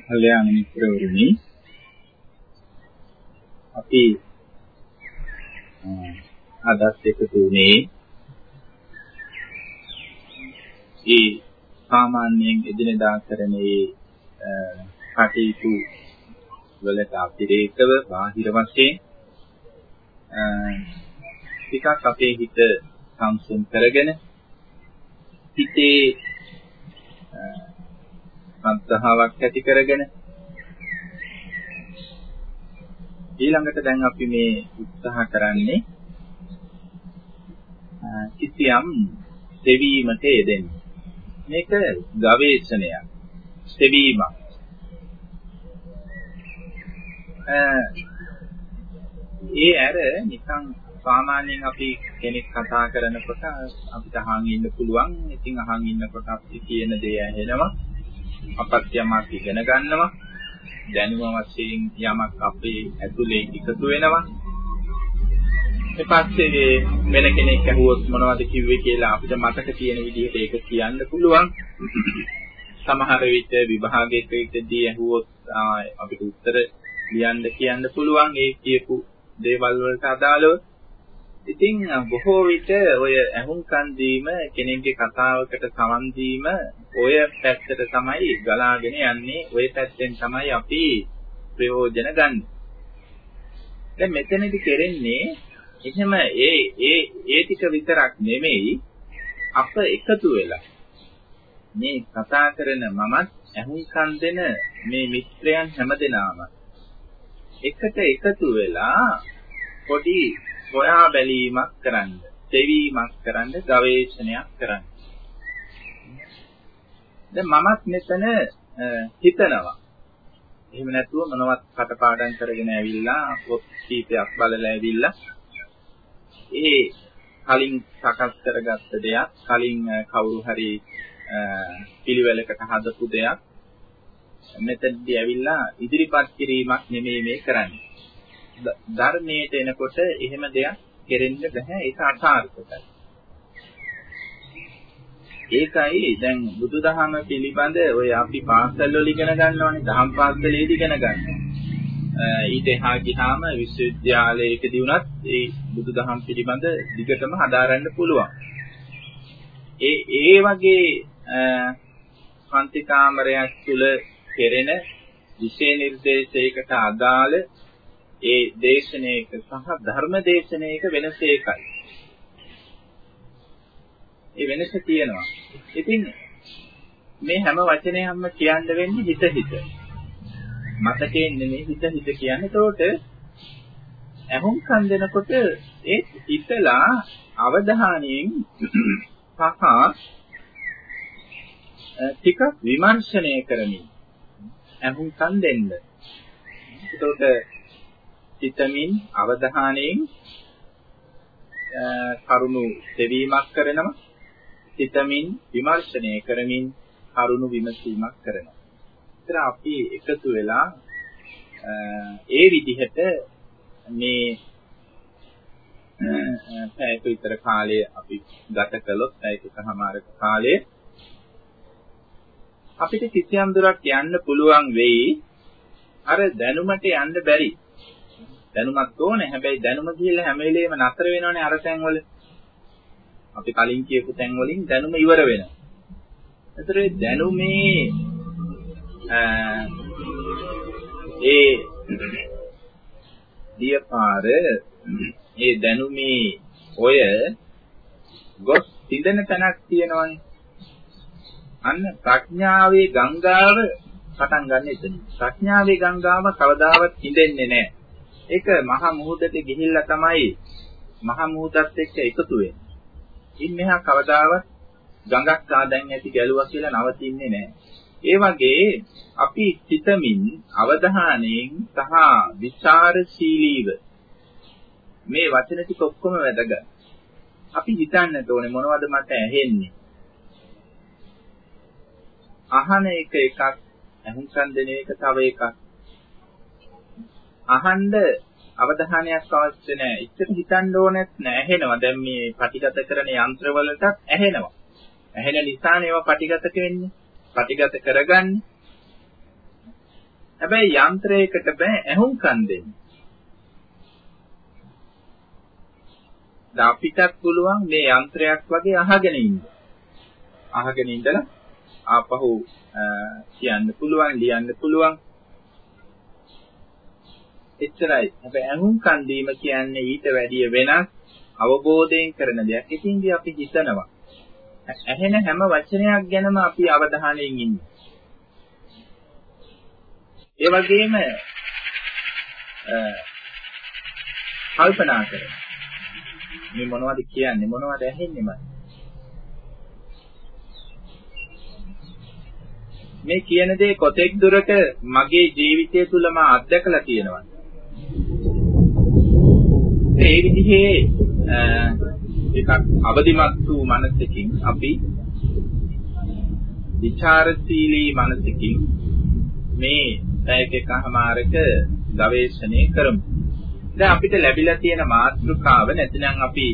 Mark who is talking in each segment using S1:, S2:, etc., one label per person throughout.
S1: කල්යාණ මිත්‍රවරුනි අපි අදත් එකතු වුණේ ඒ සාමාන්‍යයෙන් එදිනදා කරන ඒ කටයුතු වලට අතිරේකව බාහිර වශයෙන් ටිකක් අපේ හිත සංසුන් කරගෙන හිතේ සද්ධාාවක් ඇති කරගෙන ඊළඟට දැන් අපි මේ උත්සාහ කරන්නේ කිසියම් දෙවීමට යෙදෙන්න. මේක ගවේෂණයක්. දෙවීමක්. ඒ ඇර නිකන් සාමාන්‍යයෙන් අපි කෙනෙක් කතා කරනකොට අපිට අහන් ඉන්න පුළුවන්. ඉතින් අහන් ඉන්නකොට අපි කියන දේ ඇහෙනවා. අපත් යමක් ඉගෙන ගන්නවා. දැනුම වශයෙන් යමක් අපේ ඇතුලේ එකතු වෙනවා. ඊපස්සේ වෙන කෙනෙක් අහුවොත් මොනවද කිව්වේ කියලා අපිට මතක තියෙන විදිහට ඒක කියන්න පුළුවන්. සමහර විට විභාගයකදී අහුවොත් අපිට උත්තර ලියන්න කියන්න පුළුවන් ඒ කියපු දේවල් වලට අදාළව. ඉතින් බොහෝ විට ඔය ඇහුම්කන් දීම කෙනෙක්ගේ කතාවකට සමන් දීම ඔය පැත්තට තමයි ගලාගෙන යන්නේ ඔය පැත්තෙන් තමයි අපි ප්‍රයෝජන ගන්න. දැන් මෙතනදි කරන්නේ එහෙම ඒ ඒ ඒ ටික විතරක් නෙමෙයි අප එකතු වෙලා මේ කතා කරන මමත් ඇහුම්කන් දෙන මේ මිත්‍රයන් හැමදෙනාම එකට එකතු වෙලා පොඩි හොයා බැලීමක් කරන්න, දෙවීමක් කරන්න, ගවේෂණයක් කරන්න. දැන් මමත් මෙතන හිතනවා. එහෙම නැතුව මොනවත් කටපාඩම් කරගෙන ඇවිල්ලා පොත් කීපයක් බලලා ඇවිල්ලා ඒ කලින් සකස් කරගත්ත දෙයක් කලින් කවුරු හරි පිළිවෙලකට හදපු දෙයක් මෙතනදී ඇවිල්ලා ඉදිරිපත් කිරීමක් නෙමෙයි මේ කරන්නේ. ධර්මයට එනකොට එහෙම දෙයක් කෙරෙන්න බෑ ඒක අසාර්ථකයි. ඒකයි දැන් බුදුදහම පිළිබඳ ඔය අපි පාසල් වල ඉගෙන ගන්නවානේ දහම් පාසලේදී ඉගෙන ගන්නවා. ඊට එහා ගියාම විශ්වවිද්‍යාලයකදී වුණත් ඒ බුදුදහම පිළිබඳ දිගටම හදාරන්න පුළුවන්. ඒ ඒ වගේ පන්ති කාමරයක් තුල කෙරෙන විශේෂ නිර්දේශයකට අදාළ ඒ දේශනයක සහ ධර්ම දේශනයක වෙනස ඒකයි. ඒ වෙනස තියෙනවා. ඉතින් මේ හැම වචනයක්ම කියන්න වෙන්නේ හිත හිත. මතකයෙන් නෙමෙයි හිත හිත කියන්නේ. ඒතකොට ඇහුම්කන් දෙනකොට ඒ හිතලා අවධානයෙන් සහ ටික විමර්ශනය කරමින් ඇහුම්කන් දෙන්න. ඒතකොට සිතමින් අවධානයෙන් කරුණු දෙවීමක් කරනවා සිතමින් විමර්ශනය කරමින් කරුණු විමසීමක් කරනවා. ඒතර අපි එකතු වෙලා ඒ විදිහට මේ පැයක විතර කාලය අපි ගත කළොත් පැයකමාරක කාලය අපිට කිසියම් දුරක් යන්න පුළුවන් වෙයි අර දැනුමට යන්න බැරි දැනුමක් ඕනේ හැබැයි දැනුම ගිහිල්ලා හැම වෙලේම නතර වෙනවනේ අර තැන්වල අපි කලින් කියපු තැන් වලින් දැනුම ඉවර වෙනවා. ඒතර දැනුමේ ඒ දියපාර ඒ දැනුමේ ඔය ගොස් සිඳන තැනක් තියෙනවනේ. අන්න ප්‍රඥාවේ ගංගාව පටන් ගන්න එතන. ප්‍රඥාවේ ගංගාව කවදාවත් හිඳෙන්නේ නැහැ. ඒක මහ මුහුදට ගිහිල්ලා තමයි මහ මුහුදත් එක්ක එකතු වෙන්නේ. ඉන් මෙහා කවදාවත් ගඟක් ආදැන් ඇති ගැලුවා කියලා නවතින්නේ නැහැ. ඒ වගේ අපි සිතමින් අවධානයෙන් සහ විචාරශීලීව මේ වචන ටික ඔක්කොම වැදගත්. අපි හිතන්නට ඕනේ මොනවද මට ඇහෙන්නේ? අහන එක එකක්, අහුම්කන් දෙන එක තව එකක්. අහන්න අවධානයක් අවශ්‍ය නැහැ. ඉච්චර හිතන්න ඕනෙත් නැහැ. ඇහෙනවා. දැන් මේ පටිගත කරන යන්ත්‍රවලටත් ඇහෙනවා. ඇහෙන නිසානේ ඒවා පටිගත වෙන්නේ. පටිගත කරගන්නේ. හැබැයි යන්ත්‍රයකට බෑ ඇහුම්කන් දෙන්න. දැන් අපිටත් පුළුවන් මේ යන්ත්‍රයක් වගේ අහගෙන ඉන්න. අහගෙන ඉඳලා ආපහු කියන්න පුළුවන්, ලියන්න පුළුවන්. එච්චරයි. හැබැයි ඇහුම්කන් දීම කියන්නේ ඊට වැඩිය වෙනස් අවබෝධයෙන් කරන දෙයක්. ඉතින්දී අපි හිතනවා. ඇහෙන හැම වචනයක් ගැනම අපි අවධානයෙන් ඉන්නේ. ඒ වගේම කල්පනා කරනවා. මේ මොනවද කියන්නේ මොනවද ඇහෙන්නේ මම මේ කියන දේ කොතෙක් දුරට මගේ ජීවිතය තුල මා අත්දකලා තියෙනවා ඒ විදිහේ එකක් අවදිමත් වූ මනසකින් අපි විචාරශීලී මනසකින් මේ පැයක එකමාරක ගවේෂණය කරමු දැන් අපිට ලැබිලා තියෙන මාතෘකාව නැතිනම් අපි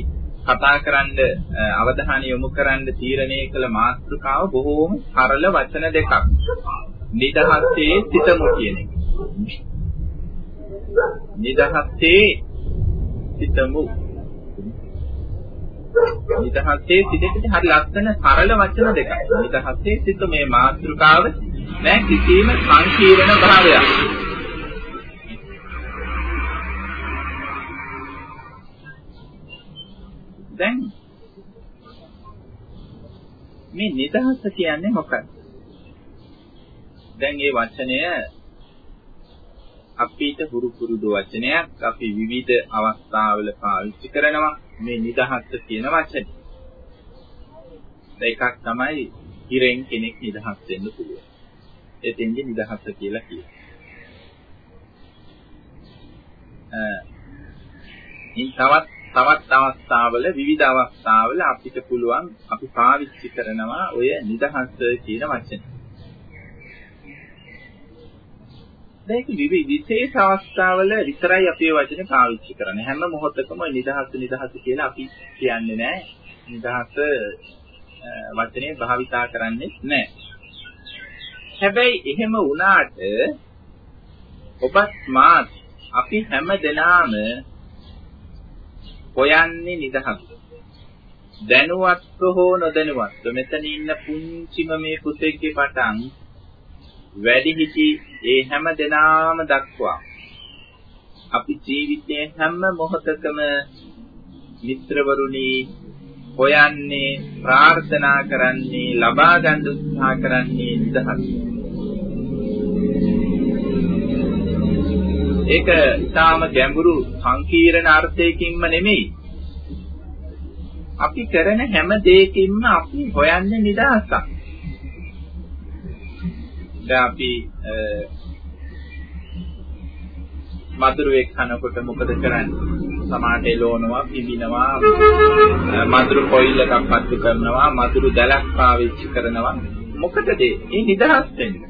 S1: කතා කරන්න අවධානය යොමු කරන්න තීරණය කළ මාතෘකාව බොහෝම සරල වචන දෙකක්. නිදහසේ සිතමු කියන එක. නිදහසේ සිතමු. නිදහසේ සිතෙන්නේ හරි ලස්සන සරල වචන දෙකක්. නිදහසේ සිත මේ මාතෘකාව නෑ කිසිම සංකීර්ණ භාවයක්. දැන් මේ නිදහස කියන්නේ මොකක්ද? දැන් මේ වචනය අපිට හුරු පුරුදු වචනයක් අපි විවිධ අවස්ථාවල පාවිච්චි කරනවා මේ නිදහස කියන වචනේ. එකක් තමයි ඉරෙන් කෙනෙක් නිදහස් වෙන්න පුළුවන්. එතෙන්දි නිදහස කියලා කියනවා. ඉන් තවත් තවත් අවස්ථාවල විවිධ අවස්ථාවල අපිට පුළුවන් අපි පාවිච්චි කරනවා ඔය නිදහස කියන වචනේ. මේක විවිධ විශේෂ අවස්ථාවල විතරයි අපි මේ වචනේ පාවිච්චි කරන්නේ. හැම මොහොතකම නිදහස නිදහස කියලා අපි කියන්නේ නැහැ. නිදහස වචනේ භාවිතා කරන්නේ නැහැ. හැබැයි එහෙම වුණාට ඔබත් මාත් අපි හැම දෙනාම හොයන්නේ නිදහස. දැනුවත්ව හෝ නොදැනුවත්ව මෙතන ඉන්න පුංචිම මේ පුතෙක්ගේ පටන් වැඩිහිටි ඒ හැම දෙනාම දක්වා අපි ජීවිතයේ හැම මොහොතකම මිත්‍රවරුනි හොයන්නේ ප්‍රාර්ථනා කරන්නේ ලබා ගන්න උත්සාහ කරන්නේ නිදහස. ඒක ඊටාම ගැඹුරු සංකීර්ණ අර්ථයකින්ම නෙමෙයි. අපි කරන හැම දෙයකින්ම අපි හොයන්නේ නිදහසක්. දැන් අපි මధుරෙක් කනකොට මොකද කරන්නේ? සමාහට එලෝනවා, පිඹිනවා, මధుර කොයිල් එකක් අත්තු කරනවා, මధుර දැලක් පාවිච්චි කරනවා. මොකටද මේ නිදහස් වෙන්නේ?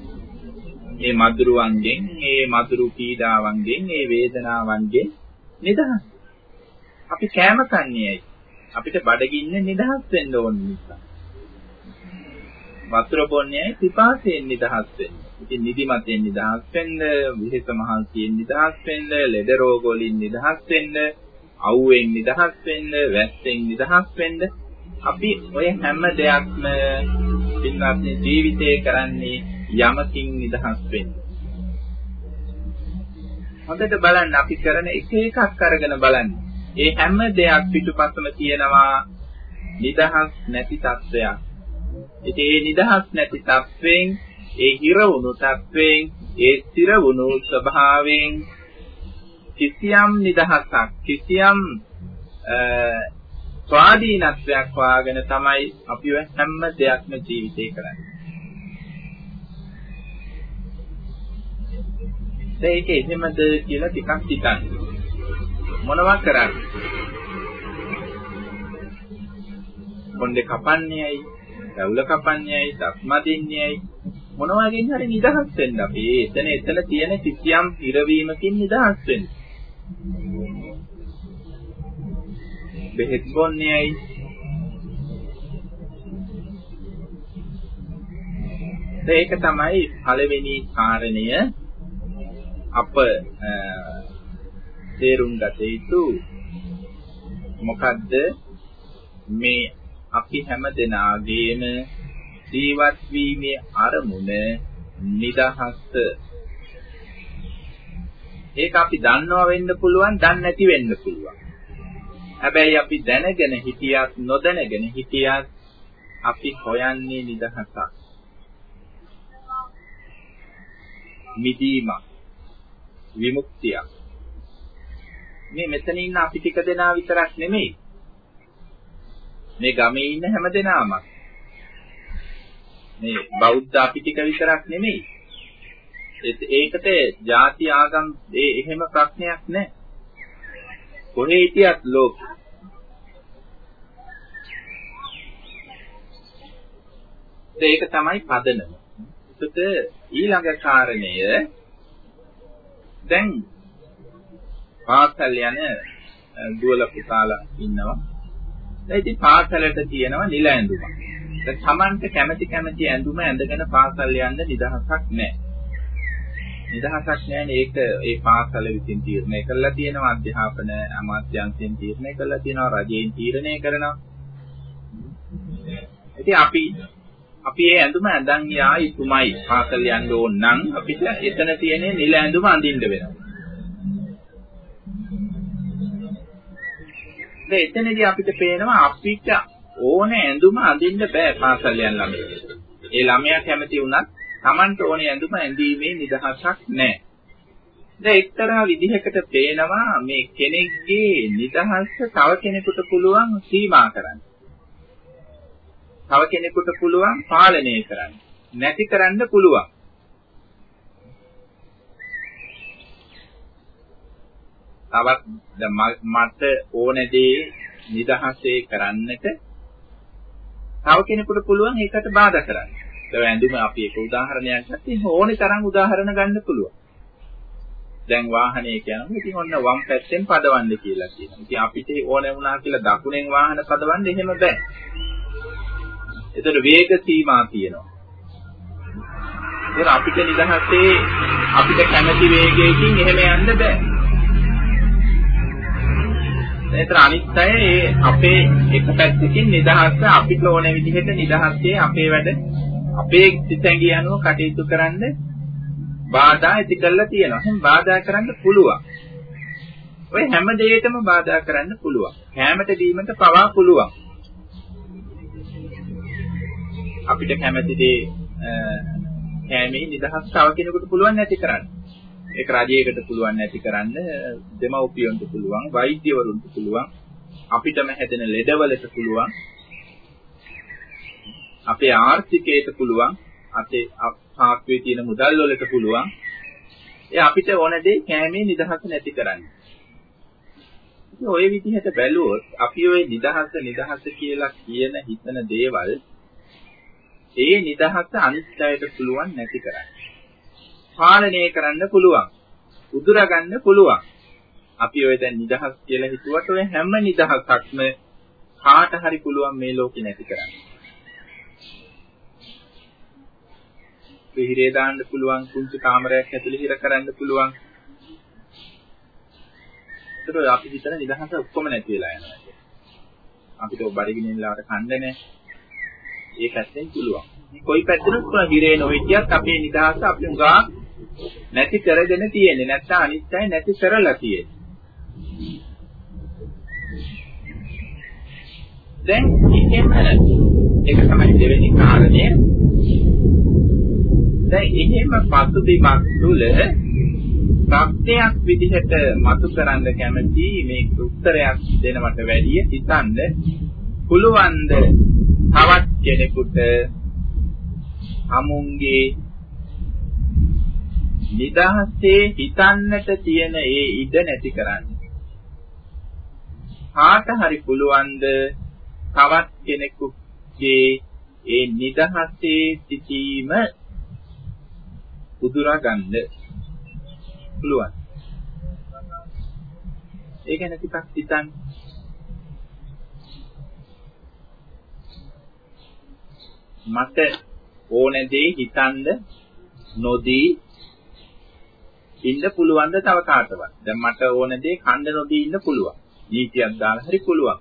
S1: මේ මధుරවන්ගෙන්, මේ මధుරු පීඩාවන්ගෙන්, මේ වේදනාවන්ගෙන් නිදහස්. අපි කැම කන්නේයි. අපිට බඩගින්න නිදහස් වෙන්න ඕන නිසා. වතුර බොන්නේ පිපාසයෙන් නිදහස් වෙන්න. ඉතින් නිදිමතෙන් නිදහස් වෙන්න, විහෙත මහන්සියෙන් නිදහස් වෙන්න, ලෙඩ රෝග වලින් නිදහස් වෙන්න, අවුවෙන් නිදහස් වෙන්න, වැස්සෙන් නිදහස් වෙන්න අපි ඔය හැම දෙයක්ම පින්වත්නි ජීවිතේ කරන්නේ යමකින් නිදහස් වෙන්න. හොඳට බලන්න අපි කරන එක එකක් අරගෙන බලන්න. ඒ හැම දෙයක් පිටුපසම තියෙනවා නිදහස් නැති තත්වයක්. ඉතින් ඒ නිදහස් නැති තත්වෙන්, ඒ හිර වුණු තත්වෙන්, ඒ ස්ථිර වුණු ස්වභාවයෙන් කිසියම් නිදහසක්, කිසියම් ස්වාධීනත්වයක් වාගෙන තමයි අපි හැම දෙයක්ම ජීවිතේ කරන්නේ. ඒක එහෙමද කියලා ටිකක් හිතන්න. මොනවා කරන්නේ? කොණ්ඩේ කපන්නේයි, රැවුල කපන්නේයි, දස්මදින්නේයි මොනවාගෙන් හරි නිදහස් වෙන්න අපි. එතන එතන තියෙන කිසියම් ඉරවීමකින් නිදහස් වෙන්න. බෙහෙත් බොන්නේයි ඒක තමයි පළවෙනි කාරණය අප තේරුම් ගත යුතු මොකද්ද මේ අපි හැම දෙනාගේම ජීවත් වීමේ අරමුණ නිදහස. ඒක අපි දන්නවා වෙන්න පුළුවන් දන්නේ නැති වෙන්න පුළුවන්. හැබැයි අපි දැනගෙන හිටියත් නොදැනගෙන හිටියත් අපි හොයන්නේ නිදහසක්. මිදීමක්. විමුක්තියක්. මේ මෙතන ඉන්න අපි ටික දෙනා විතරක් නෙමෙයි. මේ ගමේ ඉන්න හැම දෙනාම මේ බෞද්ධ අපි ටික විතරක් නෙමෙයි ඒකට ಜಾති ආගම් ඒ එහෙම ප්‍රශ්නයක් නැහැ කොහේ හිටියත් ලෝකෙ ඒක තමයි පදනම. ඒකට ඊළඟ කාරණය දැන් පාසල් යන දුවල පුතාලා ඉන්නවා. ඉතින් පාසලට තියෙනවා නිල ඇඳුමක්. දැන් Tamanට කැමැති කැමැති ඇඳුම ඇඳගෙන පාසල් යන්න නිදහසක් නැහැ. නිදහසක් නැහැ ඒක ඒ පාසල විසින් තීරණය කරලා තියෙනවා අධ්‍යාපන අමාත්‍යාංශයෙන් තීරණය කරලා තියෙනවා රජයෙන් තීරණය කරනවා. ඉතින් අපි අපි ඒ ඇඳුම ඇඳන් යා යුතුමයි පාසල් යන්න ඕන නම් අපිට එතන තියෙන නිල ඇඳුම අඳින්න වෙනවා. එතනදී අපිට පේනවා අපිට ඕන ඇඳුම අඳින්න බෑ පාසල් යන ළමයට. ඒ ළමයා කැමති වුණත් Tamanට ඕනේ ඇඳුම ඇඳීමේ නිදහසක් නැහැ. දැන් එක්තරා විදිහකට පේනවා මේ කෙනෙක්ගේ නිදහස තව කෙනෙකුට පුළුවන් සීමා කරන්න. තව කෙනෙකුට පුළුවන් පාලනය කරන්න. නැති කරන්න පුළුවන්. තවත් මට ඕන දේ නිදහසේ කරන්නට තව කෙනෙකුට පුළුවන් ඒකට බාධා කරන්න. ඒ ඇඳුම අපි එක උදාහරණයක් ගත්තේ ඕනේ තරම් උදාහරණ ගන්න පුළුවන්. දැන් වාහනේ කියනවා ඉතින් ඔන්න වම් පැත්තෙන් පදවන්න කියලා කියනවා. ඉතින් අපිට ඕනේ වුණා කියලා දකුණෙන් වාහන පදවන්න එහෙම බෑ. ඒතර වේග සීමා තියෙනවා. ඒක අපිට නිදහසේ අපිට කැමති වේගයකින් එහෙම යන්න බෑ. ඒතර අනිත් අය ඒ අපේ එක පැත්තකින් නිදහස අපිට ඕන විදිහට නිදහසේ අපේ වැඩ අපේ සිතැඟි අනුව කටයුතු කරන්න බාධා ඇති කරලා තියෙනවා. එහෙනම් බාධා කරන්න පුළුවන්. ඔය හැම දෙයකටම බාධා කරන්න පුළුවන්. කැමැට දීමට පවා පුළුවන්. අපිට කැමැති දේ කැමේ නිදහස් තව කෙනෙකුට පුළුවන් නැති කරන්න. ඒක රජයකට පුළුවන් නැති කරන්න, දෙමව්පියන්ට පුළුවන්, වෛද්‍යවරුන්ට පුළුවන්, අපිටම හැදෙන ලෙඩවලට පුළුවන්. අපේ ආර්ථිකයට පුළුවන්, අපේ සාක්කුවේ තියෙන මුදල් වලට පුළුවන්. ඒ අපිට ඕන දේ කැමේ නිදහස නැති කරන්න. ඔය විදිහට බැලුවොත් අපි ওই නිදහස නිදහස කියලා කියන හිතන දේවල් ඒ නිදහස අනිත් අයට පුළුවන් නැති කරන්න. පාලනය කරන්න පුළුවන්. උදුරා ගන්න පුළුවන්. අපි ඔය දැන් නිදහස් කියලා හිතුවට ඔය හැම නිදහසක්ම කාට හරි පුළුවන් මේ ලෝකේ නැති කරන්න. පිහිරේ දාන්න පුළුවන් කුංචි කාමරයක් ඇතුලේ හිර කරන්න පුළුවන්. ඒක අපි හිතන නිදහස ඔක්කොම නැති වෙලා යනවා. අපිට බඩගිනින්නලාට කන්න නැහැ. ඒ පැත්තෙන් පුළුවන්. කොයි පැත්තෙන්ද පුළුවන් හිරේ නොහිටියත් අපේ නිදහස අපි උගා නැති කරගෙන තියෙන්නේ. නැත්නම් අනිත්‍යයි නැති කරලා තියෙන්නේ. දැන් එහෙම ඒක තමයි දෙවෙනි කාරණය. දැන් එහෙම පසුබිමක් තුළ ප්‍රත්‍යක් විදිහට මතු කරන්න කැමති මේ උත්තරයක් දෙනවට වැඩිය හිතන්න පුළුවන්ද තවත් කෙනෙකුට අමුන්ගේ නිදහසේ හිතන්නට තියෙන ඒ ඉඩ නැති කරන්න. කාට හරි පුළුවන්ද තවත් කෙනෙකුගේ ඒ නිදහසේ සිටීම උදුරා ගන්න පුළුවන්. ඒක ගැන ටිකක් හිතන්න. මට ඕන දේ හිතන්න නොදී ඉන්න පුළුවන්ද තව කාටවත්? දැන් මට ඕන දේ කන්න නොදී ඉන්න පුළුවන්. නීතියක් දාලා හරි පුළුවන්.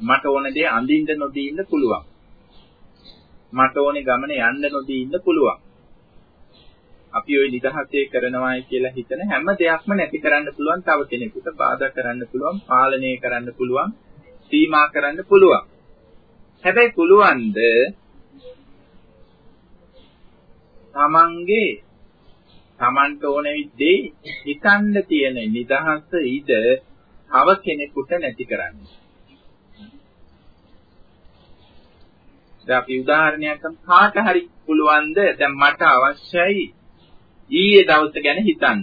S1: මට ඕන දේ අඳින්න නොදී ඉන්න පුළුවන්. මට ඕනේ ගමන යන්න නොදී ඉන්න පුළුවන්. අපි ওই නිදහසේ කරනවායි කියලා හිතන හැම දෙයක්ම නැති කරන්න පුළුවන් තව කෙනෙකුට බාධා කරන්න පුළුවන් පාලනය කරන්න පුළුවන් සීමා කරන්න පුළුවන් හැබැයි පුළුවන්ද තමන්ගේ තමන්ට ඕන විදිහේ හිතන්න තියෙන නිදහස ඉද තව කෙනෙකුට නැති කරන්න. දැන් අපි උදාහරණයක් කාට හරි පුළුවන්ද දැන් මට අවශ්‍යයි ඊයේ දවස ගැන හිතන්න.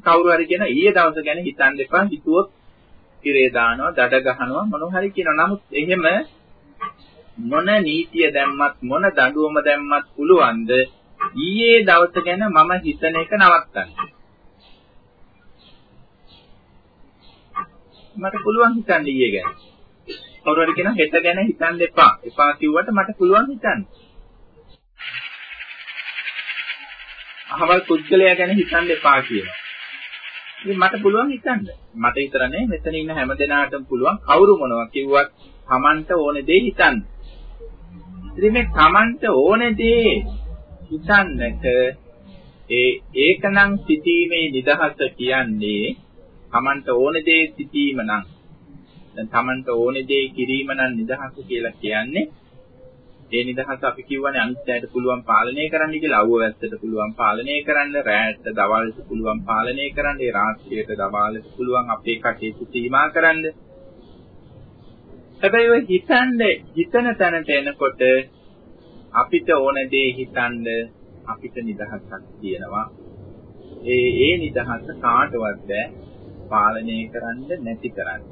S1: කවුරු හරි කියන ඊයේ දවස ගැන හිතන්න එපා හිතුවොත් ඉරේ දානවා, දඩ ගහනවා මොනවා හරි කියනවා. නමුත් එහෙම මොන නීතිය දැම්මත් මොන දඬුවම දැම්මත් පුළුවන්ද ඊයේ දවස ගැන මම හිතන එක නවත්තන්න. මට පුළුවන් හිතන්න ඊයේ ගැන. කවුරු හරි කියනවා හෙට ගැන හිතන්න එපා. එපා කිව්වට මට පුළුවන් හිතන්න. අහවල් පුද්ගලයා ගැන හිතන්න එපා කියනවා. ඉතින් මට පුළුවන් හිතන්න. මට විතර නෙවෙයි මෙතන ඉන්න හැම දෙනාටම පුළුවන් කවුරු මොනවා කිව්වත් Tamanට ඕන දේ හිතන්න. ඉතින් මේ Tamanට ඕන දේ හිතන්නට ඒ ඒකනම් සිටීමේ නිදහස කියන්නේ Tamanට ඕන දේ සිටීම නම්. දැන් Tamanට ඕන දේ කිරීම නම් නිදහස කියලා කියන්නේ ඒ නිදහස අපි කියවනේ අනිත්‍යයට පුළුවන් පාලනය කරන්න කියලා අවුව වැස්සට පුළුවන් පාලනය කරන්න රැයට දවල්ට පුළුවන් පාලනය කරන්න ඒ රාත්‍රියට දවල්ට පුළුවන් අපේ කටයුතු සීමා කරන්න. හැබැයි ඔය හිතන්න හිතන තැනට එනකොට අපිට ඕන දේ හිතන්න අපිට නිදහසක් තියෙනවා. ඒ ඒ නිදහස කාටවත් බෑ. පාලනය කරන්න නැති කරන්න.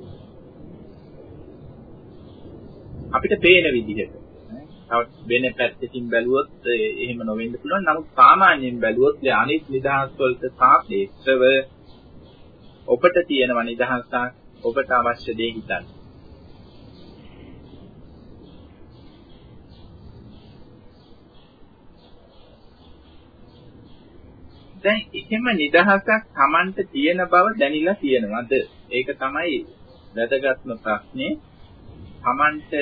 S1: අපිට පේන විදිහට. තවත් වෙන පැත්තකින් බැලුවොත් එහෙම නොවෙන්න පුළුවන්. නමුත් සාමාන්‍යයෙන් බැලුවොත් අනිත් නිදහස් වලට සාපේක්ෂව ඔබට තියෙන නිදහසක්. ඔබට අවශ්‍ය දේ හිතන්න. දැන් එහෙම නිදහසක් Tamanට තියෙන බව දැනিলা තියෙනවද? ඒක තමයි වැදගත්ම ප්‍රශ්නේ. Tamanට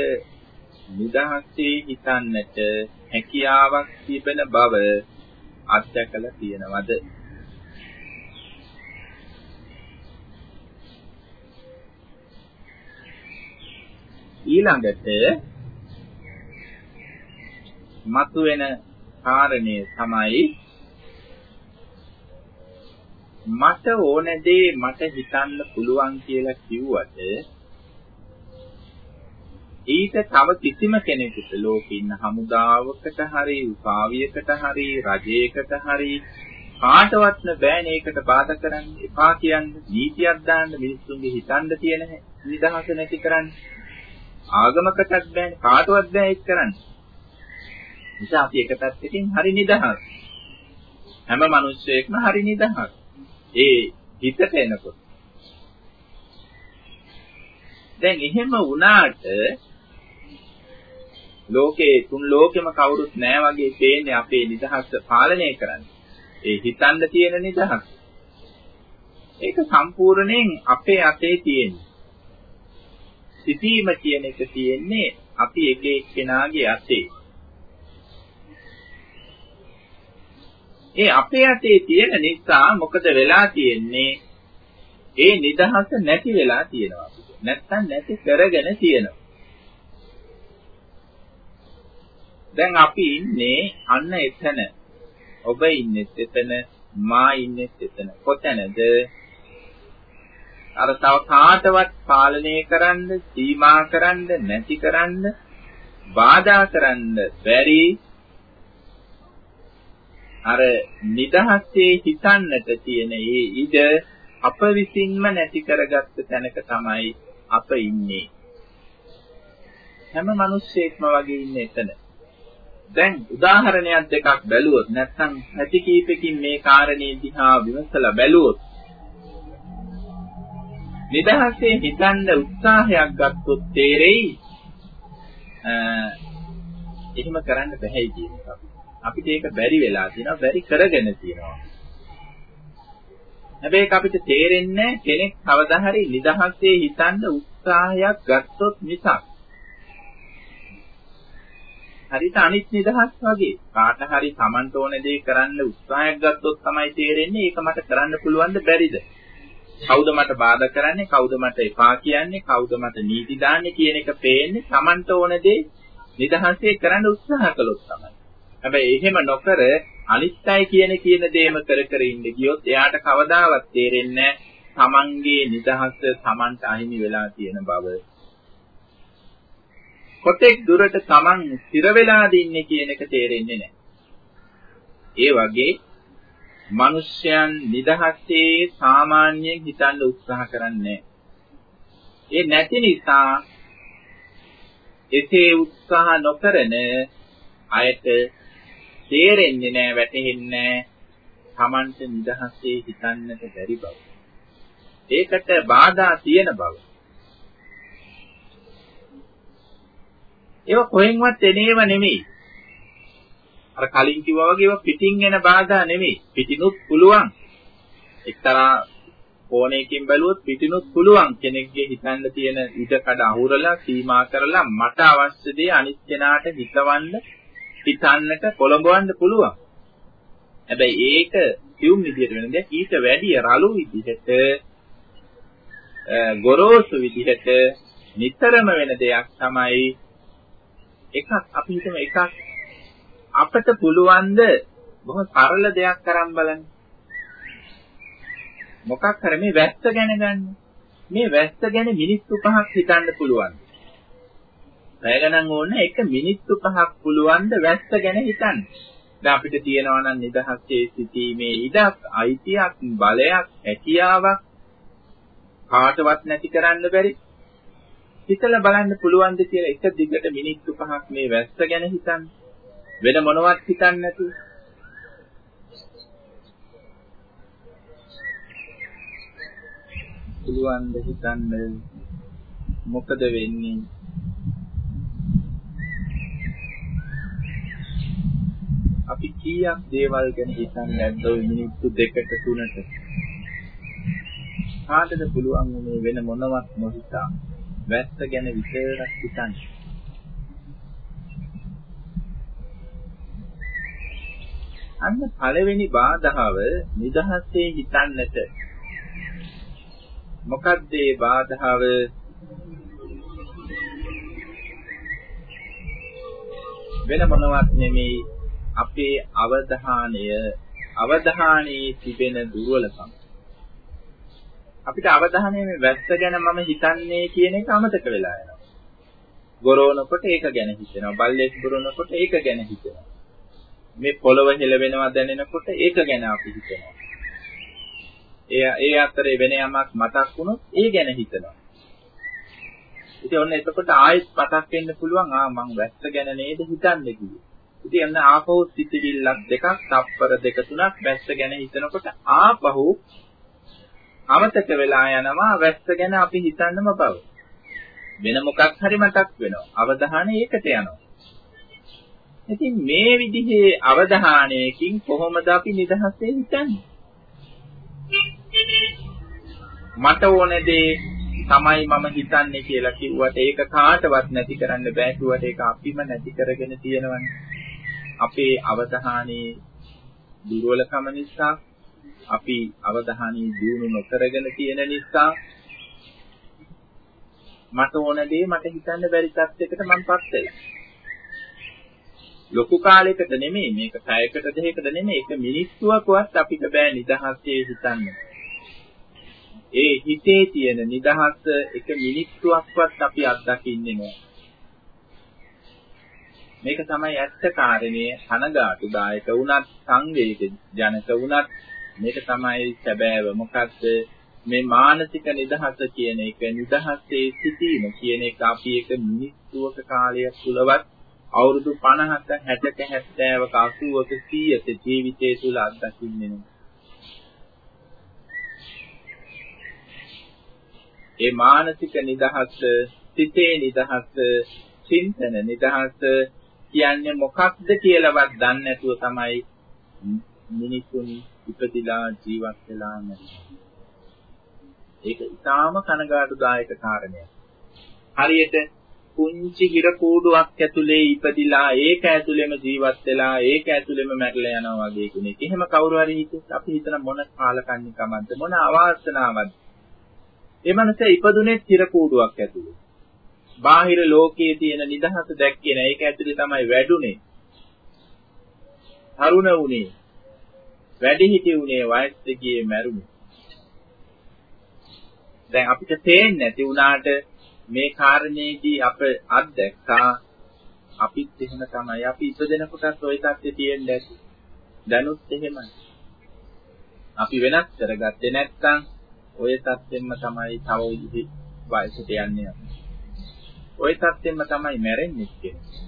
S1: නිදහසේ හිතන්නට හැකියාවක් තිබෙන බව අත්දැකලා තියෙනවද? ඊළඟට මතුවෙන කාරණේ තමයි මට ඕන දේ මට හිතන්න පුළුවන් කියලා කිව්වට ඊට තව කිසිම කෙනෙකුට ලෝකේ ඉන්න හමුදාවකට හරි උපාවියකට හරි රජයකට හරි කාටවත්ම බෑනේ ඒකට බාධා කරන්න එපා කියන්නේ නීතියක් දාන්න මිනිස්සුන්ගේ හිතන්න තියෙන නිදහස නැති කරන්න. ආගමකටත් බෑනේ කාටවත් බෑ ඒක කරන්න. නිසා අපි එක පැත්තකින් හරි නිදහස්. හැම මිනිස්සෙක්ම හරි නිදහස්. ඒ හිතට එනකොට දැන් එහෙම වුණාට ලෝකේ තුන් ලෝකෙම කවුරුත් නැහැ වගේ පේන්නේ අපේ නිදහස පාලනය කරන්නේ. ඒ හිතන්න තියෙන නිදහස. ඒක සම්පූර්ණයෙන් අපේ අතේ තියෙන්නේ. සිටීම කියන එක තියෙන්නේ අපි එක එක්කෙනාගේ අතේ. ඒ අපේ අතේ තියෙන නිසා මොකද වෙලා තියෙන්නේ? ඒ නිදහස නැති වෙලා තියෙනවා. නැත්තම් නැති කරගෙන තියෙනවා. දැන් අපි ඉන්නේ අන්න එතන. ඔබ ඉන්නේ එතන, මා ඉන්නේ එතන. කොතැනද? අර තව කාටවත් පාලනය කරන්න, සීමා කරන්න, නැති කරන්න, බාධා කරන්න බැරි අර නිදහසේ හිතන්නට තියෙන ඒ ඉඩ අප විසින්ම නැති කරගත්ත තැනක තමයි අප ඉන්නේ. හැම මිනිස්සෙක්ම වගේ ඉන්නේ එතන. දැන් උදාහරණයක් දෙකක් බැලුවොත් නැත්නම් ඇති කීපකින් මේ කාරණේ දිහා විමසලා බැලුවොත් නිදහසේ හිතන්න උත්සාහයක් ගත්තොත් තේරෙයි එහෙම කරන්න බැහැයි කියන එක. අපිට ඒක බැරි වෙලා තියෙනවා, බැරි කරගෙන තියෙනවා. හැබැයි අපිට තේරෙන්නේ කෙනෙක් කවදා හරි නිදහසේ හිතන්න උත්සාහයක් ගත්තොත් මිසක්. හරිත අනිත් නිදහස් වගේ. කාට හරි Tamanට ඕන දේ කරන්න උත්සාහයක් ගත්තොත් තමයි තේරෙන්නේ ඒක මට කරන්න පුළුවන්ද බැරිද? කවුද මට බාධා කරන්නේ? කවුද මට එපා කියන්නේ? කවුද මට නීති දාන්නේ කියන එක පේන්නේ Tamanට ඕන දේ නිදහසේ කරන්න උත්සාහ කළොත් තමයි. හැබැයි එහෙම නොකර අනිත්‍යයි කියන කියන දේම කර කර ඉන්න ගියොත් එයාට කවදාවත් තේරෙන්නේ තමන්ගේ නිදහස තමන්ට අහිමි වෙලා තියෙන බව. කොටෙක් දුරට තමන් ස්ථිර වෙලාද ඉන්නේ කියන එක තේරෙන්නේ නැහැ. ඒ වගේ මිනිස්යන් නිදහසේ සාමාන්‍යයෙන් හිතන්න උත්සාහ කරන්නේ ඒ නැති නිසා එසේ උත්සාහ නොකරන අයට තේරෙන්නේ නැහැ වැටහෙන්නේ නැහැ Tamante නිදහසේ හිතන්නට බැරි බව. ඒකට බාධා තියෙන බව. ඒව කොහෙන්වත් එනේව නෙමෙයි. අර කලින් කිව්වා වගේ ඒවා පිටින් එන බාධා නෙමෙයි. පිටිනුත් පුළුවන්. එක්තරා කෝණයකින් බැලුවොත් පිටිනුත් පුළුවන් කෙනෙක්ගේ හිතන්න තියෙන ඉඩකඩ අහුරලා සීමා කරලා මට අවශ්‍ය දේ අනිත් කෙනාට හිතවන්න හිතන්නට කොළඹවන්න පුළුවන්. හැබැයි ඒක සියුම් විදිහට වෙන දෙයක් ඊට වැඩිය රළු විදිහට ගොරෝසු විදිහට නිතරම වෙන දෙයක් තමයි එකක් අපි හිතමු එකක් අපට පුළුවන් ද බොහොම සරල දෙයක් කරන් බලන්න. මොකක් කර මේ වැස්ස ගැන ගන්න. මේ වැස්ස ගැන මිනිත්තු පහක් හිතන්න පුළුවන්. පැය ගණන් ඕන එක මිනිත්තු පහක් පුළුවන් ද වැස්ස ගැන හිතන්න. දැන් අපිට තියෙනවා නම් නිදහසේ සිටීමේ ඉඩක්, අයිතියක්, බලයක්, හැකියාවක් කාටවත් නැති කරන්න බැරි. හිතලා බලන්න පුළුවන්ද කියලා එක දිගට මිනිත්තු පහක් මේ වැස්ස ගැන හිතන්න. වෙන මොනවත් හිතන්නේ නැතුව. පුළුවන් ද හිතන්න මොකද වෙන්නේ අපි කීයක් දේවල් ගැන හිතන්නේ නැද්ද ওই මිනිත්තු දෙකට තුනට? කාටද පුළුවන් මේ වෙන මොනවත් නොහිතා වැස්ස ගැන විතරක් හිතන්නේ? අන්න පළවෙනි බාධාව නිදහසේ හිතන්නට. මොකක්ද ඒ බාධාව? වෙන මොනවත් නෙමෙයි. අපේ අවධානය අවධානයේ තිබෙන දුර්වලකම අපිට අවධානය මේ වැස්ස ගැන මම හිතන්නේ කියන එක අමතක වෙලා යනවා. ගොරවනකොට ඒක ගැන හිතෙනවා. බල්ලෙක් ගොරවනකොට ඒක ගැන හිතෙනවා. මේ පොළව හෙලවෙනවා දැනෙනකොට ඒක ගැන අපි හිතනවා. ඒ ඒ අතරේ වෙන යමක් මතක් වුණොත් ඒ ගැන හිතනවා. ඉතින් ඔන්න එතකොට ආයෙත් මතක් වෙන්න පුළුවන් ආ මං වැස්ස ගැන නේද හිතන්නේ කිව්වේ. ඉතින් එන්න ආපහු සිතිවිල්ලක් දෙකක් තප්පර දෙක තුනක් වැස්ස ගැන හිතනකොට ආපහු අමතක වෙලා යනවා වැස්ස ගැන අපි හිතන්නම බව. වෙන මොකක් හරි මතක් වෙනවා. අවධානය ඒකට යනවා. ඉතින් මේ විදිහේ අවධානයකින් කොහොමද අපි නිදහසේ හිතන්නේ? මට ඕන දේ තමයි මම හිතන්නේ කියලා කිව්වට ඒක කාටවත් නැති කරන්න බෑ කිව්වට ඒක අපිම නැති කරගෙන තියෙනවනේ. අපේ අවධානයේ දුර්වලකම නිසා අපි අවධානය දියුණු නොකරගෙන තියෙන නිසා මට ඕන දේ මට හිතන්න බැරි තත්යකට මමපත් වෙලා. ලොකු කාලයකට නෙමෙයි මේක පැයකට දෙකකට නෙමෙයි ඒක මිනිස්සුවකවත් අපිට බෑ නිදහසේ හිතන්න. ඒ හිතේ තියෙන නිදහස එක මිනිස්සුවක්වත් අපි අත්දකින්නේ නෑ. මේක තමයි ඇත්ත කාරණේ කනගාටුදායක වුණත් සංවේග ජනක වුණත්. මේක තමයි සැබෑව. මොකද්ද? මේ මානසික නිදහස කියන එක නිදහසේ සිටීම කියන එක අපි එක මිනිත්තුවක කාලයක් තුලවත් අවුරුදු 50ක 60ක 70ක 80ක 100ක ජීවිතය තුල අත්දකින්නේ නෙමෙයි. ඒ මානසික නිදහස, සිතේ නිදහස, චින්තන නිදහස කියන්නේ මොකක්ද කියලාවත් දන්නේ නැතුව තමයි මිනිසුන් ඉපදිලා ජීවත් වෙලා නැති. ඒක ඊටාම කනගාටුදායක කාරණයක්. හරියට පුංචි හිර කූඩුවක් ඇතුලේ ඉපදිලා ඒක ඇතුලේම ජීවත් වෙලා ඒක ඇතුලේම මැරලා යනවා වගේ කෙනෙක්. එහෙම කවුරු හරි හිතුවත් අපි හිතන මොන කාලකන්නිකමක්ද මොන අවාසනාවක්ද. ඒ මනස ඉපදුනේ හිර කූඩුවක් ඇතුලේ. බාහිර ලෝකයේ තියෙන නිදහස දැක්කේ නැහැ. ඒක ඇතුලේ තමයි වැඩුනේ. තරුණ වුණේ. වැඩි හිටි වුණේ වයස්ට ගියේ මැරුණේ. දැන් අපිට තේන්නේ නැති වුණාට මේ කාරණේදී අප අත්දැක්කා අපිත් එහෙම තමයි. අපි ඉපදෙන කොටත් ওই தත්ත්වය තියෙන්න ඇති. දැනුත් එහෙමයි. අපි වෙනස් කරගත්තේ නැත්නම් ওই தත්ත්වෙම තමයි තව විදි වයසට යන්නේ අපි. ওই தත්ත්වෙම තමයි මැරෙන්නේ කියන්නේ.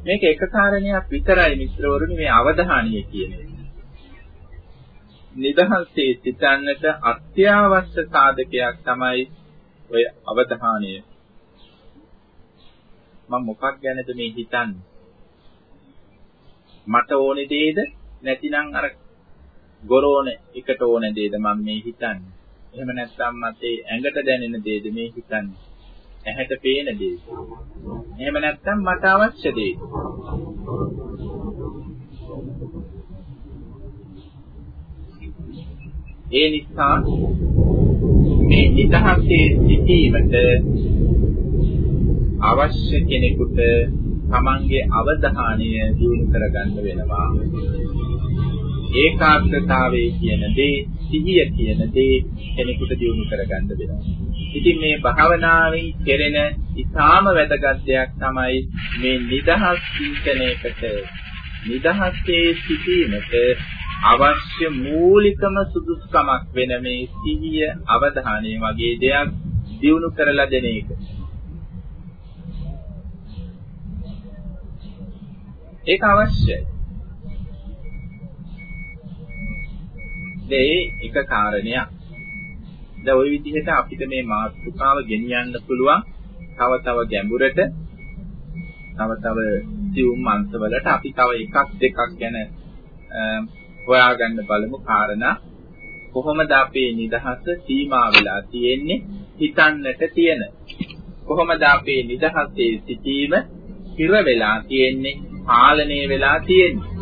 S1: මේක එක කාරණයක් විතරයි මිත්‍රවරුනි මේ අවධානය කියන්නේ. නිදහසේ සිතන්නට අත්‍යවශ්‍ය සාධකයක් තමයි ඔය අවධානය. මම මොකක් ගැනද මේ හිතන්නේ? මට ඕනේ දෙයද නැතිනම් අර ගොරෝන එකට ඕනේ දෙයද මම මේ හිතන්නේ? එහෙම නැත්නම් මට ඇඟට දැනෙන දේද මේ හිතන්නේ. ඇහැට පේන දේද. එහෙම නැත්නම් මට අවශ්‍ය දේද. ඒ නිසා මේ නිදහසේ සිටීමට අවශ්‍ය කෙනෙකුට තමන්ගේ අවධානය දියුණු කරගන්න වෙනවා. ඒකාග්‍රතාවයේ කියන දේ, සිහිය කියන දේ කෙනෙකුට දියුණු කරගන්න වෙනවා. ඉතින් මේ භාවනාවෙන් කෙරෙන ඉතාම වැදගත් දෙයක් තමයි මේ නිදහස් චින්තනයකට නිදහසේ සිටීමට අවශ්‍ය මූලිකම සුදුසුකමක් වෙන මේ සිහිය අවධානය වගේ දෙයක් දියුණු කරලා දෙන එක. ඒක අවශ්‍යයි. ඒ එක කාරණයක්. දැන් ওই විදිහට අපිට මේ මාතෘකාව ගෙනියන්න පුළුවන්. තව තව ගැඹුරට තව තව සියුම් අංශවලට අපි තව එකක් දෙකක් ගැන හොයාගන්න බලමු කාරණා. කොහොමද අපේ නිදහස සීමා වෙලා තියෙන්නේ? හිතන්නට තියෙන. කොහොමද අපේ නිදහසේ සිටීම හිර වෙලා තියෙන්නේ පාලනය වෙලා තියෙන්නේ?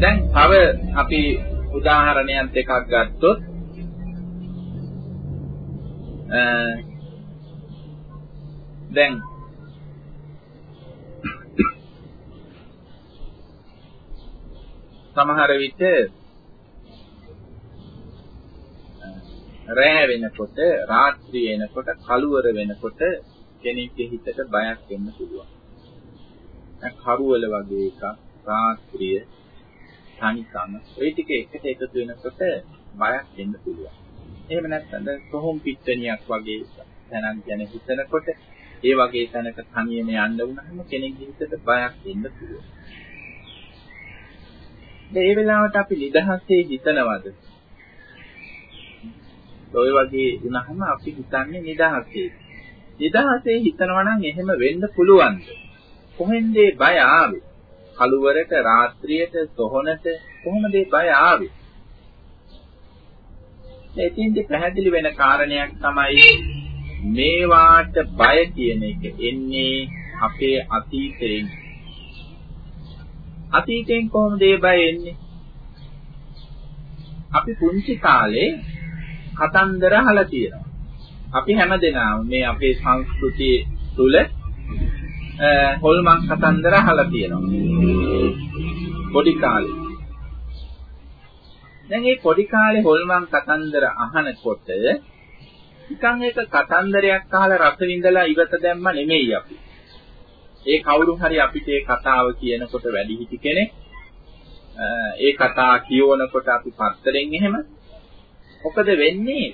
S1: දැන් තව අපි උදාහරණයක් දෙකක් ගත්තොත් දැන් සමහර විට රෑ වෙනකොට රාත්‍රී වෙනකොට කළුවර වෙනකොට කෙනෙක්ගේ හිතට බයක් එන්න පුළුවන්. දැන් කරුවල වගේ එකක් රාත්‍රිය තනිකම ওই ටික එකට එකතු වෙනකොට බයක් එන්න පුළුවන්. එහෙම නැත්නම් දැන් කොහොම පිට්ටනියක් වගේ තැනක් ගැන හිතනකොට ඒ වගේ තැනක තනියම යන්න වුණාම කෙනෙක්ගේ හිතට බයක් එන්න පුළුවන්. ඒ වෙලාවට අපි නිදහසේ හිතනවද? ඔය වගේ වුණාම අපි හිතන්නේ නිදහසේ. නිදහසේ හිතනවා නම් එහෙම වෙන්න පුළුවන්ද? කොහෙන්ද බය ආවේ? කළුවරට, රාත්‍රියට, සොහනට කොහොමද බය ආවේ? එතින්දි පැහැදිලි වෙන කාරණයක් තමයි මේවාට බය කියන එක එන්නේ අපේ අතීතයෙන් අතීතයෙන් කොහොමද ඒ බය එන්නේ? අපි පුංචි කාලේ කතන්දර අහලා තියෙනවා. අපි හැමදෙනාම මේ අපේ සංස්කෘතිය තුල හොල්මන් කතන්දර අහලා තියෙනවා. පොඩි කාලේ. දැන් මේ පොඩි කාලේ හොල්මන් කතන්දර අහනකොට නිකන් ඒක කතන්දරයක් අහලා රස විඳලා ඉවත දැම්ම නෙමෙයි අපි. ඒ කවුරු හරි අපිට ඒ කතාව කියනකොට වැඩිහිටි කෙනෙක් ඒ කතා කියවනකොට අපි පත්තරෙන් එහෙම මොකද වෙන්නේ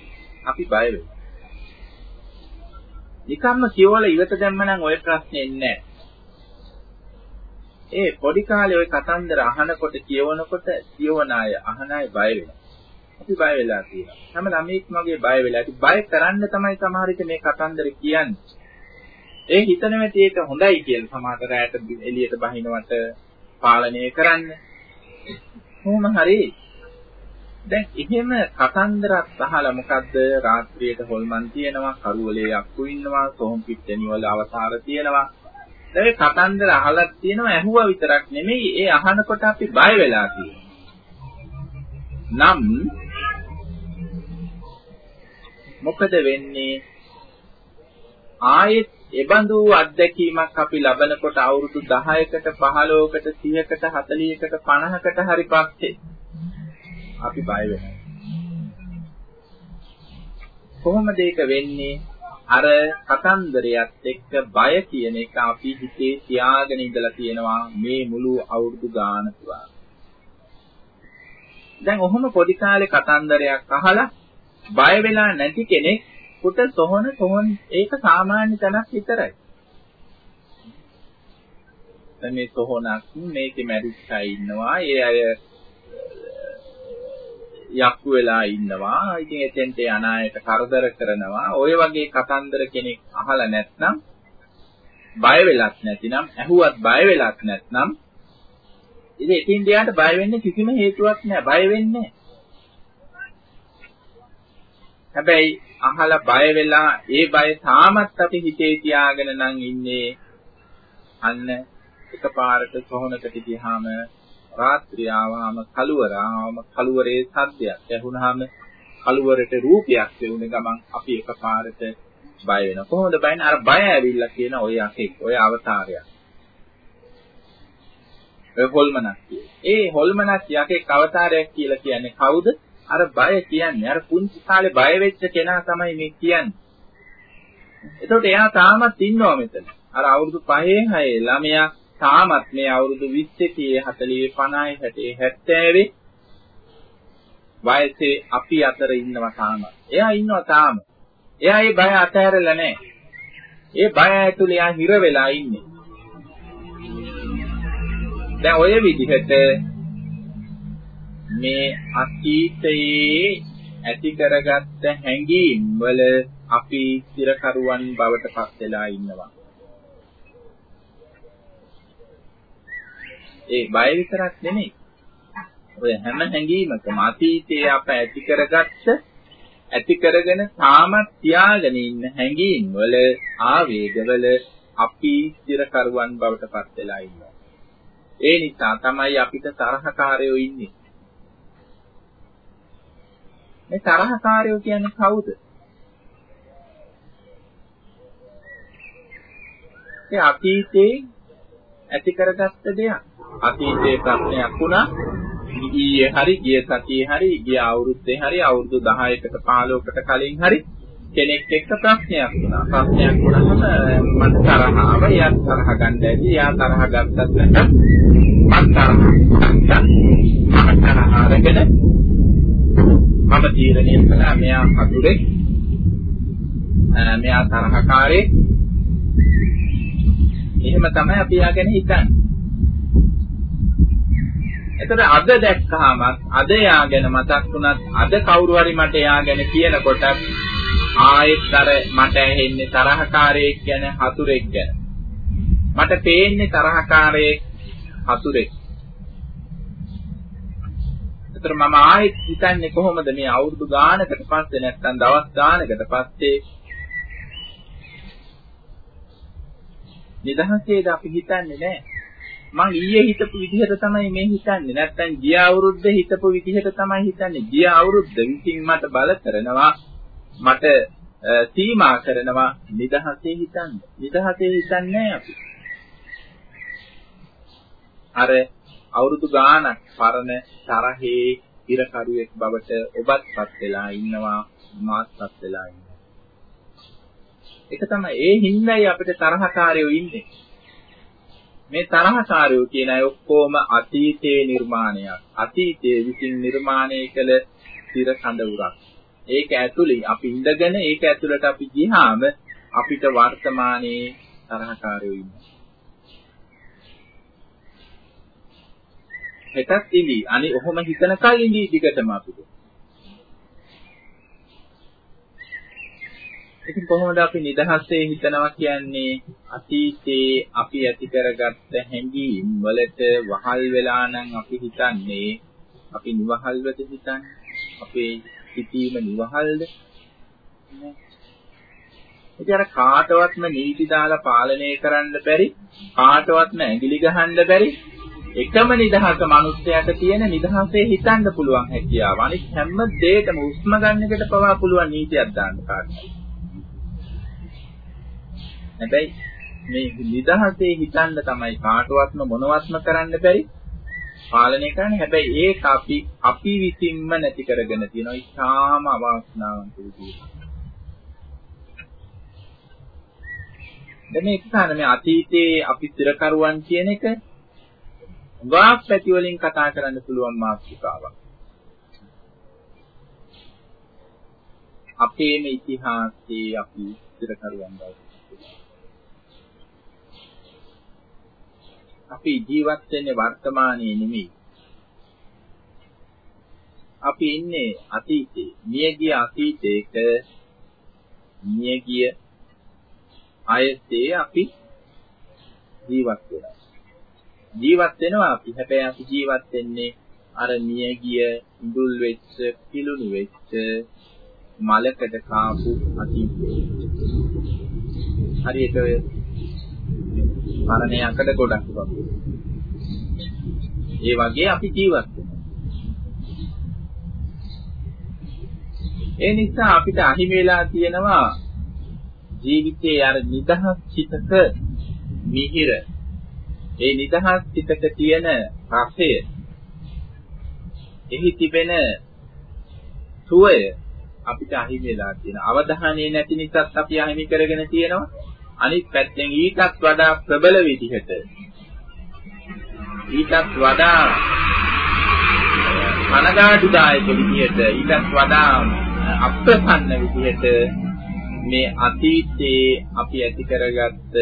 S1: අපි බය වෙනවා නිකම්ම කියවල ඉවත දැම්මනම් ඔය ප්‍රශ්නේ නැහැ. ඒ පොඩි කාලේ ওই කතන්දර අහනකොට කියවනකොට කියවන අය අහන අය බය වෙනවා. අපි බය වෙලා තියෙනවා. හැම ළමෙක් මගේ බය වෙලා. ඉතින් බය කරන්න තමයි සමහර විට මේ කතන්දර කියන්නේ. ඒ හිතන වෙටි ඒක හොඳයි කියලා සමහර රැයට එළියට බහිනවට පාලනය කරන්න. කොහොම හරි දැන් එහෙම කතන්දරක් අහලා මොකද්ද? රාත්‍රියේට හොල්මන් තියෙනවා කරුවලේ යක්කු ඉන්නවා සෝම් පිට්ටනි වල අවතාර තියෙනවා. දැන් මේ කතන්දර අහලා තියෙනවා ඇහුවා විතරක් නෙමෙයි ඒ අහනකොට අපි බය වෙලා නම් මොකද වෙන්නේ? ආයෙත් එබඳු අත්දැකීමක් අපි ලබනකොට අවුරුදු 10කට 15කට 30කට 40කට 50කට හරි පස්සේ අපි බය වෙනවා. කොහොමද ඒක වෙන්නේ? අර කතන්දරයත් එක්ක බය කියන එක අපි හිතේ තියාගෙන ඉඳලා තියෙනවා මේ මුළු අවුරුදු ගාන පුරා. දැන් ඔහොම පොඩි කාලේ කතන්දරයක් අහලා බය වෙලා නැති කෙනෙක් කුට සොහන සොහන් ඒක සාමාන්‍ය තැනක් විතරයි. දැන් මේ සොහනක් මේකේ මැරිච්ච අය ඉන්නවා. ඒ අය යක්කු වෙලා ඉන්නවා. ඉතින් එතෙන්ට යන අයට කරදර කරනවා. ඔය වගේ කතන්දර කෙනෙක් අහලා නැත්නම් බය වෙලක් නැතිනම් ඇහුවත් බය වෙලක් නැත්නම් ඉතින් එතින් දෙයාට බය වෙන්න කිසිම හේතුවක් නැහැ. බය වෙන්නේ හැබැයි අහලා බය වෙලා ඒ බය තාමත් අපි හිතේ තියාගෙන නම් ඉන්නේ අන්න එකපාරට සොහනකට ගියාම රාත්‍රිය ආවම කළුවරාම කළුවරේ සද්දයක් ඇහුනහම කළුවරට රූපයක් ලැබුණ ගමන් අපි එකපාරට බය වෙනවා. කොහොමද බය අර බය ඇවිල්ලා කියන ඔය යකෙක් ඔය අවතාරයක්. ඔය හොල්මනක් ඒ හොල්මනක් යකෙක් අවතාරයක් කියලා කියන්නේ කවුද? අර බය කියන්නේ අර පුංචි කාලේ බය වෙච්ච කෙනා තමයි මේ කියන්නේ. එතකොට එයා තාමත් ඉන්නවා මෙතන. අර අවුරුදු 5 6 ළමයා තාමත් මේ අවුරුදු 20 30 40 50 60 70 වයසේ අපි අතර ඉන්නවා තාම. එයා ඉන්නවා තාම. එයා ඒ බය අතහැරලා නැහැ. ඒ බය ඇතුලේ එයා හිර වෙලා ඉන්නේ. දැන් ඔය විදිහට මේ අතීතයේ ඇති කරගත්ත හැඟීම් වල අපි ස්ථිරකරුවන් බවට පත් වෙලා ඉන්නවා. ඒ බය විතරක් නෙමෙයි. ඔය හැම හැඟීමකම අතීතයේ අප ඇති කරගත්ත ඇති කරගෙන තාමත් තියාගෙන ඉන්න හැඟීම් වල ආවේගවල අපි ස්ථිර කරුවන් බවට පත් වෙලා ඉන්නවා. ඒ නිසා තමයි අපිට තරහකාරයෝ ඉන්නේ. මේ තරහකාරයෝ කියන්නේ කවුද? ඒ අතීතේ ඇති කරගත්ත දෙයක්. අතීතයේ ප්‍රශ්නයක් වුණා. ඊයේ හරි ගිය සතියේ හරි ගිය අවුරුද්දේ හරි අවුරුදු 10කට 15කට කලින් හරි කෙනෙක් එක්ක ප්‍රශ්නයක් වුණා. ප්‍රශ්නයක් වුණාම මට තරහ ආව එයා තරහ ගන්න ඇති. එයා තරහ ගත්තත් නැත්නම් මම තරහ ගත්තා. මම තරහ අරගෙන මම තීරණය කළා මෙයා හතුරෙක් මෙයා තරහකාරයෙක් එහෙම තමයි අපි යාගෙන හිතන්නේ. එතකොට අද දැක්කහම අද යා ගැන මතක් වුණත් අද කවුරු හරි මට යා ගැන කියනකොට ආයෙත් අර මට ඇහෙන්නේ තරහකාරයෙක් ගැන හතුරෙක් ගැන. මට පේන්නේ තරහකාරයෙක් හතුරෙක්. ඒතර මම ආයෙත් හිතන්නේ කොහොමද මේ අවුරුදු ගානකට පස්සේ නැත්නම් දවස් ගානකට පස්සේ නිදහසේද අපි හිතන්නේ නැහැ. මං ඊයේ හිතපු විදිහට තමයි මේ හිතන්නේ. නැත්තම් ගිය අවුරුද්ද හිතපු විදිහට තමයි හිතන්නේ. ගිය අවුරුද්ද විසින් මට බල කරනවා මට සීමා කරනවා නිදහසේ හිතන්න. නිදහසේ හිතන්නේ අපි. අර අවුරුදු ගාණක් පරණ තරහේ ඉරකරුවෙක් බවට ඔබත්පත් වෙලා ඉන්නවා මාත්පත් වෙලා ඉන්නවා. ඒක තමයි ඒ හිඳයි අපිට තරහකාරයෝ ඉන්නේ. මේ තරහකාරයෝ කියන අය ඔක්කොම අතීතයේ නිර්මාණයක්. අතීතයේ විසින් නිර්මාණය කළ ස්ථිර කඳවුරක්. ඒක ඇතුළේ අපි ඉඳගෙන ඒක ඇතුළට අපි ගියාම අපිට වර්තමානයේ තරහකාරයෝ ඉන්නවා. හෙටත් ඉඳි. අනි ඔහොම හිතනකල් ඉඳි දිගටම අපිට. ඉතින් කොහොමද අපි නිදහසේ හිතනවා කියන්නේ අතීතේ අපි ඇති කරගත්ත හැඟීම් වලට වහල් වෙලා නම් අපි හිතන්නේ අපි නිවහල්වද හිතන්නේ අපේ සිටීම නිවහල්ද ඉතින් අර කාටවත්ම නීති දාලා පාලනය කරන්න බැරි කාටවත්ම ඇඟිලි ගහන්න බැරි එකම නිදහස මිනිස්යාට තියෙන නිදහසේ හිතන්න පුළුවන් හැකියාව. අනිත් හැම දෙයකම උස්ම ගන්න එකට පවා පුළුවන් නීතියක් දාන්න කාටද. හැබැයි මේ නිදහසේ හිතන්න තමයි කාටවත්ම මොනවත්ම කරන්න බැරි පාලනය කරන්නේ. හැබැයි ඒක අපි අපි විසින්ම නැති කරගෙන තියෙනවා. ඉතාම අවාසනාවන්ත විදිහට. දැන් මේ ස්ථාන මේ අතීතයේ අපි ස්ථිරකරුවන් කියන එක වාක් පැති වලින් කතා කරන්න පුළුවන් මාතෘකාවක්. අපේම ඉතිහාසයේ අපි ස්ථිරකරුවන් බව. අපි ජීවත් වෙන්නේ වර්තමානයේ නෙමෙයි. අපි ඉන්නේ අතීතේ. මියගිය අතීතයක මියගිය ආයතේ අපි ජීවත් වෙනවා. ජීවත් වෙනවා අපි. හැබැයි අපි ජීවත් වෙන්නේ අර මියගිය ඉඳුල් වෙච්ච, පිලුණු වෙච්ච මලකට කාපු අතීතේ. හරියට ඔය මරණයකට ගොඩක් වගේ. ඒ වගේ අපි ජීවත් වෙනවා. ඒ නිසා අපිට අහිමි වෙලා තියෙනවා ජීවිතයේ අර නිදහස් චිතක මිහිර ඒ නිදහස් චිතක තියෙන රසය එහි තිබෙන සුවය අපිට අහිමි වෙලා තියෙනවා අවධානය නැති නිසාත් අපි අහිමි කරගෙන තියෙනවා අනිත් පැත්තෙන් ඊටත් වඩා ප්‍රබල විදිහට ඊටත් වඩා කනගාටුදායක විදිහට ඊටත් වඩා අප්‍රසන්න විදිහට මේ අතීතයේ අපි ඇති කරගත්ත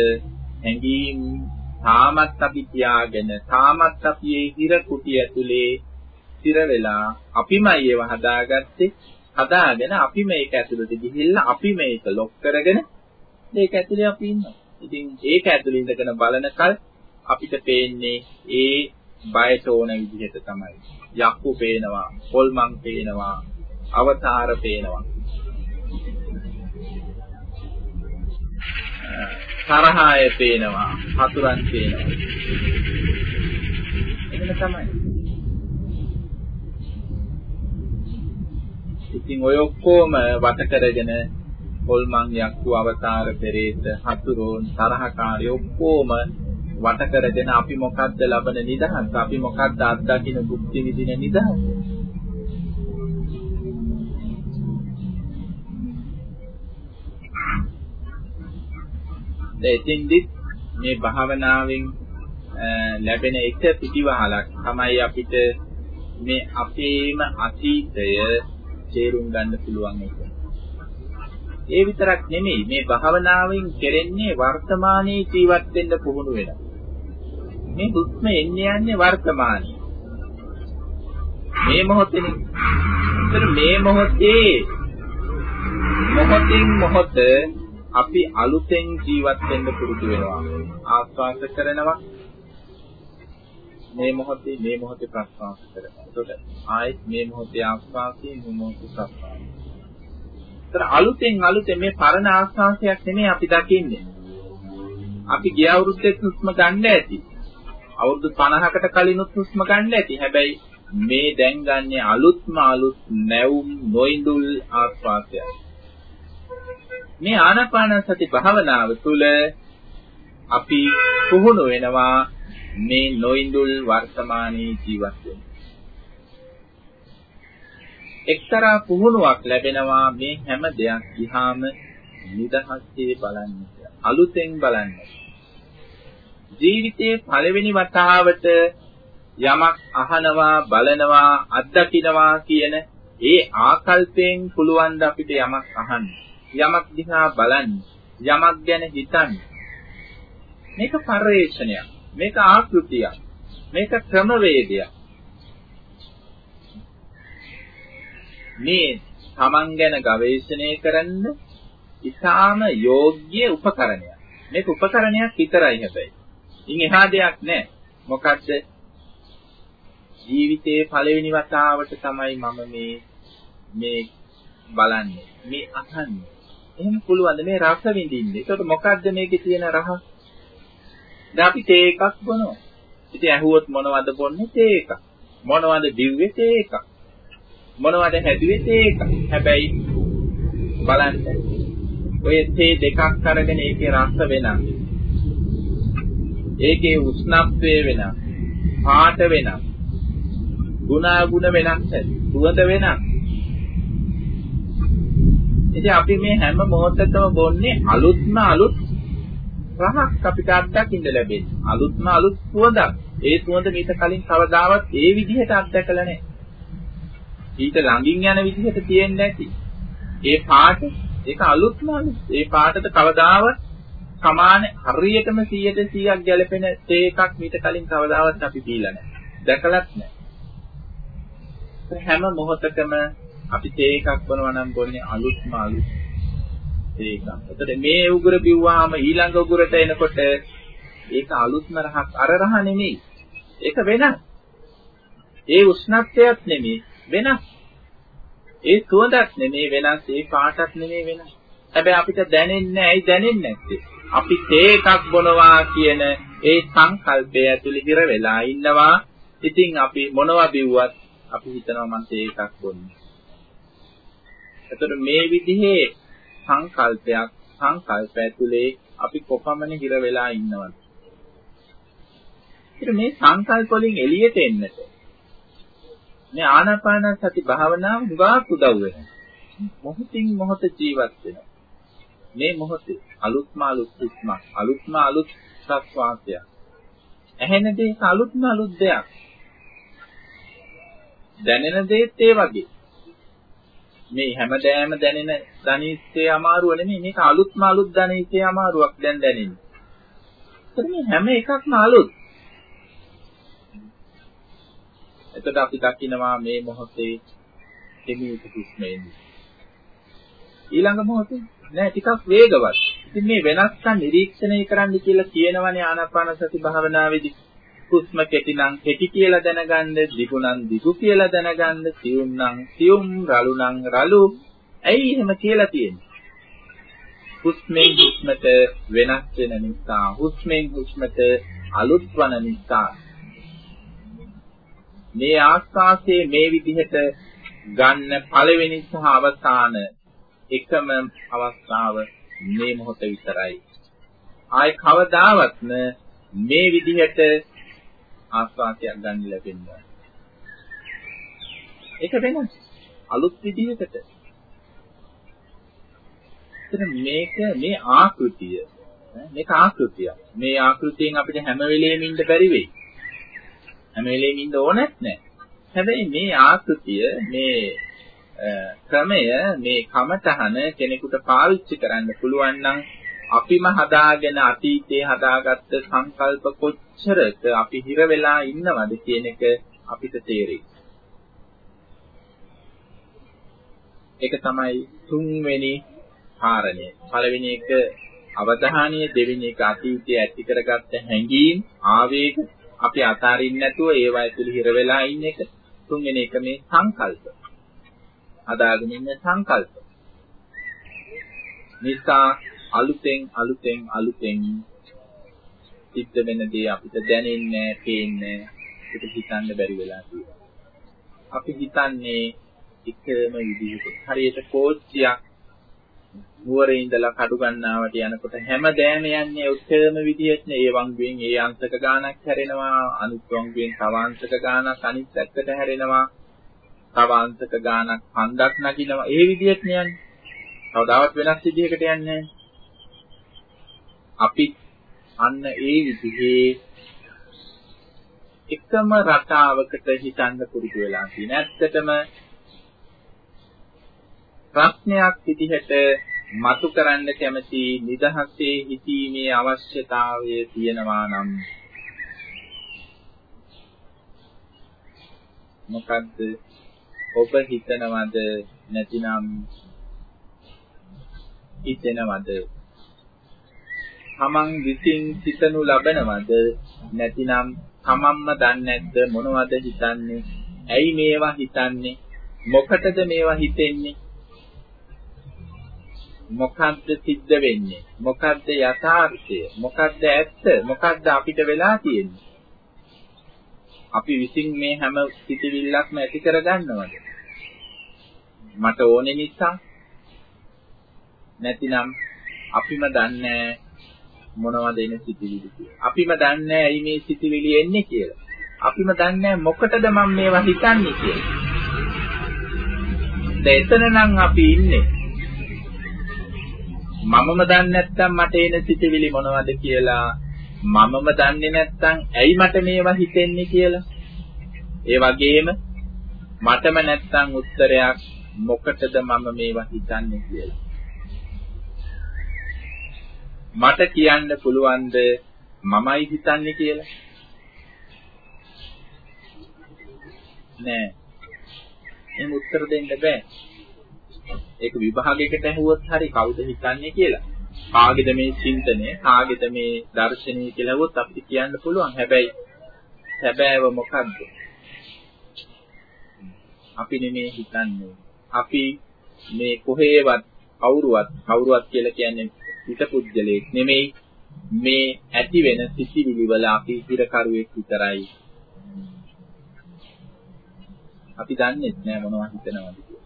S1: හැඟීම් තාමත් අපි තියාගෙන තාමත් අපි ඒ හිර කුටි ඇතුලේ ස්ථිර වෙලා අපිමයි ඒව හදාගත්තේ. හදාගෙන අපි මේක ඇතුළට ගිහිල්ලා අපි මේක ලොක් කරගෙන මේක ඇතුලේ අපි ඉන්නවා. ඉතින් ඒක ඇතුලේ ඉඳගෙන බලනකල් අපිට පේන්නේ ඒ බයට ඕන විදිහට තමයි. යක්කු පේනවා, පොල්මන් පේනවා, අවතාර පේනවා. තරහය පේනවා, හතුරන් පේනවා. එහෙම තමයි. ඉතින් ඔය ඔක්කොම වට කරගෙන පොල්මන් යක්කු අවතාර පෙරේත හතුරුන් තරහකාරී ඔක්කොම වට කරගෙන අපි මොකද්ද ලබන නිදහස අපි මොකද්ද අත්දකින්න භුක්ති විඳින නිදහස එතෙන්දි මේ භාවනාවෙන් ලැබෙන එක පිටිවහලක් තමයි අපිට මේ අපේම අතීතය තේරුම් ගන්න පුළුවන් එක. ඒ විතරක් නෙමෙයි මේ භාවනාවෙන් කෙරෙන්නේ වර්තමානයේ ජීවත් වෙන්න පුහුණු වෙනවා. මේ හුස්ම එන්නේ යන්නේ වර්තමානයේ. මේ මොහොතේ මේ මොහොතේ මොහොතින් මොහොත අපි අලුතෙන් ජීවත් වෙන්න පුරුදු වෙනවා. ආස්වාද කරනවා. මේ මොහොතේ මේ මොහොතේ ප්‍රස්වාස කරනවා. එතකොට ආයෙත් මේ මොහොතේ ආස්වාදයේ මේ මොහොතේ ප්‍රස්වාසය. ඒතර අලුතෙන් අලුතෙන් මේ පරණ ආස්වාදයක් නෙමෙයි අපි දකින්නේ. අපි ගිය අවුරුද්දේ හුස්ම ගන්න ඇති. අවුරුදු 50කට කලිනුත් හුස්ම ගන්න ඇති. හැබැයි මේ දැන් ගන්නෙ අලුත්ම අලුත් නැවුම් නොඉඳුල් ආස්වාදයක්. මේ ආනාපාන සති භාවනාව තුළ අපි පුහුණු වෙනවා මේ නොඉඳුල් වර්තමානයේ ජීවත් වෙන්න. එක්තරා පුහුණුවක් ලැබෙනවා මේ හැම දෙයක් දිහාම නිදහසේ බලන්න. අලුතෙන් බලන්න. ජීවිතයේ පළවෙනි වතාවට යමක් අහනවා, බලනවා, අත්දකින්නවා කියන ඒ ආකල්පයෙන් පුළුවන් ද අපිට යමක් අහන්න. යමක් දිහා බලන්න. යමක් ගැන හිතන්න. මේක පරිශ්‍රණයක්. මේක ආකෘතියක්. මේක ක්‍රමවේදයක්. මේ තමන් ගැන ගවේෂණය කරන්න ඉතාම යෝග්‍ය උපකරණයක්. මේක උපකරණයක් විතරයි හැබැයි. ඉන් එහා දෙයක් නැහැ. මොකද්ද? ජීවිතයේ පළවෙනි වතාවට තමයි මම මේ මේ බලන්නේ. මේ අහන්නේ. එහෙම පුළුවන්ද මේ රස විඳින්න? ඒකට මොකද්ද මේකේ තියෙන රහ? දැන් අපි තේ එකක් බොනවා. ඉතින් ඇහුවොත් මොනවද බොන්නේ? තේ එකක්. මොනවද දිව්වේ තේ එකක්. මොනවද හැදුවේ තේ එකක්. හැබැයි බලන්න. ඔය තේ දෙකක් අරගෙන ඒකේ රස වෙනස්. ඒකේ උෂ්ණත්වය වෙනස්. පාට වෙනස්. ගුණාගුණ වෙනස්. සුවඳ වෙනස්. ඉතින් අපි මේ හැම මොහොතකම බොන්නේ අලුත්ම අලුත් රහක් අපිට අත්දකින්න ලැබෙන්නේ. අලුත්ම අලුත් සුවඳක්. ඒ සුවඳ මීට කලින් කවදාවත් ඒ විදිහට අත්දැකලා නැහැ. ඊට ළඟින් යන විදිහට තියෙන්නේ නැති. ඒ පාට ඒක අලුත්ම අලුත්. ඒ පාටට කවදාවත් සමාන හරියටම 100ට 100ක් ගැලපෙන තේ එකක් මීට කලින් කවදාවත් අපි දීලා නැහැ. දැකලත් නැහැ. හැම මොහොතකම අපි තේ එකක් බොනවා නම් බොන්නේ අලුත්ම අලුත් තේ එකක්. එතකොට මේ උගුර බිව්වාම ඊළඟ උගුරට එනකොට ඒක අලුත්ම රහක් අර රහ නෙමෙයි. ඒක වෙනස්. ඒ උෂ්ණත්වයක් නෙමෙයි වෙනස්. ඒ සුවඳක් නෙමෙයි වෙනස්, ඒ පාටක් නෙමෙයි වෙනස්. හැබැයි අපිට දැනෙන්නේ ඇයි දැනෙන්නේ නැත්තේ? අපි තේ එකක් බොනවා කියන ඒ සංකල්පය ඇතුළේ හිර වෙලා ඉන්නවා. ඉතින් අපි මොනවා බිව්වත් අපි හිතනවා මම තේ එකක් බොන්නේ. එතකොට මේ විදිහේ සංකල්පයක් සංකල්ප ඇතුලේ අපි කොපමණ හිර වෙලා ඉන්නවද? ඉතින් මේ සංකල්ප වලින් එළියට එන්නට මේ ආනාපාන සති භාවනාව හුඟක් උදව් වෙනවා. මොහොතින් මොහොත ජීවත් වෙනවා. මේ මොහොතේ අලුත්ම අලුත් ඉස්මක් අලුත්ම අලුත් සත්වාසයක්. ඇහෙන දේ අලුත්ම අලුත් දෙයක්. දැනෙන දේත් ඒ වගේ. මේ හැමදෑම දැනෙන ධනිස්සේ අමාරුව නෙමෙයි මේක අලුත්ම අලුත් ධනිස්සේ අමාරුවක් දැන් දැනෙන්නේ. ඒත් මේ හැම එකක්ම අලුත්. එතකොට අපි දකිනවා මේ මොහොතේ දෙමියුතු කුස්මෙන්නේ. ඊළඟ මොහොතේ නෑ ටිකක් වේගවත්. ඉතින් මේ වෙනස්කම් නිරීක්ෂණය කරන්න කියලා කියනවනේ ආනාපාන සති භාවනාවේදී. හුස්ම කෙටි නම් කෙටි කියලා දැනගන්න, දිගු නම් දිගු කියලා දැනගන්න, සියුම් නම් සියුම්, රළු නම් රළු. ඇයි එහෙම කියලා තියෙන්නේ? හුස්මෙන් හුස්මට වෙනස් වෙන නිසා, හුස්මෙන් හුස්මට අලුත් වන නිසා මේ ආස්වාසයේ මේ විදිහට ගන්න පළවෙනි සහ අවසාන එකම අවස්ථාව මේ මොහොත විතරයි. ආය කවදාවත්ම මේ විදිහට ආස්වාදයක් ගන්න ලැබෙන්නේ ඒක වෙනස්. අලුත් විදිහකට. එතන මේක මේ ආකෘතිය මේක ආකෘතියක්. මේ ආකෘතියෙන් අපිට හැම වෙලෙම ඉන්න බැරි වෙයි. හැම වෙලෙම ඉන්න ඕනෙත් නැහැ. හැබැයි මේ ආකෘතිය මේ ක්‍රමය මේ කමතහන කෙනෙකුට පාවිච්චි කරන්න පුළුවන් නම් අපිම හදාගෙන අතීතයේ හදාගත්ත සංකල්ප කොච්චරක අපි හිර වෙලා ඉන්නවද කියන එක අපිට තේරෙයි. ඒක තමයි තුන්වෙනි කාරණය. පළවෙනි එක අවධානීය දෙවෙනි එක අතීතයේ ඇති කරගත්ත හැඟීම් ආවේග අපි අතාරින්න නැතුව ඒව ඇතුළේ හිර වෙලා ඉන්න එක. තුන්වෙනි එක මේ සංකල්ප. හදාගෙන ඉන්න සංකල්ප. නිසා අලුතෙන් අලුතෙන් අලුතෙන් සිද්ධ වෙන දේ අපිට දැනෙන්නේ පේන්නේ ඒක හිතන්න බැරි වෙලා තියෙනවා. අපි හිතන්නේ එකම විදිහට. හරියට කෝච්චියක් නුවරේ ඉඳලා කඩු ගන්නාවට යනකොට හැමදෑම යන්නේ උත්තරම විදිහට නේ. ඒ වංගුවෙන් ඒ අංශක ගානක් හැරෙනවා, අනිත් වංගුවෙන් තව අංශක ගානක් අනිත් පැත්තට හැරෙනවා. තව අංශක ගානක් හන්දක් නගිනවා. ඒ විදිහට යන්නේ. කවදාවත් වෙනස් විදිහකට යන්නේ අපි අන්න ඒ විදිහේ එකම රටාවකට හිතන්න පුරුදු වෙලා තියෙන. ඇත්තටම ප්‍රශ්නයක් විදිහට මතු කරන්න කැමති නිදහසේ හිතීමේ අවශ්‍යතාවය තියෙනවා නම් මොකද්ද ඔබ හිතනවද නැතිනම් හිතෙනවද? තමන් විසින් සිතනු ලබනවද? නැතිනම් තමන්ම දන්නේ නැද්ද මොනවද හිතන්නේ? ඇයි මේවා හිතන්නේ? මොකටද මේවා හිතෙන්නේ? මොකද්ද සිද්ධ වෙන්නේ? මොකද්ද යථාර්ථය? මොකද්ද ඇත්ත? මොකද්ද අපිට වෙලා තියෙන්නේ? අපි විසින් මේ හැම සිතිවිල්ලක්ම ඇති කරගන්නවද? මට ඕනේ නිසා නැතිනම් අපිම දන්නේ මොනවද එන සිතිවිලි කියලා. අපිම දන්නේ ඇයි මේ සිතිවිලි එන්නේ කියලා. අපිම දන්නේ මොකටද මම මේවා හිතන්නේ කියලා. එතන නම් අපි ඉන්නේ. මමම දන්නේ නැත්තම් මට එන සිතිවිලි මොනවද කියලා මමම දන්නේ නැත්තම් ඇයි මට මේවා හිතෙන්නේ කියලා. ඒ වගේම මටම නැත්තම් උත්තරයක් මොකටද මම මේවා හිතන්නේ කියලා. මට කියන්න පුළුවන්ද මමයි හිතන්නේ කියලා? නෑ. එහෙම උත්තර දෙන්න බෑ. ඒක විභාගයකට ඇහුවොත් හරි කවුද හිතන්නේ කියලා. කාගේද මේ චින්තනය, කාගේද මේ දර්ශනය කියලා ඇහුවොත් අපිට කියන්න පුළුවන්. හැබැයි සැබෑව මොකද්ද? අපි නෙමේ හිතන්නේ. අපි මේ කොහේවත් කවුරුවත් කවුරුවත් කියලා කියන්නේ හිත පුජ්‍යලයක් නෙමෙයි. මේ ඇති වෙන සිසිවිලි වල අපි හිරකරුවෙක් විතරයි. අපි දන්නේ නැහැ මොනවද හිතනවද කියලා.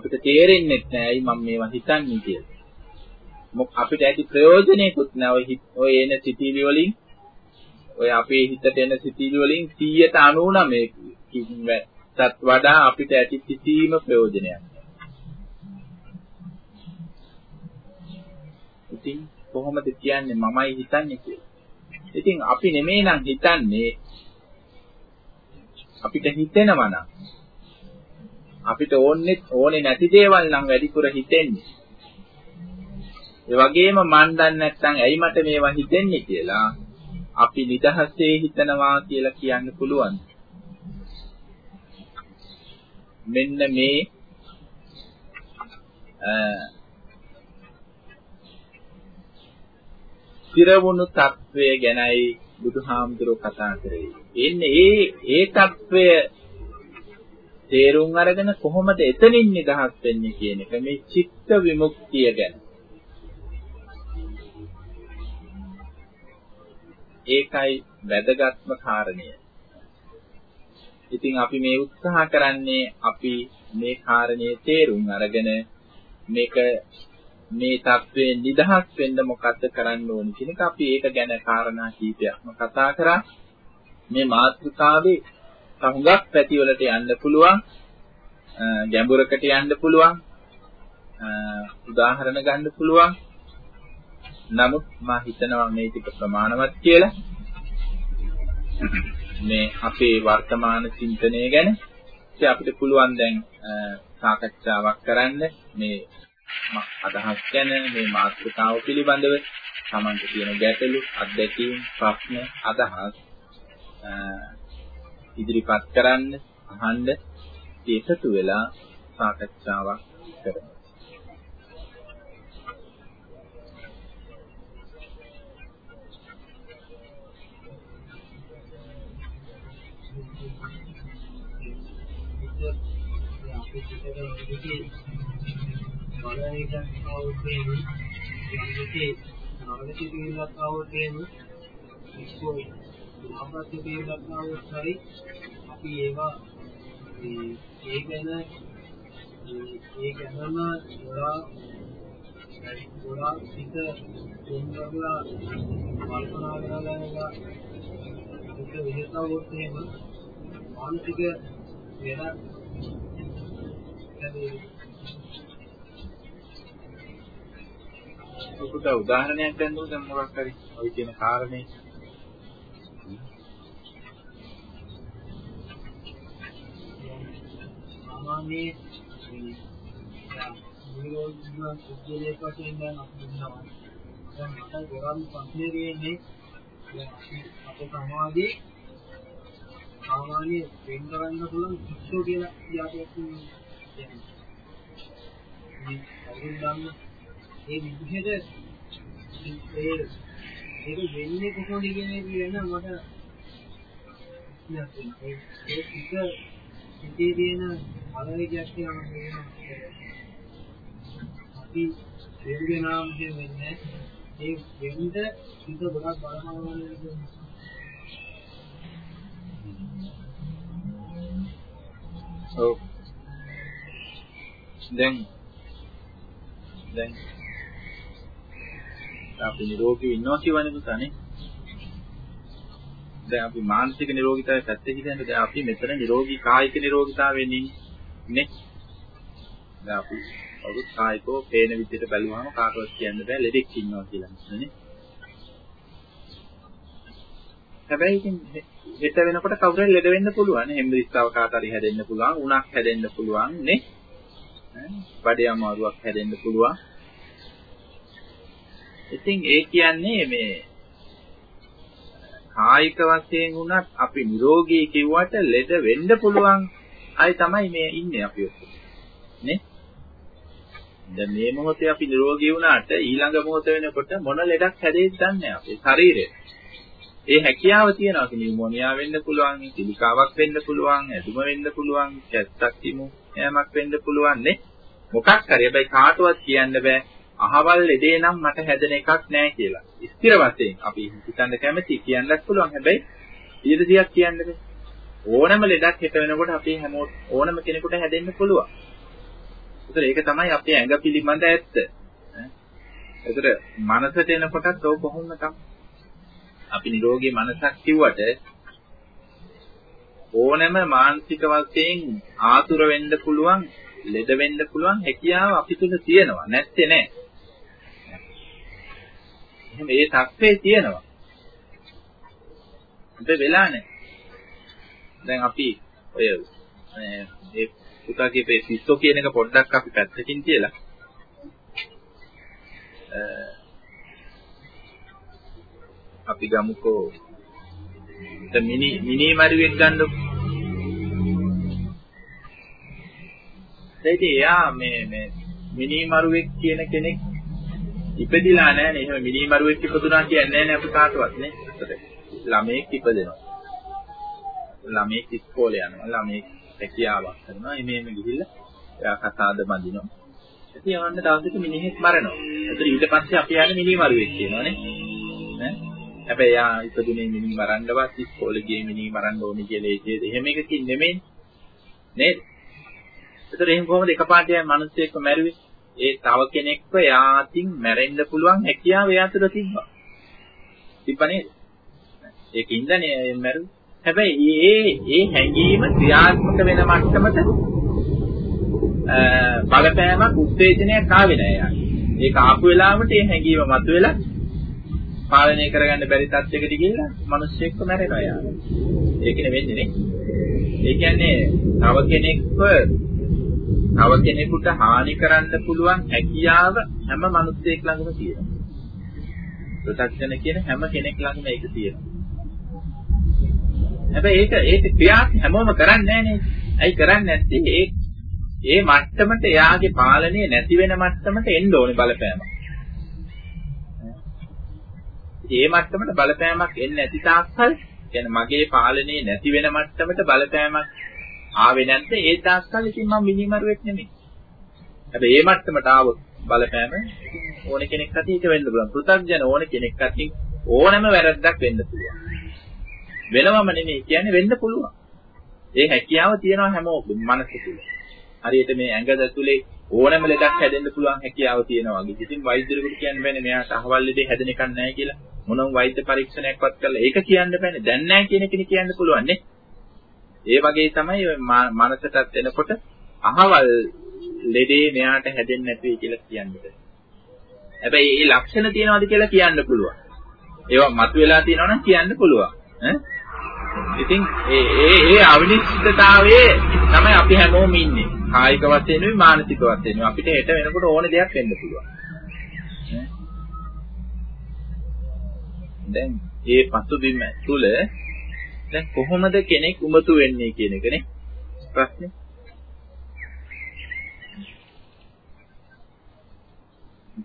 S1: අපිට තේරෙන්නේ නැහැ ඇයි මම මේවා හිතන්නේ කියලා. මොක අපිට ඇති ප්‍රයෝජනෙකුත් නැහැ ඔය ඔය එන සිතිවිලි වලින් ඔය අපේ හිතට එන සිතිවිලි වලින් 199 තත් වඩා අපිට ඇති කිසිම ප්‍රයෝජනයක් ඉතින් කොහොමද කියන්නේ මමයි හිතන්නේ කියලා. ඉතින් අපි නෙමෙයි නම් හිතන්නේ අපිට හිතෙනවා නම් අපිට ඕනේ ඕනේ නැති දේවල් නම් වැඩිපුර හිතෙන්නේ. ඒ වගේම මන් දන්නේ නැත්නම් ඇයි මට මේවා හිතෙන්නේ කියලා අපි නිදහසේ හිතනවා කියලා කියන්න පුළුවන්. මෙන්න මේ ස්ථිරවුණු తත්වය ගැනයි බුදුහාමුදුරුවෝ කතා කරේ. එන්නේ ඒ ඒ తත්වය තේරුම් අරගෙන කොහොමද එතනින් නිදහස් වෙන්නේ කියන එක මේ චිත්ත විමුක්තිය ගැන. ඒකයි වැදගත්ම කාරණය. ඉතින් අපි මේ උත්සාහ කරන්නේ අපි මේ කාරණේ තේරුම් අරගෙන මේක මේ தત્ත්වයෙන් නිදහස් වෙන්න මොකද්ද කරන්න ඕනේ කියන එක අපි ඒක ගැන කාරණා කීපයක්ම කතා කරා. මේ මාතෘකාවේ සමුගක් පැතිවලට යන්න පුළුවන් ගැඹුරකට යන්න පුළුවන් උදාහරණ ගන්න පුළුවන්. නමුත් මා හිතනවා මේ ටික ප්‍රමාණවත් කියලා. මේ අපේ වර්තමාන චින්තනය ගැන. ඉතින් අපිට පුළුවන් දැන් සාකච්ඡාවක් කරන්න. මේ අදහස් ගැන මේ මාතෘකාව පිළිබඳව තමන්ට තියෙන ගැටලු අත්දැකීම් ප්‍රශ්න අදහස් ඉදිරිපත් කරන්න අහන්න ඒසතු වෙලා සාකච්ඡාවක් කරමු.
S2: බලයෙන් කවුරු වෙන්නේ යම් කිසි නරක සිතුවිල්ලක් ආවොත් එහෙම ඉස්සෝ ලාභත් සිතුවිල්ලක් આવුත් හරි අපි ඒවා ඒ ගැන ඒ ගැනම ගොඩා ගොඩා සිත තුන්වලා කල්පනා කරලා ඒක විහිසවුත් එහෙම මානසික වෙන
S1: ඔකට උදාහරණයක් ගන්න ඕන දැන් මොකක් හරි? ඔය කියන කාරණේ.
S2: සාමාන්‍ය නිරෝධිය සුද්ධියේ වශයෙන් දැන් අපි ඉන්නවා. දැන් මට ගොඩක් ප්‍රශ්නේ තියෙන්නේ අපේ සමාජයේ සාමාන්‍ය වෙන් කරන්න පුළුවන් කිච්චෝ කියලා යාපයක් තියෙනවා. කවුරුත් දන්න ඒ විදිහට ඒ ඒක වෙන්නේ කොහොමද කියන එක ගැන මට නැත්නම් ඒ ඒක ඉතේ තියෙන බලවේගයක් තියෙනවා අපි දෙවියන් නාමයෙන් වෙන්නේ ඒ වෙන්න හිත ගොඩක් බලනවා
S1: ඔව් දැන් දැන් අපි නිරෝගී ඉන්නවා කියවනේ පුතානේ. දැන් අපි මානසික නිරෝගීතාවය පැත්තේ හිතන්නේ දැන් අපි මෙතන නිරෝගී කායික නිරෝගීතාවයෙන් ඉන්නේ දැන් අපි අවුත් කායිකෝ පේන විදිහට බැලුවම කාටවත් කියන්න බෑ ලෙඩෙක් ඉන්නවා කියලා නේ හැබැයි ඉතින් හෙට වෙනකොට කවුරු හරි ලෙඩ වෙන්න පුළුවන්. හෙම්බිරිස්සාව කාට හරි හැදෙන්න පුළුවන්. උණක් හැදෙන්න පුළුවන් නේ. බඩේ අමාරුවක් හැදෙන්න පුළුවන්. ඉතින් ඒ කියන්නේ මේ කායික වශයෙන් වුණත් අපි නිරෝගී කිව්වට ලෙඩ වෙන්න පුළුවන් අය තමයි මේ ඉන්නේ අපි ඔක්කොම. නේ? දැන් මේ මොහොතේ අපි නිරෝගී වුණාට ඊළඟ මොහොත වෙනකොට මොන ලෙඩක් හැදෙයිද දන්නේ නැහැ අපේ ශරීරේ. ඒ හැකියාව තියෙනවා නියුමෝනියා වෙන්න පුළුවන්, පිළිකාවක් වෙන්න පුළුවන්, ඇදුම වෙන්න පුළුවන්, කැස්සක් තිමු යෑමක් වෙන්න පුළුවන් නේ. මොකක් හරි හැබැයි කාටවත් කියන්න බෑ අහවල් ලෙඩේ නම් මට හැදෙන එකක් නෑ කියලා. ස්ථිර වශයෙන් අපි හිතන්න කැමති කියන්නත් පුළුවන් හැබැයි ඊටසියක් කියන්න බෑ. ඕනම ලෙඩක් හිට වෙනකොට අපි හැමෝම ඕනම කෙනෙකුට හැදෙන්න පුළුවන්. ඒතර ඒක තමයි අපේ ඇඟ පිළිබඳ ඇත්ත. ඒතර මනසට එනකොටත් ඕක කොහොමද තමයි අපි නිරෝගී මනසක් කිව්වට ඕනෑම මානසික වශයෙන් ආතුර වෙන්න පුළුවන් ලෙඩ වෙන්න පුළුවන් හැකියාව අපි තුල තියෙනවා නැත්තේ නෑ. එහෙනම් ඒ තත්ත්වේ තියෙනවා. අපේ වෙලා නෑ. දැන් අපි ඔය ඒ පුතා කියපේ සිස්සෝ කියන එක පොඩ්ඩක් අපි පැත්තකින් තියලා අපි ගමුකෝ මිනි මිනි මරුවෙක් ගන්නකො. ඒකේ එයා මේ මේ මිනි මරුවෙක් කියන කෙනෙක් ඉපදිලා නැහැ නේ. එහෙම මිනි මරුවෙක් ඉපදුනා කියන්නේ නැහැ අපි කාටවත් නේ. ළමයෙක් ඉපදෙනවා. ළමයෙක් ඉස්කෝලේ යනවා. ළමයෙක් රැකියාවක් කරනවා. එමෙහෙම ගිහිල්ලා එයා කසාද බඳිනවා. ඉතින් යවන්න දවසක මිනිහෙක් මරනවා. ඒතර ඊට පස්සේ අපි යන්නේ මිනි මරුවෙක් කියනවානේ. ඈ හැබැයි යා ඉපදුනේ මිනි මරන්නවත් ඉස්කෝලේ ගියේ මිනි මරන්න ඕනේ කියලා ඒකේ එහෙම එකකින් නෙමෙයි නේද? ඒතර එහෙම කොහොමද එකපාරට යන මිනිස්සෙක්ව මැරුවේ? ඒ තව කෙනෙක්ව යාතින් මැරෙන්න පුළුවන් හැකියාව එයා තුළ තිබ්බා. තිබ්බ නේද? ඒකින්දනේ මැරුවේ. හැබැයි ඒ ඒ හැඟීම ක්‍රියාත්මක වෙන මට්ටමට බලපෑමක් උත්තේජනයක් ආවේ නෑ යා. ඒක ආපු වෙලාවට ඒ හැඟීම මතුවෙලා පාලනය කරගන්න බැරි තත්යකට ගිහිල්ලා මිනිස්සෙක්ව මැරෙනවා යා. ඒකනේ වෙන්නේ නේ. ඒ කියන්නේ තව කෙනෙක්ව තව කෙනෙකුට හානි කරන්න පුළුවන් හැකියාව හැම මිනිස්සෙක් ළඟම තියෙනවා. ප්‍රත්‍යක්ෂණ කියන හැම කෙනෙක් ළඟම ඒක තියෙනවා. හැබැයි ඒක ඒක ක්‍රියාත් හැමෝම කරන්නේ නැහැ ඇයි කරන්නේ නැත්තේ? ඒ ඒ මට්ටමට එයාගේ පාලනය නැති වෙන මට්ටමට එන්න ඕනේ බලපෑමක්. ඒ මට්ටමට බලපෑමක් එන්නේ නැති තාක්කල් කියන්නේ මගේ පාලනේ නැති වෙන මට්ටමට බලපෑමක් ආවේ නැත්නම් ඒ තාක්කල් ඉතින් මම මිනිමරුවෙක් නෙමෙයි. හැබැයි ඒ මට්ටමට ආවොත් බලපෑම ඕන කෙනෙක් අතින් ඒක වෙන්න පුළුවන්. පෘථග්ජන ඕන කෙනෙක් අතින් ඕනම වැරද්දක් වෙන්න පුළුවන්. වෙනවම නෙමෙයි කියන්නේ වෙන්න පුළුවන්. ඒ හැකියාව තියෙනවා හැමෝම මනස තුල. හරියට මේ ඇඟ ඇතුලේ ඕනම ලෙඩක් හැදෙන්න පුළුවන් හැකියාව තියෙනවා වගේ. ඉතින් වෛද්‍යවරුන්ට කියන්න බෑනේ මෙයාට අහවල් ලෙඩේ හැදෙන එකක් නැහැ කියලා. මොනම වෛද්‍ය පරීක්ෂණයක්වත් කරලා ඒක කියන්න බෑනේ. දැන් නැහැ කියන කෙනෙක් කියන්න පුළුවන් නේ. ඒ වගේ තමයි මනසටත් එනකොට අහවල් ලෙඩේ මෙයාට හැදෙන්නේ නැති කියලා කියන්නේ. හැබැයි මේ ලක්ෂණ තියෙනවද කියලා කියන්න පුළුවන්. ඒවා මතුවලා තියෙනවා නම් කියන්න පුළුවන්. ඈ ඉතින් ඒ ඒ ඒ අවිනිශ්චිතතාවයේ තමයි අපි හැමෝම ඉන්නේ. කායික වශයෙන් නෙවෙයි මානසික වශයෙන් නෙවෙයි. අපිට හෙට වෙනකොට ඕන දෙයක් වෙන්න පුළුවන්. දැන් ඒ පසුබිම තුල දැන් කොහොමද කෙනෙක් උමතු වෙන්නේ කියන එකනේ ප්‍රශ්නේ.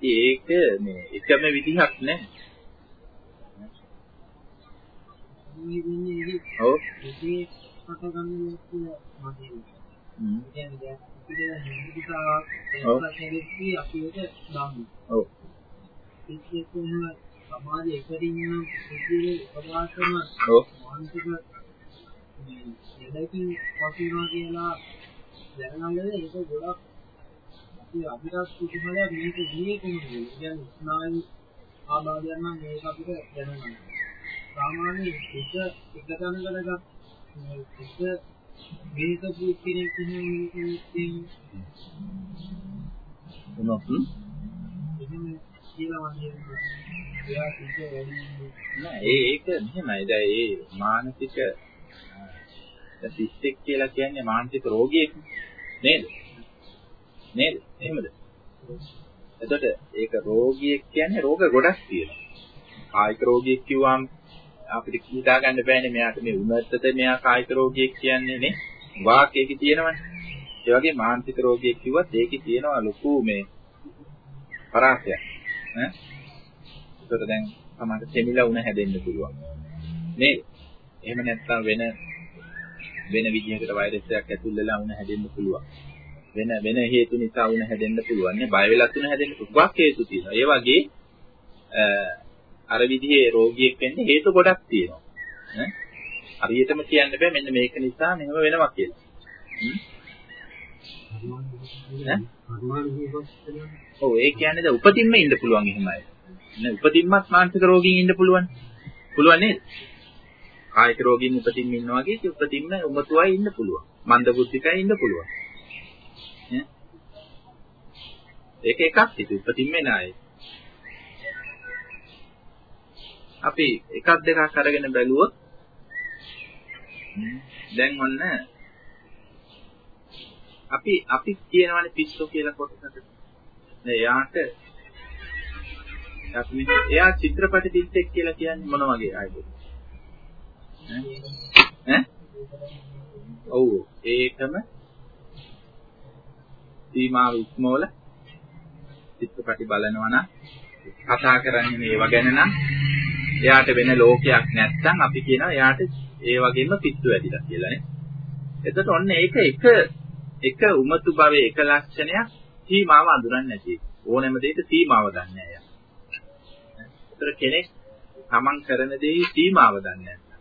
S1: ඒක මේ එකම විදිහක් නෑ. ඔව්. ඔව්.
S2: සමාජ එකරින් නම් සිද්ධියේ උපවාසම
S1: ඔව්.
S2: මානසික මේ දෙලකින් පසුනවා කියලා දැනගන්නද ඒක ගොඩක් අපි අපිට කුතුහලයක් මේක ගියේ කොහොමද? කියන්නේ ස්නායු ආබාධයන් නම් මේක අපිට දැනගන්න. සාමාන්‍ය එක එක තැනකට ගත් එක මේකපු කෙනෙක් එහෙම
S1: මොනවද? හ්ම්?
S2: එහෙම කියලා මම කියනවා. එයා සිද්ධ වැඩි
S1: නෑ ඒ ඒක මෙහෙමයි. දැන් ඒ මානසික සිස්ටෙක් කියලා කියන්නේ මානසික රෝගියෙක් නේද? නේද? එහෙමද? එතකොට ඒක රෝගියෙක් කියන්නේ රෝග ගොඩක් තියෙනවා. කායික රෝගියෙක් කිව්වම අපිට හිතා ගන්න බෑනේ මෙයාට මේ උනත්තද මෙයා කායික රෝගියෙක් කියන්නේ නේ. වාක්‍යයක තියෙනවනේ. ඒ වගේ මානසික රෝගියෙක් කිව්වත් ඒකේ තියෙනවා ලොකු මේ පරාසයක්. ඈ ඒකට දැන් තමයි තෙමිලා උණ හැදෙන්න පුළුවන්. නේද? එහෙම නැත්නම් වෙන වෙන විදිහකට වෛරස් එකක් ඇතුල් වෙලා උණ හැදෙන්න පුළුවන්. වෙන වෙන හේතු නිසා උණ හැදෙන්න පුළුවන් නේ. බය වෙලා තුන හැදෙන්න පුළුවන් හේතු තියෙනවා. ඒ වගේ අර විදිහේ රෝගියෙක් වෙන්න හේතු ගොඩක් තියෙනවා. ඈ හරියටම කියන්න බෑ මෙන්න මේක නිසා මෙහෙම වෙනවා කියලා. ඔව් ඒ කියන්නේ දැන් උපතින්ම ඉන්න පුළුවන් එහෙමයි. නේ උපතින්මත් මානසික රෝගීන් ඉන්න පුළුවන්. පුළුවන් නේද? කායික රෝගීන් උපතින්ම ඉන්නවා වගේ උපතින්ම උමතුවයි ඉන්න පුළුවන්. මන්ද බුද්ධිකයි ඉන්න පුළුවන්. ඈ ඒක එකක් ඉතින් උපතින්ම එන අය. අපි එකක් දෙකක් අරගෙන බැලුවොත් දැන් ඔන්න අපි අපි කියනවානේ පිස්සෝ කියලා කොටසකට. දැන් එයාට අපි එයා චිත්‍රපට පිස්සෙක් කියලා කියන්නේ මොන වගේ අයද? ඈ? ඔව් ඒකම සීමාව ඉක්මවල චිත්‍රපටි බලනවා නම් කතා කරන්නේ මේව ගැන නම් එයාට වෙන ලෝකයක් නැත්තම් අපි කියනවා එයාට ඒ වගේම පිස්සු වැඩිලා කියලා නේ. එතකොට ඔන්න ඒක එක එක උමතු භවයේ එක ලක්ෂණයක් සීමාව අඳුරන්නේ නැති. ඕනෑම දෙයක සීමාව දන්නේ නැහැ. ඒතර කෙනෙක් තමන් කරන දේ සීමාව දන්නේ නැහැ.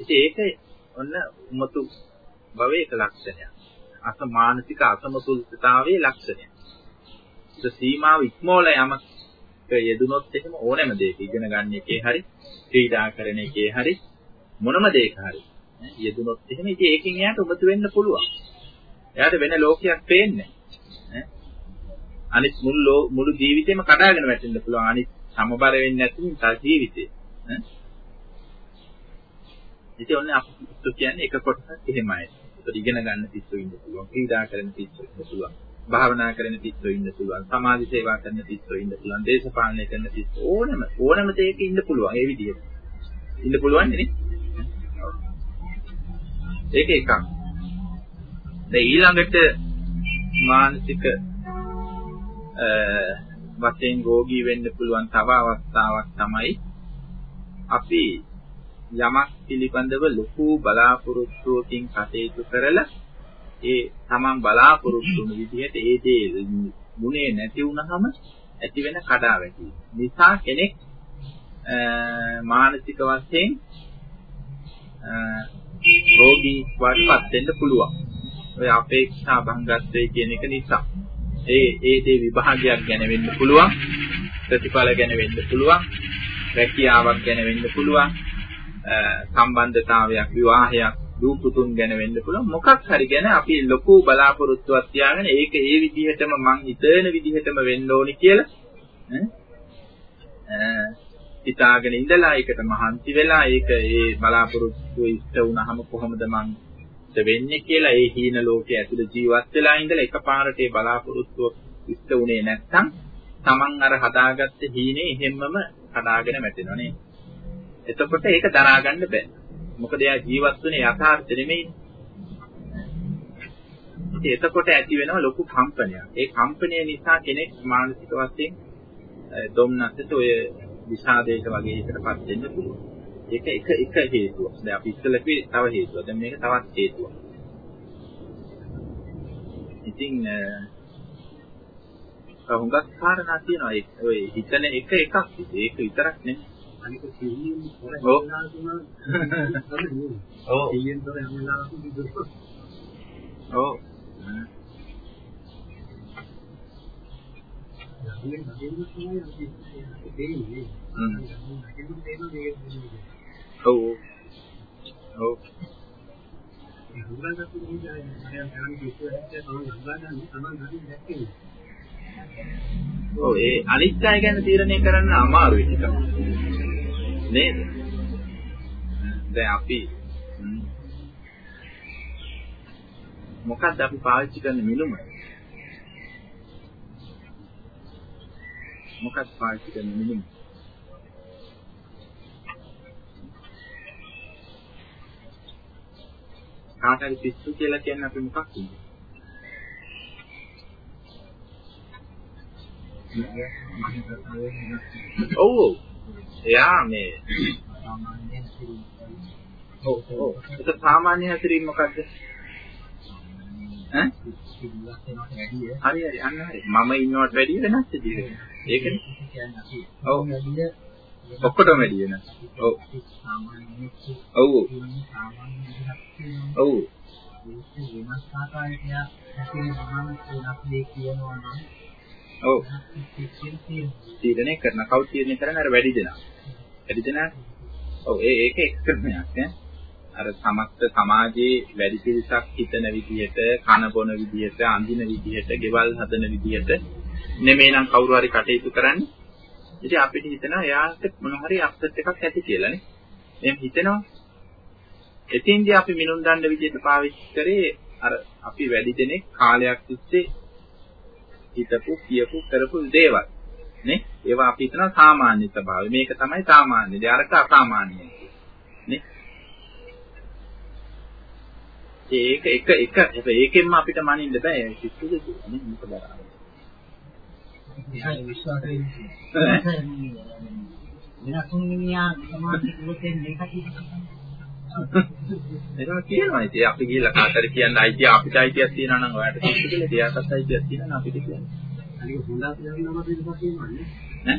S1: ඉතින් ඒක ඔන්න උමතු භවයේ එක ලක්ෂණයක්. අස මානසික අසමතුලිතතාවයේ ලක්ෂණයක්. ඒ සීමාව ඉක්මවල යමක් යෙදුනොත් එහෙම ඕනෑම දෙයක ඉගෙන ගන්න එකේ හරි ක්‍රීඩා කරන එකේ හරි මොනම දෙයක හරි යෙදුනොත් එහෙම ඉතින් ඒකෙන් එයාට උමතු වෙන්න පුළුවන්. එයාට වෙන ලෝකයක් පේන්නේ නැහැ. අනිත් මුළු මුළු ජීවිතේම කඩාගෙන වැටෙන්න පුළුවන්. අනිත් සමබර වෙන්නේ නැති නිසා ජීවිතේ. ඉතින් ඔන්න අපිට කියන්නේ එක කොටසක් එහෙමයි. ඒකට ඉගෙන ගන්න පිස්සු ඉන්න පුළුවන්. ක්‍රීඩා කරන පිස්සු ඉන්න පුළුවන්. භාවනා කරන පිස්සු ඉන්න පුළුවන්. සමාජ සේවා කරන පිස්සු ඉන්න පුළුවන්. දේශපාලනය කරන පිස්සු ඕනම ඕනම දෙයක ඉන්න පුළුවන්. ඒ විදිහට. ඉන්න පුළුවන් නේ. ඒක එකක්. දැන් ඊළඟට මානසික වශයෙන් රෝගී වෙන්න පුළුවන් තව අවස්ථාවක් තමයි අපි යමක් පිළිබඳව ලොකු බලාපොරොත්තුවකින් කටයුතු කරලා ඒ තමන් බලාපොරොත්තු වුණු විදිහට ඒ දේ මුනේ නැති වුනහම ඇති වෙන කඩාවැටීම. නිසා කෙනෙක් මානසික වශයෙන් රෝගී වඩපත් වෙන්න පුළුවන්. ඔය අපේක්ෂා භංගත්වයේ කියන එක නිසා. ඒ ඒ දේ විභාගයක් ගැන වෙන්න පුළුවන්. ප්‍රතිඵල ගැන වෙන්න පුළුවන්. රැකියාවක් ගැන වෙන්න පුළුවන්. සම්බන්ධතාවයක් විවාහයක් දූපුතුන් ගැන වෙන්න පුළුවන් මොකක් හරි ගැන අපි ලොකු බලාපොරොත්තුවක් තියාගෙන ඒක ඒ විදිහටම මං හිතන විදිහටම වෙන්න ඕනි කියලා හිතාගෙන ඉඳලා ඒකට මහන්සි වෙලා ඒක ඒ බලාපොරොත්තුව ඉෂ්ට වුණාම කොහොමද මං වෙන්නේ කියලා ඒ හීන ලෝකයේ ඇතුළේ ජීවත් වෙලා ඉඳලා එකපාරට ඒ බලාපොරොත්තුව ඉෂ්ට වුණේ නැත්නම් Taman අර හදාගත්ත හීනේ හැමම කඩාගෙන වැටෙනවා නේද එතකොට ඒක දරා ගන්න බෑ. මොකද එයා ජීවත් වෙන්නේ යථාර්ථ නෙමෙයි. ඉතින් එතකොට ඇති වෙනවා ලොකු කම්පනයක්. ඒ කම්පනය නිසා කෙනෙක් මානසික වශයෙන් දුම්නසට ඔය විෂාදයට වගේ එකටපත් වෙන්න පුළුවන්. ඒක එක එක හේතුවක්. දැන් අපි ඉස්සෙල්ලා කිව්වේ තව හේතුවක්. දැන් මේක තවත් හේතුවක්. ඉතින් හුඟක් කාරණා තියෙනවා. ඔය හිතන එක එකක්. ඒක විතරක් නෙමෙයි.
S2: අනික සිහියෙන්
S1: ඔව්. ඔව්.
S2: සිහියෙන් තොර හැම වෙලාවකම දුක.
S1: ඔව්.
S2: යන්නේ නැගෙන්න තමයි අපි දෙන්නේ.
S1: හ්ම්.
S2: නැගෙන්න දෙන දේ
S1: ඔව්. ඔව්.
S2: ඒ හුඟක් ඉන්නේ අය ගන්න කිව්වට තමයි හංගන්නේ තමයි ගන්න දැක්කේ.
S1: ඔව් ඒ අනිත් අය ගැන තීරණය කරන්න අමාරුයි ටිකක්. නේද? දැන් අපි හ්ම්. මොකක්ද අපි පාවිච්චි කරන මිනුම? මොකක්ද පාවිච්චි කරන මිනුම? කාට හරි පිස්සු කියලා කියන්නේ අපි මොකක්ද? ඔව් ඔව්. එයා මේ
S2: සාමාන්‍යයෙන් සිහින්
S1: ඔව් ඔව්. ඒක සාමාන්‍ය හැසිරීම මොකද්ද? ඈ?
S2: සිහින් වෙනවට වැඩිය
S1: හරි හරි අන්න හරි. මම ඉන්නවට වැඩිය වෙනස් දෙයක්. ඒකනේ.
S2: කියන්නේ අපි
S1: ඔව්.
S2: වැඩිය
S1: ඔක්කොටම වැඩි වෙනස්. ඔව්.
S2: සාමාන්‍යයෙන්
S1: ඔව් ඔව්.
S2: සාමාන්‍ය විදිහට තියෙනවා.
S1: ඔව්.
S2: ඒක වෙනස් ආකාරයකට හැසිරෙන මම වෙනස් දෙයක් කියනවා නම්
S1: ඔව්.
S2: සිහින් තියෙනවා.
S1: තීරණය කරන කවුද තීරණය කරන්නේ අර වැඩි දෙනා. වැඩි දෙනා. ඔව් ඒ ඒක එක්ස්පර්ට්මයක් නේ. අර සමස්ත සමාජයේ වැඩි පිරිසක් හිතන විදිහට, කන බොන විදිහට, අඳින විදිහට, ගෙවල් හදන විදිහට නෙමෙයි නම් කවුරු හරි කටයුතු කරන්නේ. ඉතින් අපිට හිතනවා එයාට මොන හරි අප්සෙට් එකක් ඇති කියලා නේ. එහෙම හිතනවා. එතින්දී අපි මිනුම් දණ්ඩ විදිහට පාවිච්චි කරේ අර අපි වැඩි දෙනෙක් කාලයක් තිස්සේ හිතපු කියපු කරපු දේවල් නේ. ඒවා අපි හිතනවා සාමාන්‍ය ස්වභාවය. මේක තමයි සාමාන්‍ය දේ. අරක අසාමාන්‍යයි නේ. ඒක එක එක ඒකෙන්ම අපිට මනින්න බෑ. කිසිදු දෙයක් නේ. මොකද අර
S2: එයා විශ්වාසයෙන් වෙනසුන් මිනිහා සමාජික වශයෙන් මේක
S1: එතන කියනවා ඉතින් අපි ගිහිල්ලා කාටද කියන්න අයිතිය අපිට අයිතියක් තියෙනවා නම් ඔයාලට කිසි කියලා එයාටත් අයිතියක් තියෙනවා නම් අපිට කියන්න.
S2: අනික හොඳක් නම පිටපත් තියෙනවා
S1: ඈ?
S2: නේ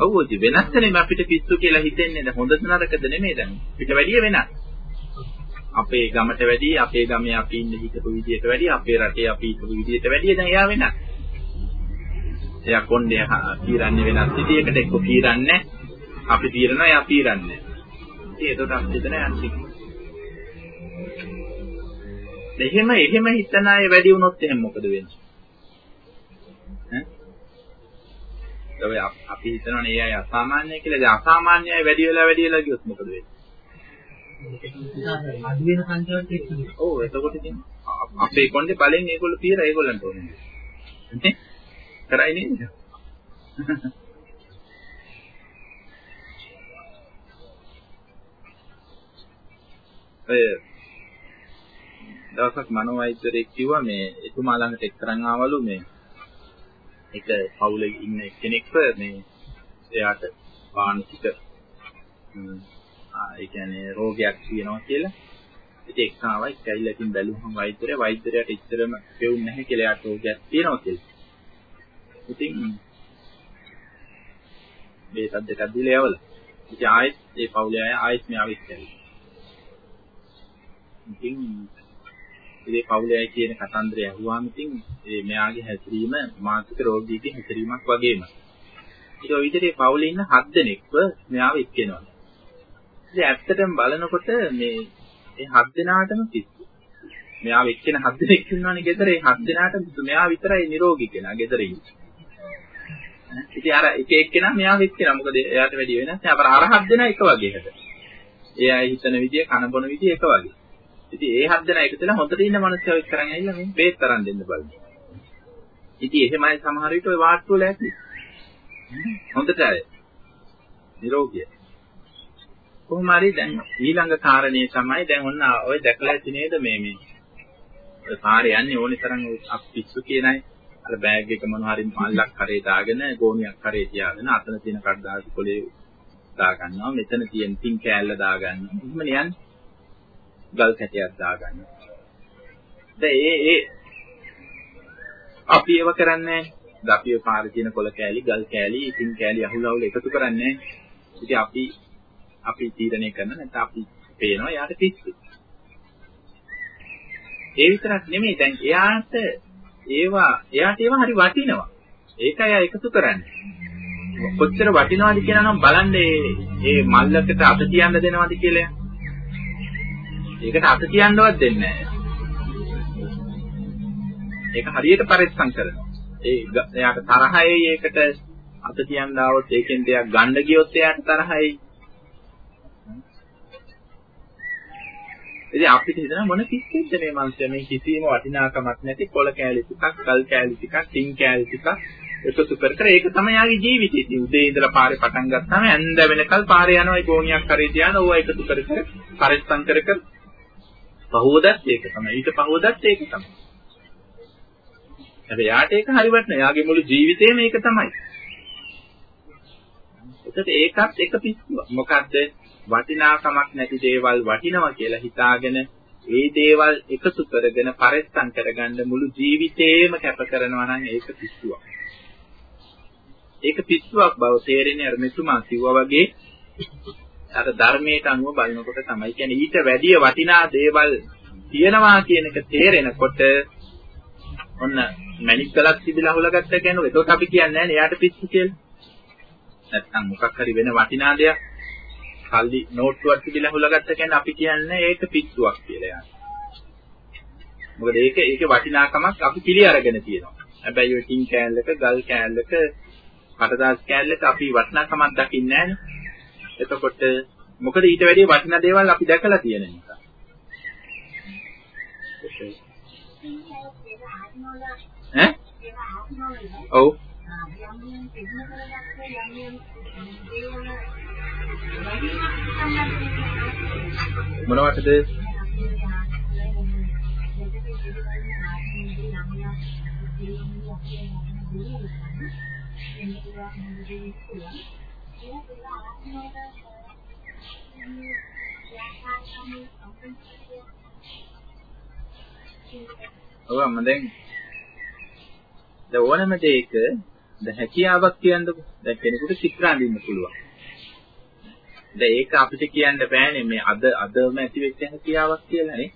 S1: ඔව් ඉතින් වෙනස් නෙමෙයි අපිට පිස්සු කියලා හිතෙන්නේ දැන් හොඳ නරකද නෙමෙයි දැන්. පිට වැඩිය වෙනස් අපේ ගමට වැඩිය අපේ ගමේ අපි ඉන්න හිටපු විදියට වැඩිය අපේ රටේ අපි හිටපු විදියට වැඩිය දැන් එයා වෙනස් එයා කොණ්ඩේ පීරන්නේ වෙනස් විදියකට එක්ක පීරන්නේ. අපි පීරනවා එයා පීරන්නේ. ඉතින් ඒකට අපි හිතන යන්නේ. එහෙම එහෙම හිතන අය වැඩි වුණොත් එහෙනම් මොකද වෙන්නේ? ඈ? අපි හිතනවානේ ඒ අය අසාමාන්‍යයි කියලා. දැන් අසාමාන්‍ය අය වැඩි වෙලා වැඩි වෙලා ගියොත් මොකද වෙන්නේ?
S2: අඩු වෙන සංඛ්‍යාවට එක්කනේ.
S1: ඔව් එතකොට ඉතින් අපේ කොණ්ඩේ බලෙන් ඒගොල්ලෝ පියලා ඒගොල්ලන්ට ඕනේ. නේ? කරයි නේද? ඔය දවසක් මනෝවෛද්‍යරයෙක් කිව්වා මේ එතුමා ළඟට එක්තරන් ආවලු මේ එක පවුලේ ඉන්න කෙනෙක්ව මේ එයාට මානසික ආ ඒ කියන්නේ රෝගයක් තියෙනවා කියලා. ඉතින් එක්කාවයි කැයිලා ඉතින් බැලුවම වෛද්‍යරයා වෛද්‍යරයාට ඉච්චරම පෙවුන්නේ නැහැ කියලා එයාට රෝගයක් තියෙනවා කියලා. ඉතින් මේ සද්ද දෙකක් දීලා යවලා. ඉතින් ආයෙත් ඒ පවුලේ අය ආයෙත් මෙයාව ඉස්සෙල්ලා. ඉතින් ඉතින් පවුලේ අය කියන කතන්දරය අහුවාම ඉතින් මේ මෙයාගේ හැසිරීම මානසික රෝගීගේ හැසිරීමක් වගේම. ඊට ඔය විදිහට පවුලේ ඉන්න හත් දෙනෙක්ව මෙයාව එක්කෙනවා. ඉතින් ඇත්තටම බලනකොට මේ ඒ හත් දෙනාටම පිස්සු. මෙයාව එක්කෙන හත් දෙනෙක් ඉන්නවනේ ගෙදර ඒ හත් දෙනාට පිස්සු. මෙයා විතරයි නිරෝගී කෙනා ගෙදර ඉන්නේ. ඉතින් අර එක එක්කෙනා මෙයාව එක්කෙනා මොකද එයාට වැඩි වෙනස් නෑ. අපර අර හත් දෙනා එක වගේ හැද. ඒ අය හිතන විදිය කන බොන විදිය එක වගේ. ඉතින් ඒ හත් දෙනා එකතු වෙලා හොඳට ඉන්න මනුස්සයව එක්ක කරන් ඇවිල්ලා මේ බේත් තරන් දෙන්න බලන්න. ඉතින් එහෙමයි සමහර විට ඔය වාට්ටු වල ඇති. හොඳට අය. නිරෝගිය. කොහොම හරි දැන් ඊළඟ කාරණේ තමයි දැන් ඔන්න ඔය දැකලා ඇති නේද මේ මේ ඔය පාරේ යන්නේ ඕනි තරම් පිස්සු කියනයි අර බෑග් එක මොන හරි මල්ලක් කරේ දාගෙන ගෝණියක් කරේ තියාගෙන අතන තියෙන කඩදාසි කොලේ දා ගන්නවා මෙතන තියෙන තින් කෑල්ල දා ගන්නවා එහෙම නියන් ගල් කැටයක් දා ගන්නවා දැන් ඒ ඒ අපි ඒව කරන්නේ අපි ඔය පාරේ තියෙන කොල කෑලි ගල් කෑලි තින් කෑලි අහුල අහුල එකතු කරන්නේ ඉතින් අපි අපි තීරණය කරන නැත්නම් අපි පේනවා යාට පිස්සු ඒ විතරක් නෙමෙයි දැන් එයාට ඒවා එයාට ඒවා හරි වටිනවා. ඒකයි එයා එකතු කරන්නේ. කොච්චර වටිනවද කියලා නම් බලන්න මේ මල්ලකට අත තියන්න දෙනවද කියලා. ඒකට අත තියන්නවත් දෙන්නේ නැහැ. ඒක හරියට පරිස්සම් කරනවා. ඒ එයාට තරහයි ඒකට අත තියන්න આવොත් ඒකෙන් දෙයක් ගන්න ගියොත් එයාට තරහයි. ඉතින් අපිට හිතන මොන කිස්සෙද්ද මේ මනුස්සයා මේ කිසිම වටිනාකමක් නැති කොළ කෑලි ටිකක්, ගල් කෑලි ටිකක්, ටින් කෑලි ටිකක් එකතු කර කර ඒක තමයි යාගේ ජීවිතේ. ඉතින් උදේ ඉඳලා පාරේ පටන් ගත්තාම ඇඳ වෙනකල් පාරේ යනවා ඒ ගෝණියක් කරේ තියාන ඕවා එකතු කර කර පරිස්සම් කර කර පහවදත් ඒක තමයි. ඊට පහවදත් ඒක තමයි. හැබැයි යාට ඒක හරි වටිනවා. යාගේ මුළු ජීවිතේම ඒක තමයි. එතකොට ඒකත් එක පිස්සුවක්. මොකද්ද? වටිනාකමක් නැති දේවල් වටිනවා කියලා හිතාගෙන ඒ දේවල් එකතු කරගෙන පරිස්සම් කරගන්න මුළු ජීවිතේම කැප කරනවා නම් ඒක පිස්සුවක්. ඒක පිස්සුවක් බව තේරෙන්නේ අර මෙතුමා කිව්වා වගේ අර ධර්මයට අනුව බලනකොට තමයි කියන්නේ ඊට වැඩිය වටිනා දේවල් තියෙනවා කියන එක තේරෙනකොට ඔන්න මැනික් ගලක් තිබිලා අහුලගත්ත කියන්නේ ඒකට අපි කියන්නේ නැහැ නේ එයාට පිස්සු කියලා. නැත්තම් මොකක් හරි වෙන වටිනා දෙයක් සල්ලි නෝට්ටුවක් තිබිලා හුලගත්ත කියන්නේ අපි කියන්නේ ඒක පිස්සුවක් කියලා යන්නේ. මොකද ඒක ඒකේ වටිනාකමක් අපි පිළි අරගෙන තියෙනවා. හැබැයි ඔය ටින් කෑල්ලක, ගල් කෑල්ලක, කටදාස් කෑල්ලක අපි වටිනාකමක් දකින්නේ නැහැ එතකොට මොකද ඊට වැඩිය වටිනා දේවල් අපි දැකලා තියෙන නිසා. ඈ? ඔව්. මොනවටද? ඔව් අම්ම දැන්. දැන් ඕනම දෙයක දැන් හැකියාවක් කියන්නකො. දැන් කෙනෙකුට චිත්‍ර අඳින්න පුළුවන්. දැන් ඒක අපිට කියන්න බෑනේ මේ අද අදම ඇති වෙච්ච හැකියාවක් කියලා නේ.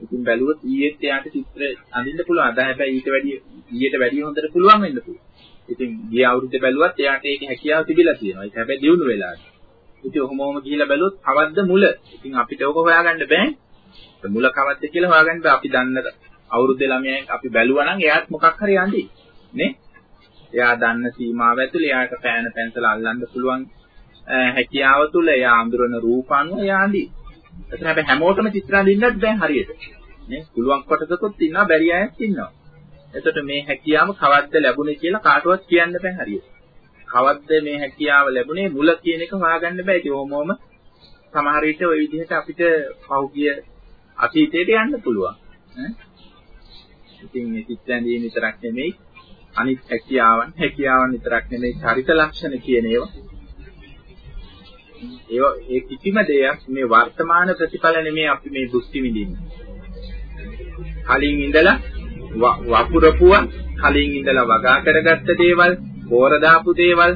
S1: ඉතින් බැලුවොත් ඊයේත් එයාට චිත්‍ර අඳින්න පුළුවන්. අද හැබැයි ඊට වැඩිය ඊයට වැඩිය හොඳට පුළුවන් වෙන්න පුළුවන්. ඉතින් ගිය අවුරුද්දේ බැලුවත් එයාට ඒක හැකියාව තිබිලා තියෙනවා. ඒක හැබැයි දියුණු වෙලා. ඉතින් ඔහොමම ගිහිලා බැලුවොත් කවද්ද මුල? ඉතින් අපිට ඕක හොයාගන්න බෑ. මුල කවද්ද කියලා හොයාගන්න බෑ. අපි දන්න අවුරුද්දේ ළමයෙක් අපි බැලුවා නම් එයාත් මොකක් හරි අඳි. නේ? එයා දන්න සීමාව ඇතුළේ එයාට පෑන පැන්සල අල්ලන්න පුළුවන් හැකියාව තුළ එයා අඳුරන රූප අනුව එයා අඳින. ඒතර හැබැයි හැමෝටම චිත්‍ර අඳින්නත් බෑ හරියට. නේ? පුළුවන් කොටසකුත් ඉන්නවා බැරි අයත් ඉන්නවා. එතකොට මේ හැකියාව කවද්ද ලැබුණේ කියලා කාටවත් කියන්න බෑ හරියට. කවද්ද මේ හැකියාව ලැබුණේ මුල කියන එක හොයාගන්න බෑ. ඒක ඕමෝම සමහර විට ওই විදිහට අපිට පෞගිය අතීතයට යන්න පුළුවන්. ඈ ඉතින් මේ චිත්‍ර ඇඳීම විතරක් නෙමෙයි අනිත් හැකියාවන් හැකියාවන් විතරක් නෙමෙයි චරිත ලක්ෂණ කියන ඒවා ඒ ඒ කිසිම දෙයක් මේ වර්තමාන ප්‍රතිඵල නෙමෙයි අපි මේ දෘෂ්ටි විඳින්නේ. කලින් ඉඳලා වපුරපුවා කලින් ඉඳලා වගා කරගත්ත දේවල්, පෝර දාපු දේවල්,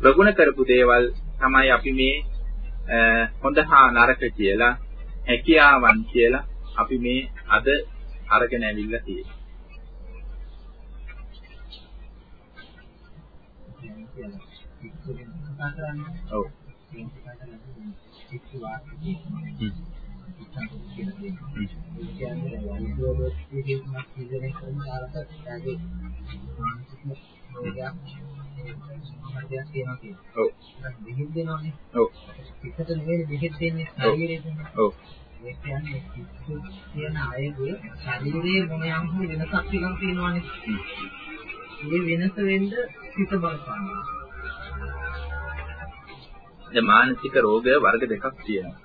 S1: ප්‍රගුණ කරපු දේවල් තමයි අපි මේ හොඳ හා නරක කියලා, හැකියාවන් කියලා අපි මේ අද අරගෙන ඇවිල්ලා තියෙන්නේ. ඔව්.
S2: කිසි වාක්‍යයක් ඉස්සන් කියලා දෙනවා. ඒ කියන්නේ වෛද්‍යවරුත් කියනවා ඉගෙන ගන්න කාලට එයාගේ මානසික රෝගයක් සම්බන්ධයක් තියෙනවා කියනවා.
S1: ඔව්.
S2: දෙහිත් දෙනවනේ.
S1: ඔව්.
S2: පිටට නෙවෙයි දෙහිත් දෙන්නේ ශරීරයට.
S1: ඔව්.
S2: ඒ කියන්නේ කිසි කියන අයගේ ශරීරයේ මොන යම් හරි වෙනසක් ටිකක් තියෙනවනේ. ඒ වෙනස වෙන්න පිට බලපානවා.
S1: දැන් මානසික රෝග වර්ග දෙකක් තියෙනවා.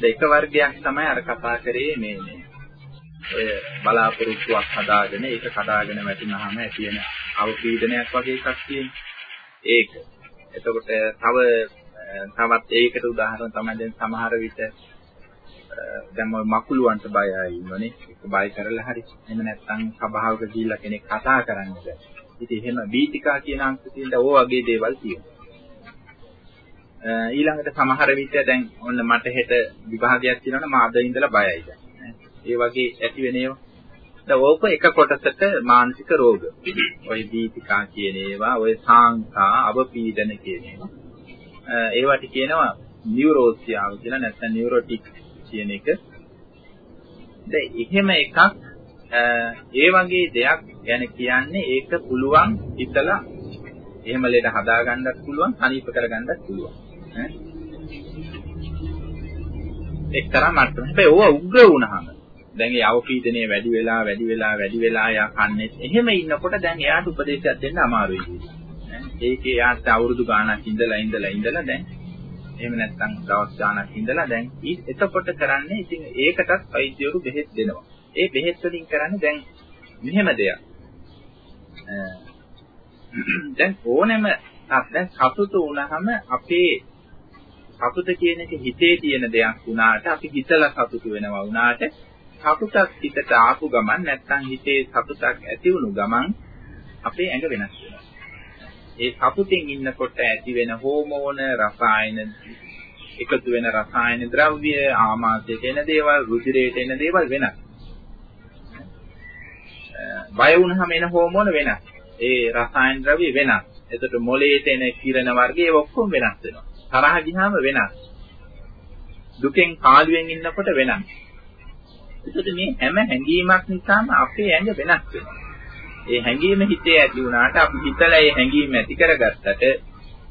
S1: දෙක වර්ගයක් තමයි අර කතා කරේ මේ මේ ඔය බලාපොරොත්තුවක් හදාගෙන ඒක කඩාගෙන වැටුනහම ඇති වෙන අවපීඩනයක් වගේ එකක් තියෙනවා. ඒක. එතකොට තව තවත් ඒකට උදාහරණ තමයි දැන් සමහර විට දැන් ඔය මකුලුවන්ට බයයි ඉන්නෝනේ. ඒක බය කරලා හරි. එහෙම නැත්නම් සබාවක ගිහිල්ලා කෙනෙක් කතා කරන්න බෑ. ඉතින් එහෙම බීතිකා කියන අංශ තියෙන ඕ වගේ දේවල් තියෙනවා. ඊළඟට සමහර විට දැන් ඔන්න මට හෙට විභාගයක් තියෙනවනේ මා අද ඉඳලා බයයි දැන්. ඒ වගේ ඇති වෙන ඒවා. දැන් ඕක එක කොටසට මානසික රෝග. ඔය දීපිකා කියන ඒවා, ඔය සාංකා, අවපීඩන කියන ඒවා. ඒවට කියනවා නියුරෝසියාව කියලා නැත්නම් නියුරොටික් කියන එක. දැන් එහෙම එකක් ඒ වගේ දෙයක් ගැන කියන්නේ ඒක පුළුවන් හිතලා එහෙම ලේට හදාගන්නත් පුළුවන්, අනීප කරගන්නත් පුළුවන්. එක්තරා මට්ටමක. හැබැයි ඕවා උග්‍ර වුණාම දැන් ඒ අවපීඩනය වැඩි වෙලා වැඩි වෙලා වැඩි වෙලා යා කන්නේ. එහෙම ඉන්නකොට දැන් එයාට උපදේශයක් දෙන්න අමාරුයි. ඒකේ යාට අවුරුදු ගාණක් ඉඳලා ඉඳලා ඉඳලා දැන් එහෙම නැත්නම් දවස් ගාණක් ඉඳලා දැන් එතකොට කරන්නේ ඉතින් ඒකටත් වෛද්‍යවරු බෙහෙත් දෙනවා. ඒ බෙහෙත් වලින් කරන්නේ දැන් මෙහෙම දෙයක්. දැන් ඕනෙම දැන් සතුට වුණාම අපේ සතුට කියන එක හිතේ තියෙන දෙයක් වුණාට අපි හිතලා සතුට වෙනවා වුණාට සතුටක් හිතට ආපු ගමන් නැත්නම් හිතේ සතුටක් ඇති වුණු ගමන් අපේ ඇඟ වෙනස් වෙනවා. ඒ සතුටින් ඉන්නකොට ඇති වෙන හෝමෝන රසායන එකතු වෙන රසායන ද්‍රව්‍ය ආමාශයට එන දේවල් රුධිරයට එන දේවල් වෙනස්. බය වුණාම එන හෝමෝන වෙනස්. ඒ රසායන ද්‍රව්‍ය වෙනස්. එතකොට මොළයට එන කිරණ වර්ගය ඔක්කොම වෙනස් වෙනවා. තරහ ගියාම වෙනස්. දුකෙන් කාලුවෙන් ඉන්නකොට වෙනස්. ඒකට මේ හැම හැඟීමක් නිසාම අපේ ඇඟ වෙනස් වෙනවා. ඒ හැඟීම හිතේ ඇති වුණාට අපි හිතලා ඒ හැඟීම ඇති කරගත්තට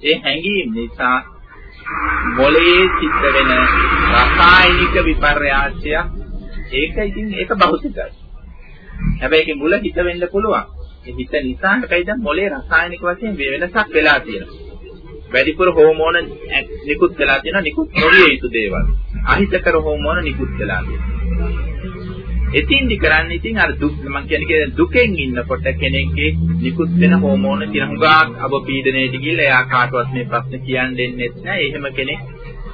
S1: ඒ හැඟීම් නිසා මොළයේ සිද්ධ වෙන රසායනික විපර්යාසය ඒක ඉතින් ඒක භෞතිකයි. හැබැයි ඒකේ මුල හිත වෙන්න පුළුවන්. ඒ හිත නිසා හැබැයි දැන් මොළේ රසායනික වශයෙන් වෙනසක් වෙලා තියෙනවා. වැඩිපුර හෝමෝන නිකුත් වෙලා තියෙනවා නිකුත් නොවිය යුතු දේවල්. අහිතකර හෝමෝන නිකුත් වෙලා තියෙනවා. එතින්දි කරන්නේ ඉතින් අර දුක් මම කියන්නේ දුකෙන් ඉන්නකොට කෙනෙක්ගේ නිකුත් වෙන හෝමෝන කියන හුඟක් අවපීඩනයට ගිහිල්ලා එයා කාටවත් මේ ප්‍රශ්න කියන්න දෙන්නේ නැහැ. එහෙම කෙනෙක්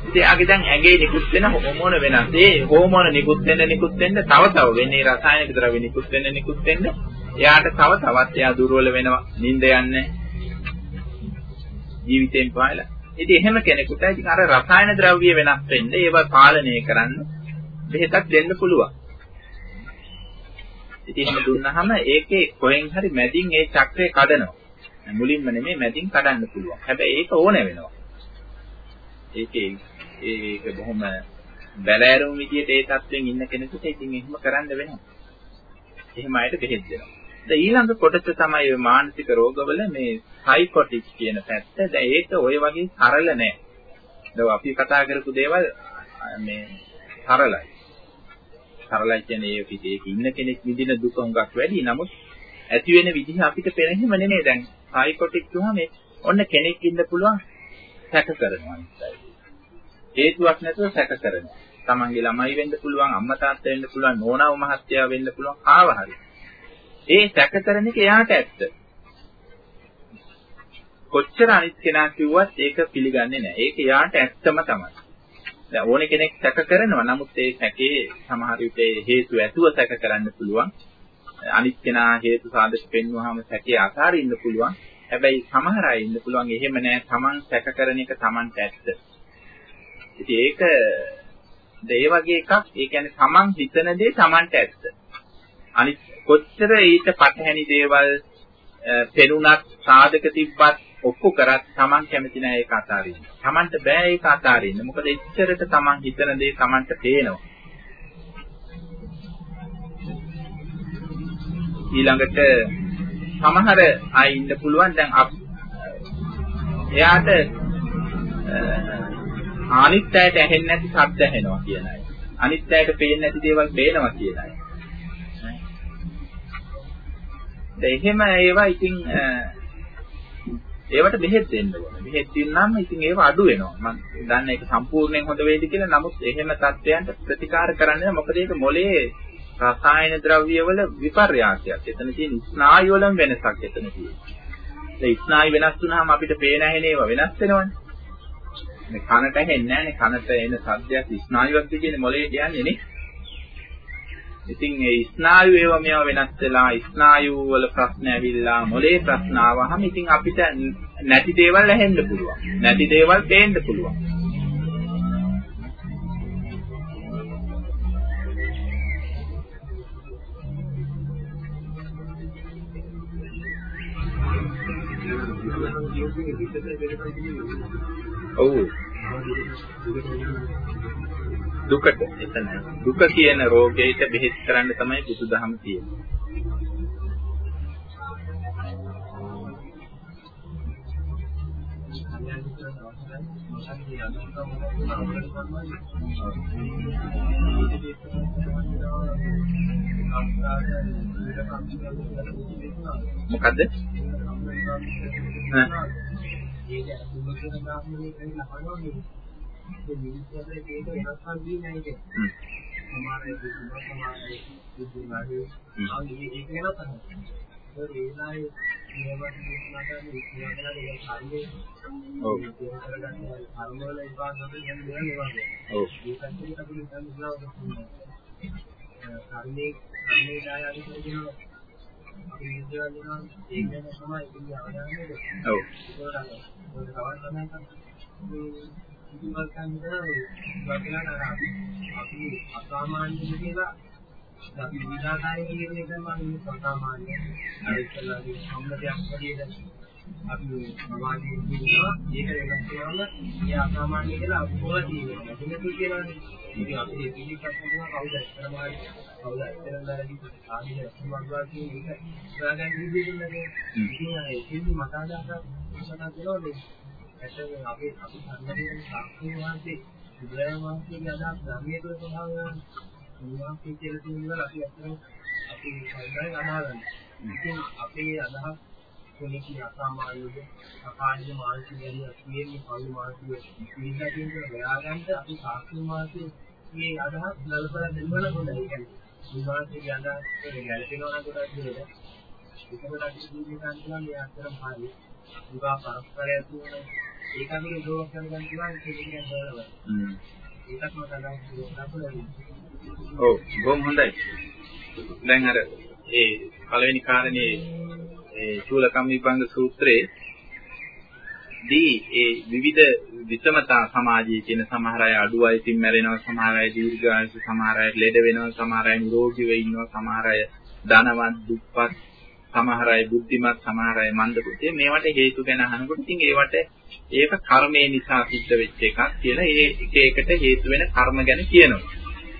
S1: ඉතින් එයාගේ දැන් ඇඟේ නිකුත් වෙන හෝමෝන වෙනස්. ඒ හෝමෝන නිකුත් වෙන නිකුත් වෙන්න තව තව වෙන්නේ රසායනික ද්‍රව්‍ය නිකුත් වෙන නිකුත් වෙන්න එයාට තව තවත් එයා දුර්වල වෙනවා. නිින්ද යන්නේ ජීවිතයෙන් පහළ. ඉතින් එහෙම කෙනෙකුට ඉතින් අර රසායන ද්‍රව්‍ය වෙනස් වෙන්න ඒවා පාලනය කරන්න බෙහෙතක් දෙන්න පුළුවන්. ඉතින් එහෙම දුන්නාම ඒකේ කොහෙන් හරි මැදින් ඒ චක්‍රය කඩනවා. මුලින්ම නෙමෙයි මැදින් කඩන්න පුළුවන්. හැබැයි ඒක ඕන වෙනවා. ඒකේ ඒක බොහොම බැලෑරුම් විදියට ඒ තත්ත්වෙන් ඉන්න කෙනෙකුට ඉතින් එහෙම කරන්න වෙනවා. එහෙම අයට බෙහෙත් දෙනවා. දැන් ඊළඟ කොටස තමයි මානසික රෝගවල මේ සයිකොටික් කියන පැත්ත. දැන් ඒක ওই වගේ සරල නෑ. දැන් අපි කතා කරපු දේවල් මේ සරලයි. සරලයි කියන්නේ ඒ පිටේක ඉන්න කෙනෙක් විඳින දුක හුඟක් වැඩි. නමුත් ඇති වෙන විදිහ අපිට පෙරෙහිම නෙමෙයි දැන් සයිකොටික් කියුවම ඔන්න කෙනෙක් ඉන්න පුළුවන් සැක කරනවා හේතුවක් නැතුව සැක කරනවා. තමන්ගේ ළමයි වෙන්න පුළුවන්, අම්මා තාත්තා වෙන්න පුළුවන්, නෝනාව මහත්තයා වෙන්න පුළුවන්, කාව හරි. ඒ සැක කරන එක එයාට ඇත්ත. කොච්චර අනිත් කෙනා කිව්වත් ඒක පිළිගන්නේ නැහැ. ඒක එයාට ඇත්තම තමයි. දැන් ඕනේ කෙනෙක් සැක කරනවා. නමුත් ඒ සැකේ සමහර විට හේතු ඇතුව සැක කරන්න පුළුවන්. අනිත් කෙනා හේතු සාධක පෙන්වුවාම සැකේ අතාරින්න පුළුවන්. හැබැයි සමහර අය ඉන්න පුළුවන් එහෙම නෑ. Taman සැක කරන එක Tamanට ඇත්ත. ඉතින් ඒක ඒ වගේ එකක්. ඒ කියන්නේ Taman හිතන දේ Tamanට ඇත්ත. අනිත් කොච්චර ඊට පටහැනි දේවල් පෙනුනත් සාධක තිබ්බත් ඔප්පු කරත් Taman කැමති නැහැ ඒක අතාරින්න. Tamanට බෑ ඒක අතාරින්න. මොකද ඉච්ඡරට Taman හිතන දේ Tamanට පේනවා. ඊළඟට සමහර අය ඉන්න පුළුවන් දැන් එයාට අනිත් අයට ඇහෙන්නේ නැති ශබ්ද ඇහෙනවා කියන අය. අනිත් අයට පේන්නේ නැති දේවල් පේනවා කියන අය. දැන් එහෙම ඒවා ඉතින් ඒවට බෙහෙත් දෙන්න ඕනේ. බෙහෙත් දුන්නාම ඉතින් ඒව අඩු වෙනවා. මම දන්නේ ඒක සම්පූර්ණයෙන් හොඳ වෙයිද කියලා. නමුත් එහෙම තත්ත්වයන්ට ප්‍රතිකාර කරන්නේ මොකද ඒක මොලේ රසායන ද්‍රව්‍ය වල විපර්යාසයක්. එතන තියෙන ස්නායු වලම වෙනසක් එතන තියෙනවා. ඒ ස්නායු වෙනස් වුනහම අපිට පේන ඇහෙන ඒවා වෙනස් වෙනවනේ. මේ කනට ඇහෙන්නේ නැහැ නේ. කනට එන සද්දයක් ස්නායුවක් කියන්නේ මොලේ කියන්නේ නේ. ඉතින් ඒ ස්නායු ඒවා මේවා වෙනස් වෙලා ස්නායු වල ප්‍රශ්න ඇවිල්ලා මොලේ ප්‍රශ්න ආවහම ඉතින් අපිට නැති දේවල් ඇහෙන්න පුළුවන්. නැති දේවල් පේන්න පුළුවන්. ඔව් දුකට එතන දුක කියන රෝගයට බෙහෙත් කරන්න තමයි බුදුදහම තියෙන්නේ. මොකද්ද?
S2: ඒක කර්මයේ කර්මයේ දායාද කියනවා. අපි විද්‍යාව දෙනවා ඒක ගැන තමයි ඉතින් අවධානය දෙන්නේ. ඔව්. ඒක තමයි. ඒක තමයි ඉතිමල්කන්ද වගේලා අපි අපි අසාමාන්‍ය කියලා අපි විනාකාරී කියන එක මම අසාමාන්‍ය අයිතලාගේ සම්මතයක් වගේද අපි සමාජයේ ඉන්නවා. ඒක වෙනස් කරනවා ඒ අසාමාන්‍ය කියලා අපෝල තියෙනවා ඒක කියනවානේ ඉතින් අපි මේ පිළිපැත් කරනවා කවුද සමාජ කවුද ඉතරන්දරදී ආදී සමාජවා කියන එක හොයාගන්න විදිහකින් නේද ඉතින් ඒක මට අදහසක් ඉස්සරහ දෙනවා ඇත්තටම අපි අපි සම්මතයෙන් සාක්ෂි වහන්සේ බුදුරජාණන් වහන්සේගේ අදහස් ධර්මයේ තුල ස්වභාවය උන්වහන්සේ කියලා තියෙන දේවල් අපි ඇත්තටම අපි සල්දායි අනාගන්න. ඉතින් අපේ අදහස් කොනේ කියන අසාමාන්‍යද අපාණ්‍ය මානසික ගැන කියන්නේ පවු මානසික විඳලා කියන දේ හොයාගන්න අපි සාක්ෂි වහන්සේගේ අදහස් නලපලා දෙන්නවල හොඳයි. ඒ කියන්නේ උන්වහන්සේගේ අදහස් ගැලපෙනවා නම් කොටස් දෙන්න. ඒකකට අපි දුන්නේ කාන්තලා මේ අතරම හරියි. දුකා පරස්පරය තුන ඒක අපිට උදව් කරගන්න පුළුවන් ඒක ගැන බලන්න. හ්ම්. මම ගන්න
S1: ඔව් බොහොම හොඳයි. දැන් අර ඒ පළවෙනි කාරණේ ඒ චූලකම් විභංග සූත්‍රයේ දී ඒ විවිධ විෂමතා සමාජයේ කියන සමහර අය අඩු වයසින් මැරෙනවා සමහර අය දීර්ඝායුෂ සමහර අය ලෙඩ වෙනවා සමහර අය නිරෝගීව ඉන්නවා සමහර අය ධනවත් දුප්පත් සමහර අය බුද්ධිමත් සමහර අය මන්දබුද්ධිය මේවට හේතු ගැන අහනකොට ඉතින් ඒවට ඒක කර්මයේ නිසා සිද්ධ වෙච්ච එකක් කියලා ඒ එක එකට හේතු වෙන කර්ම ගැන කියනවා.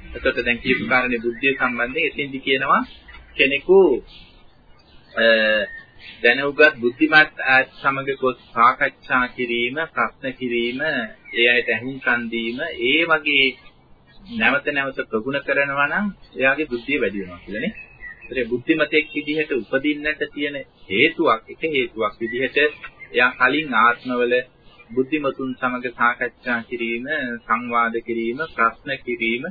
S1: එතකොට දැන් කියපු කාරණේ බුද්ධිය සම්බන්ධයෙන් එතෙන්දි කියනවා කෙනෙකු දැනුගත් බුද්ධිමත් ආත් සමග ගොස් සාකච්ඡා කිරීම ප්‍රශ්න කිරීම ඒ අයට ඇහුම්කන් දීම ඒ වගේ නැවත නැවත ප්‍රගුණ කරනවා නම් එයාගේ බුද්ධිය වැඩි වෙනවා කියලානේ. ඒ බුද්ධිමතෙක් විදිහට උපදින්නට තියෙන හේතුවක් එක හේතුවක් විදිහට එයා කලින් ආත්මවල බුද්ධිමතුන් සමග සාකච්ඡා කිරීම, සංවාද කිරීම, ප්‍රශ්න කිරීම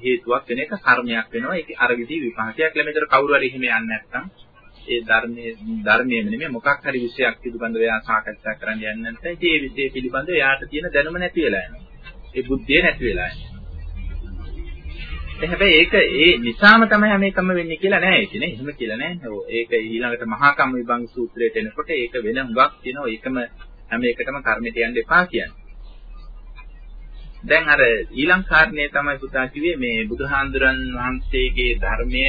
S1: හේතුවක් වෙන එක කර්මයක් වෙනවා. ඒක අර විදිහ විපාකයක් ලැබෙතර කවුරු හරි එහෙම යන්නේ නැත්නම් ඒ ධර්මයේ ධර්මයේ නෙමෙයි මොකක් හරි විෂයක් පිළිබඳව එයා සාකච්ඡා කරන්න යන්නේ නැත්නම් ඒ විෂය පිළිබඳව එයාට තියෙන දැනුම නැති වෙලා යනවා. ඒ බුද්ධිය නැති වෙලා යනවා. හැබැයි ඒක ඒ නිසාම තමයි හැමේකම වෙන්නේ කියලා නෑ ඒක නේ. එහෙම කියලා නෑ. ඒක ඊළඟට මහා කම්ම විභංග සූත්‍රයට එනකොට ඒක වෙන හුඟක් තියෙනවා. ඒකම හැම එකටම කර්මයට යන්න එපා කියන්නේ. දැන් අර ඊළඟ කාරණේ තමයි පුතා කිව්වේ මේ බුදුහාඳුරන් වහන්සේගේ ධර්මය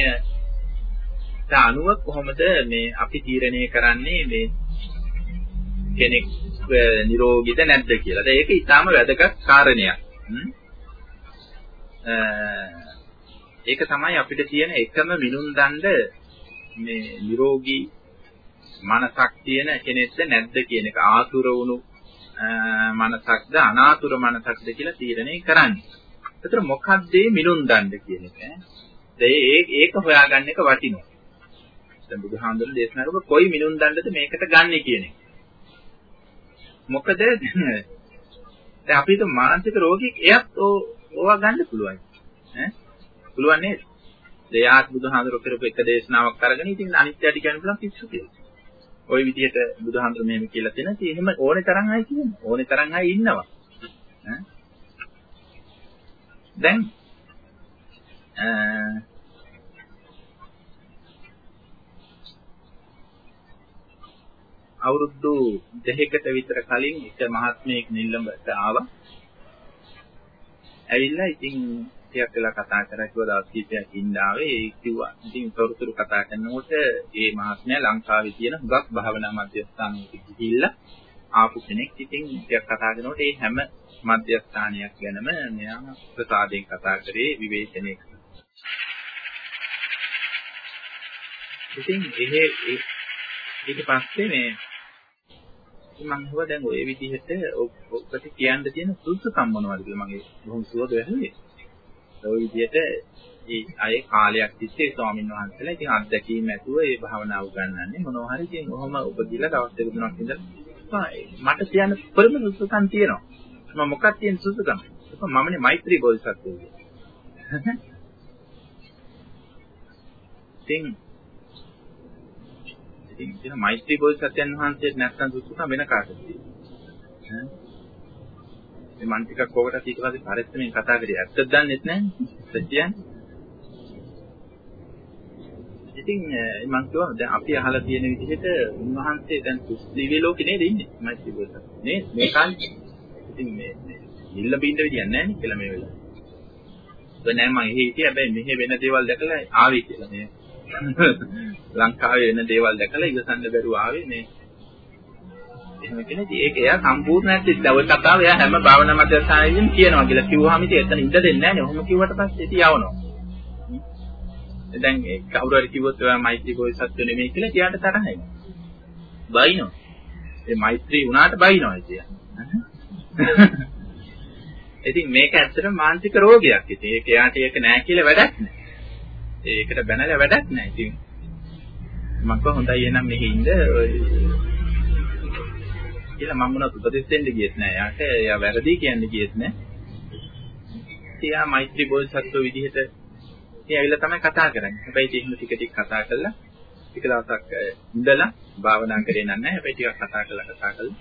S1: අනුව කොහොමද මේ අපි තීරණය කරන්නේ මේ කෙනෙක් නිරෝගීද නැද්ද කියලා. ඒක ඊටාම වැදගත් කාරණයක්. ඒක තමයි අපිට තියෙන එකම මිනුම් දණ්ඩ මේ නිරෝගී මනසක් තියෙන කෙනෙක්ද නැද්ද කියන එක ආතුර වුණු මනසක්ද අනාතුර මනසක්ද කියලා තීරණය කරන්නේ. ඒතර මොකක්ද මේ මිනුම් දණ්ඩ කියන එක? ඒ ඒක හොයාගන්න එක වටිනවා. දැන් බුදුහාමුදුරුවෝ දේශනා කරපු කොයි මිනුම් දණ්ඩද මේකට ගන්නෙ කියන එක. මොකද දැන් අපිට මානසික රෝගියෙක් එයත් ඕවා ගන්න පුළුවන්. ඈ පුළුවන් නේද? දෙයාත් බුදුහාඳුර කරපු එක දේශනාවක් අරගෙන ඉතින් අනිත්‍යයට කියන්න පුළුවන් පිස්සු කියලා. ওই විදිහට බුදුහාඳුර මෙහෙම කියලා තියෙනවා. ඉතින් එහෙම ඕනේ තරම් අය කියනවා. ඕනේ තරම් අය ඉන්නවා. ඈ දැන් අවුරුදු දෙකකට විතර කලින් එක මහත්මයෙක් නිල්ලඹට ආවා. ඇවිල්ලා ඉතින් ටිකක් වෙලා කතා කරා කිව්වා දවස් කිහිපයක් ඉන්න ආවේ ඒ කිව්වා. ඉතින් තොරතුරු කතා කරනකොට ඒ මහත්මයා ලංකාවේ තියෙන හුඟක් භාවනා මධ්‍යස්ථානයකට ගිහිල්ලා ආපු කෙනෙක්. ඉතින් ටිකක් කතා කරනකොට ඒ හැම මධ්‍යස්ථානයක් ගැනම මෙයා ප්‍රසාදයෙන් කතා කරේ විවේචනය ඉතින් එහෙ ඊට පස්සේ මේ මම හිතුවා දැන් ওই විදිහට ඔබට කියන්න තියෙන සුදුසුකම් මොනවද කියලා මගේ බොහොම සුවද වෙන්නේ. ওই විදිහට ඒ අය කාලයක් තිස්සේ ස්වාමීන් වහන්සේලා ඉතින් අත්දැකීම් ඇතුව ඒ භාවනාව ගන්නන්නේ මොනවා හරි ඉතින් ඔහොම ඔබ ගිහලා දවස් දෙක තුනක් ඉඳලා මට කියන්න පරිම සුදුසුකම් තියෙනවා. මම මොකක්ද තියෙන සුදුසුකම්? මමනේ මෛත්‍රී බෝධිසත්වෝ කියන්නේ. ඉතින් ඉතින් කියන මෛත්‍රී බෝධිසත්වයන් වහන්සේට නැත්තම් සුසුකම් වෙන කාටද තියෙන්නේ මේ මන් ටිකක් ඕකට ඊට පස්සේ පරිස්සමෙන් කතා කරේ. ඇත්තද දන්නෙත් නැහැ සත්‍යයන්. ඉතින් මම කියවා දැන් අපි අහලා තියෙන විදිහට උන්වහන්සේ දැන් දිව්‍ය ලෝකේ නේද ඉන්නේ? මෛත්‍රී බෝධිසත්ව නේ මේ කාලේ. ඉතින් මේ නිල්ල බින්ද විදියක් නැහැ නේ කියලා මේ වෙලාවේ. ඒ නෑ මම එහෙ හිටියේ. හැබැයි මෙහෙ වෙන දේවල් දැකලා ආවේ කියලා මේ. ලංකාවේ වෙන දේවල් දැකලා ඉවසන්න බැරුව ආවේ මේ එහෙම කෙනෙක් ඒක එයා සම්පූර්ණ නැති ඔය කතාව එයා හැම භාවනා මධ්‍යස්ථානයකින් කියනවා කියලා කිව්වහම ඉතින් එතන ඉඳ දෙන්නේ නැහැ නේ. ඔහොම කිව්වට පස්සේ ඉතින් යවනවා. දැන් ඒ කවුරු හරි කිව්වොත් ඔයා මෛත්‍රී බෝධිසත්ව නෙමෙයි කියලා කියාට තරහයි. බයිනෝ. ඒ මෛත්‍රී වුණාට බයිනෝ ඉතින්. ඉතින් මේක ඇත්තටම මානසික රෝගයක්. ඉතින් ඒක එයාට ඒක නෑ කියලා වැඩක් නෑ. ඒකට බැනලා වැඩක් නෑ. ඉතින් මම කිව්වා හොඳයි එහෙනම් මෙහි ඉන්න කියලා මම උනත් උපදෙස් දෙන්න ගියෙත් නෑ. යාට එයා වැරදි කියන්න ගියෙත් නෑ. එයා මෛත්‍රී බෝසත්ව විදිහට ඉතින් ඇවිල්ලා තමයි කතා කරන්නේ. හැබැයි ඉතින් ටික ටික කතා කළා. ටික දවසක් ඉඳලා භාවනා කරේ නැහැ. හැබැයි ටිකක් කතා කළා කතා කළා.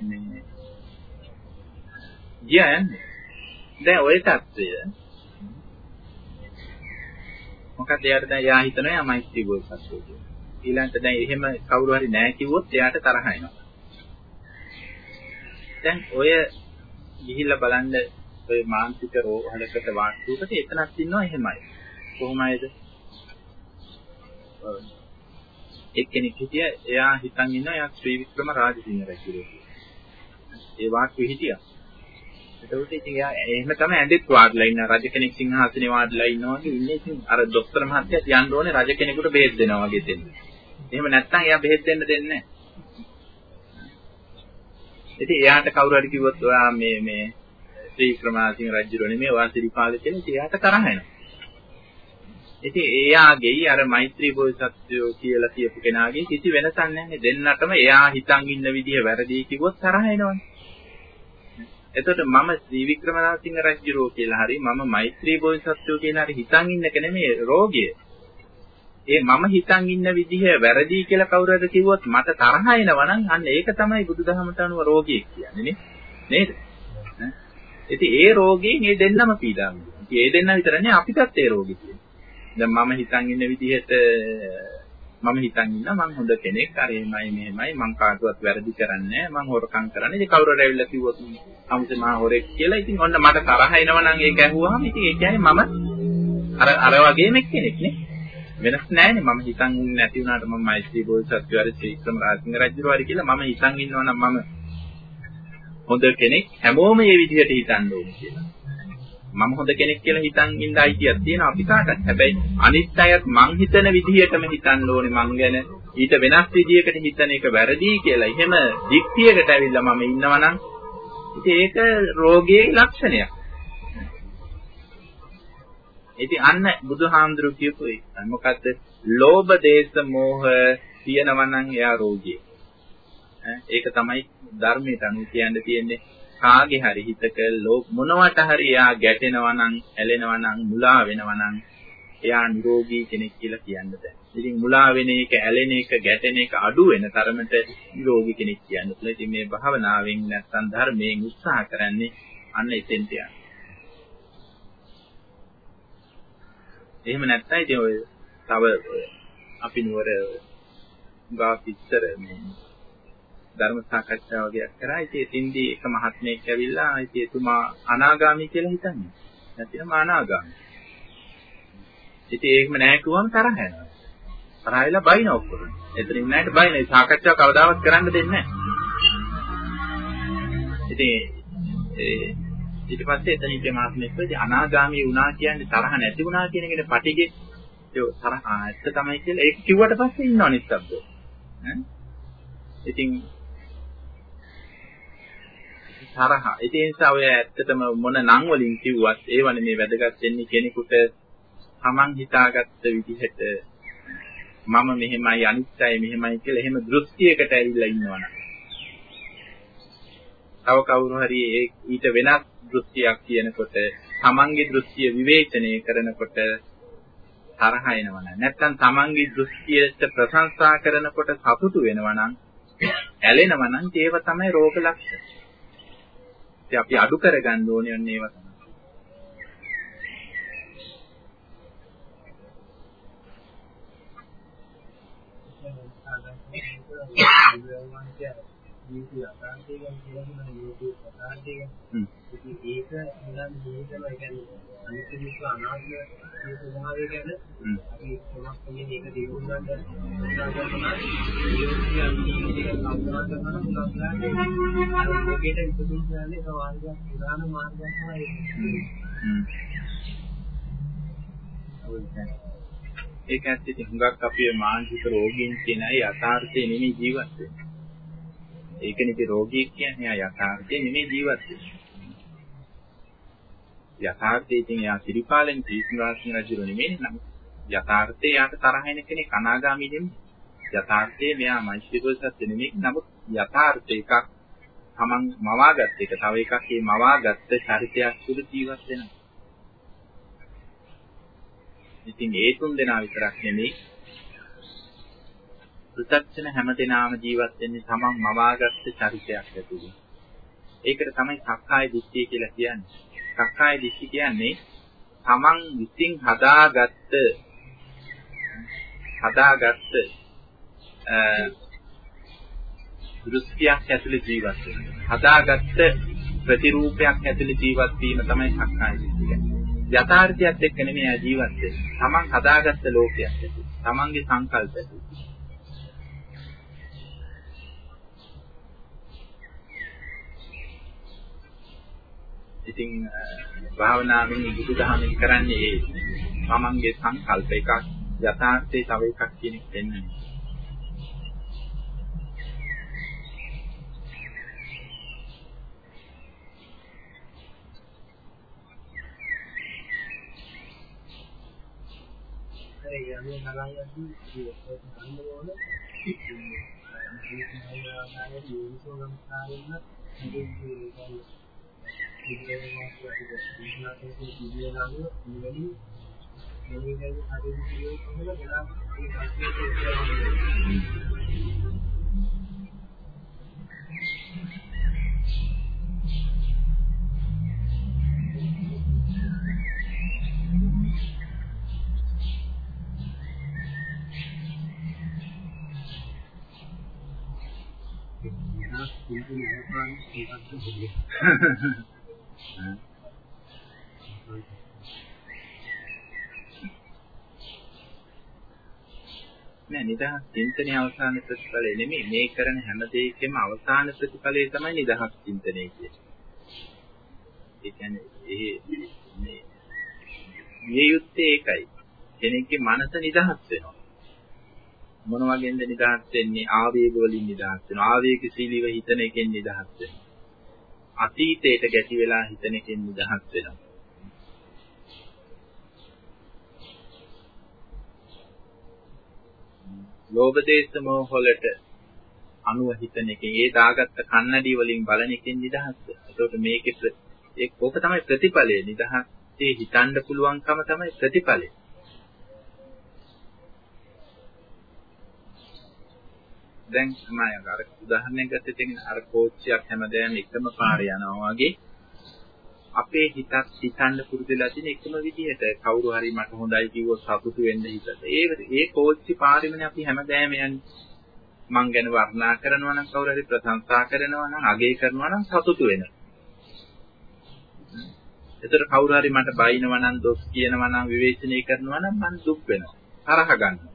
S1: මේ යන්නේ. දැන් ওই தත්ත්වය මොකද යාට දැන් යා හිතනවා යා මෛත්‍රී බෝසත්ව කියලා. ඊළඟට දැන් එහෙම කවුරු හරි නැහැ කිව්වොත් එයාට තරහ එනවා. දැන් ඔය ගිහිල්ලා බලන්න ඔය මානසික රෝගවලකට වාස්තුවකට එතනක් ඉන්නවා එහෙමයි. කොහොමයිද? එක්කෙනෙක් හිටිය එයා හිතන් ඉන්නවා එයා ශ්‍රී වික්‍රම රාජසිංහ රජුගේ. ඒ වාක්‍යෙ හිටියා. එතකොට ඉතින් එයා එහෙම තමයි ඇඳෙත් වාඩිලා ඉන්න රජ කෙනෙක් සිංහාසනේ වාඩිලා ඉන්නවා වගේ ඉන්නේ ඉතින් අර දොස්තර මහත්තයා කියන්න ඕනේ රජ කෙනෙකුට බෙහෙත් දෙනවා වගේ දෙන්න. එහෙම නැත්නම් එයා බෙහෙත් දෙන්න දෙන්නේ නැහැ. ඉතින් එයාට කවුරු හරි කිව්වොත් ඔයා මේ මේ ශ්‍රී ක්‍රමාසිංහ රජුර නෙමෙයි ඔයා සිරිපාල කියලා ඉතින් එයාට තරහ එනවා. ඉතින් එයාගේ අර මෛත්‍රී බෝසත්ත්වෝ කියලා කියපු කෙනාගේ කිසි වෙනසක් නැහැ. දෙන්නටම එයා හිතන් ඉන්න විදිය වැරදි කිව්වොත් තරහ එනවනේ. එතකොට මම ශ්‍රී වික්‍රමනාසිංහ රජුරෝ කියලා හරි මම මෛත්‍රී බෝධිසත්වෝ කියලා හරි හිතන් ඉන්නක නෙමෙයි රෝගය. ඒ මම හිතන් ඉන්න විදිහ වැරදි කියලා කවුරු හරි කිව්වොත් මට තරහ එනවා නම් අන්න ඒක තමයි බුදුදහමට අනුව රෝගය කියන්නේ නේ. නේද? ඉතින් ඒ රෝගේ මේ දෙන්නම පීඩා විඳිනවා. ඉතින් ඒ දෙන්න විතර නේ අපිටත් ඒ රෝගේ තියෙන්නේ. දැන් මම හිතන් ඉන්න විදිහට මම හිතන් ඉන්නවා මං හොඳ කෙනෙක් අර එහෙමයි මෙහෙමයි මං කාටවත් වැරදි කරන්නේ නැහැ මං හොරකම් කරන්නේ ඉතින් කවුරු හරි ඇවිල්ලා කිව්වොත් අමුසේ මහා හොරෙක් කියලා ඉතින් ඔන්න මට තරහ එනවා නම් ඒක ඇහුවාම ඉතින් ඒ කියන්නේ මම අර අර වගේම කෙනෙක් නේ වෙනස් නැහැනේ මම හිතන් නැති වුණාට මම මෛත්‍රී බෝධිසත්වය හරි ශ්‍රීක්‍රම රාජසිංහ රජුරවරි කියලා මම හිතන් ඉන්නවා නම් මම හොඳ කෙනෙක් හැමෝම මේ විදිහට හිතන්න ඕනේ කියලා මම හොඳ කෙනෙක් කියලා හිතන් ඉන්න අයිතියක් තියෙනවා අපි කාටත්. හැබැයි අනිත් අයත් මං හිතන විදිහටම හිතන්න ඕනේ මං ගැන. ඊට වෙනස් විදිහකට හිතන එක වැරදි කියලා. එහෙම දික්තියකට ඇවිල්ලා මම ඉන්නවා නම් ඉතින් ඒක රෝගයේ ලක්ෂණයක්. ඉතින් අන්න බුදුහාමුදුරු කියපු එක මොකද්ද? ලෝභ දේශ මොහ තියෙනවා නම් එයා රෝගියෙක්. ඒක තමයි ධර්මයට අනුව කියන්න තියෙන්නේ. කාගේ හරි හිතක මොනවට හරි එයා ගැටෙනවා නම්, ඇලෙනවා නම්, මුලා වෙනවා නම් එයා නිරෝගී කෙනෙක් කියලා කියන්න බෑ. ඉතින් මුලා වෙන එක, ඇලෙන එක, ගැටෙන එක අඩු වෙන තරමට නිරෝගී කෙනෙක් කියන්න පුළුවන්. ඉතින් මේ භාවනාවෙන් නැත්තම් ධර්මයෙන් උත්සාහ කරන්නේ අන්න එතෙන්ට යන්න. එහෙම නැත්නම් ඉතින් ඔය තව අපි නුවර ගා පිටතර මේ ධර්ම සාකච්ඡා වගේක් කරා. ඉතින් එතින්දී එක මහත්මයෙක් ඇවිල්ලා ඉතින් එතුමා අනාගාමී කියලා හිතන්නේ. නැතිනම් අනාගාමී. ඉතින් ඒකම නැහැ කිව්වම තරහ යනවා. තරහ වෙලා බයින ඔක්කොම. එතනින් නැහැට බයින. ඒ සාකච්ඡාව කවදාවත් කරන්න දෙන්නේ නැහැ. ඉතින් ඒ ඊට පස්සේ එතන ඉන්න මාත්මෙක් වෙයි අනාගාමී වුණා කියන්නේ තරහ නැති වුණා කියන එකනේ පටිගේ ඒ තරහ ඇත්ත තමයි කියලා ඒක කිව්වට පස්සේ ඉන්නව නිස්සබ්ද? ඈ? ඉතින් තරහ. ඉතින් ඒ නිසා ඔය ඇත්තටම මොන නම් වලින් කිව්වත් ඒවනේ මේ වැදගත් වෙන්නේ කෙනෙකුට Taman හිතාගත්ත විදිහට. මම මෙහෙමයි අනිත්‍යයි මෙහෙමයි කියලා එහෙම දෘෂ්ටියකට ඇවිල්ලා ඉන්නවනම්. තව කවුරු හරි ඊට වෙනස් දෘෂ්ටියක් කියනකොට තමන්ගේ දෘෂ්ටිය විවේචනය කරනකොට තරහ එනවනම් නැත්නම් තමන්ගේ දෘෂ්ටියට ප්‍රශංසා කරනකොට සතුටු වෙනවනම් ඇලෙනවනම් ඒව තමයි රෝග ලක්ෂණ. ඉතින් අපි අඩු කරගන්න ඕනේ අන්න ඒව තමයි.
S2: Yeah. මේක යථාර්ථය ගැන කියලා කියන මේක යථාර්ථය ගැන. ඉතින් ඒක නිකන් මේකම කියන්නේ අනිත්‍ය දුක්ඛ අනාත්ම මේ ස්වභාවය ගැන අපි කොහොමද කියන්නේ ඒක දියුණු ගන්න උත්සාහ කරනවා. ඒ කියන්නේ කල්පනා කරනවා නම් ලස්සනට අර මොකේට විසඳුම් කියන්නේ සමාජයක් ප්‍රධාන මාර්ගයක් තමයි ඒක.
S1: ඒක ඇත්තට හුඟක් අපේ මානසික රෝගීන් කියන අය යථාර්ථය නෙමෙයි ජීවත් වෙන්නේ. ඒකනේ රෝගී කියන්නේ එයා යථාර්ථයේ නෙමෙයි ජීවත් වෙන්නේ. යථාර්ථයේ ඉතින් එයා සිරිපාලෙන් ජීවිතවාසී රජුරු නෙමෙයි නම් යථාර්ථයේ යාට තරහ එන කෙනෙක් අනාගාමී නෙමෙයි. යථාර්ථයේ මෙයා මෛත්‍රීකෝසත් නෙමෙයි. නමුත් යථාර්ථ එකක් තමන් මවාගත් එක තව එකක් මේ මවාගත්ත චරිතයක් තුළ ජීවත් වෙනවා. ඉතින් ඒ තුන් දෙනා විතරක් නෙමෙයි පෘථග්ජන හැමදෙනාම ජීවත් වෙන්නේ තමන් මවාගත්ත චරිතයක් ඇතුළේ. ඒකට තමයි සක්කාය දිට්ඨිය කියලා කියන්නේ. සක්කාය දිට්ඨිය කියන්නේ තමන් විසින් හදාගත්ත හදාගත්ත දෘෂ්ටියක් ඇතුළේ ජීවත් වෙනවා. හදාගත්ත ප්‍රතිරූපයක් ඇතුළේ ජීවත් වීම තමයි සක්කාය දිට්ඨිය කියන්නේ. යථාර්ථයත් එක්ක නෙමෙයි ජීවත් වෙන්නේ. තමන් හදාගත්ත ලෝකයක් ඇතුළේ. තමන්ගේ සංකල්ප ඇතුළේ. ඉතින් භාවනාවෙන් බුදුදහමින් කරන්නේ ඒ තමන්ගේ සංකල්ප එකක් යථාර්ථයේ තව එකක් කියන එක දෙන්නේ.
S2: ඒ යන්නේ නගයන්දී ඒක ගන්න ඕනේ. ඒක තමයි ආකාරයේ යෝනිසෝනම් කාරණා ඉතින්
S1: Ha ha ha. නෑ නිදහස් චින්තනයේ අවසාන ප්‍රතිඵලය නෙමෙයි මේ කරන හැම දෙයකම අවසාන ප්‍රතිඵලය තමයි නිදහස් චින්තනය කියන්නේ. ඒ කියන්නේ ඒ මේ මේ යුත්තේ ඒකයි. කෙනෙක්ගේ මනස නිදහස් වෙනවා. මොන වගේන්ද නිදහස් වෙන්නේ? ආවේග වලින් නිදහස් වෙනවා. ආවේගශීලීව හිතන එකෙන් නිදහස් වෙනවා. අතීතයට ගැටි වෙලා හිතන එකෙන් නිදහස් වෙනවා. ලෝභ දේශ මොහ වලට අණුව හිතන එකෙන් ඒ දාගත්ත කන්නඩි වලින් බලන එකෙන් නිදහස්. ඒකට මේකේ ඒක ඕක තමයි ප්‍රතිඵලය. නිදහසේ හිතන්න පුළුවන්කම තමයි ප්‍රතිඵලය. දැන් තමයි අර උදාහරණයක් ගත්තේ අර කෝච්චියක් හැමදාම එකම පාරේ යනවා වගේ අපේ හිතත් හිතන්න පුරුදුලා තියෙන එකම විදිහට කවුරු හරි මට හොඳයි කිව්වොත් සතුටු වෙන්න හිතට. ඒ ඒ කෝච්චි පාරෙමනේ අපි හැමදාම යන්නේ. මං ගැන වර්ණනා කරනවා නම් කවුරු හරි ප්‍රශංසා කරනවා නම් අගය කරනවා නම් සතුටු වෙනවා. ඒතර කවුරු හරි මට බයිනවා නම් දොස් කියනවා නම් විවේචනය කරනවා නම් මං දුක් වෙනවා. තරහ ගන්නවා.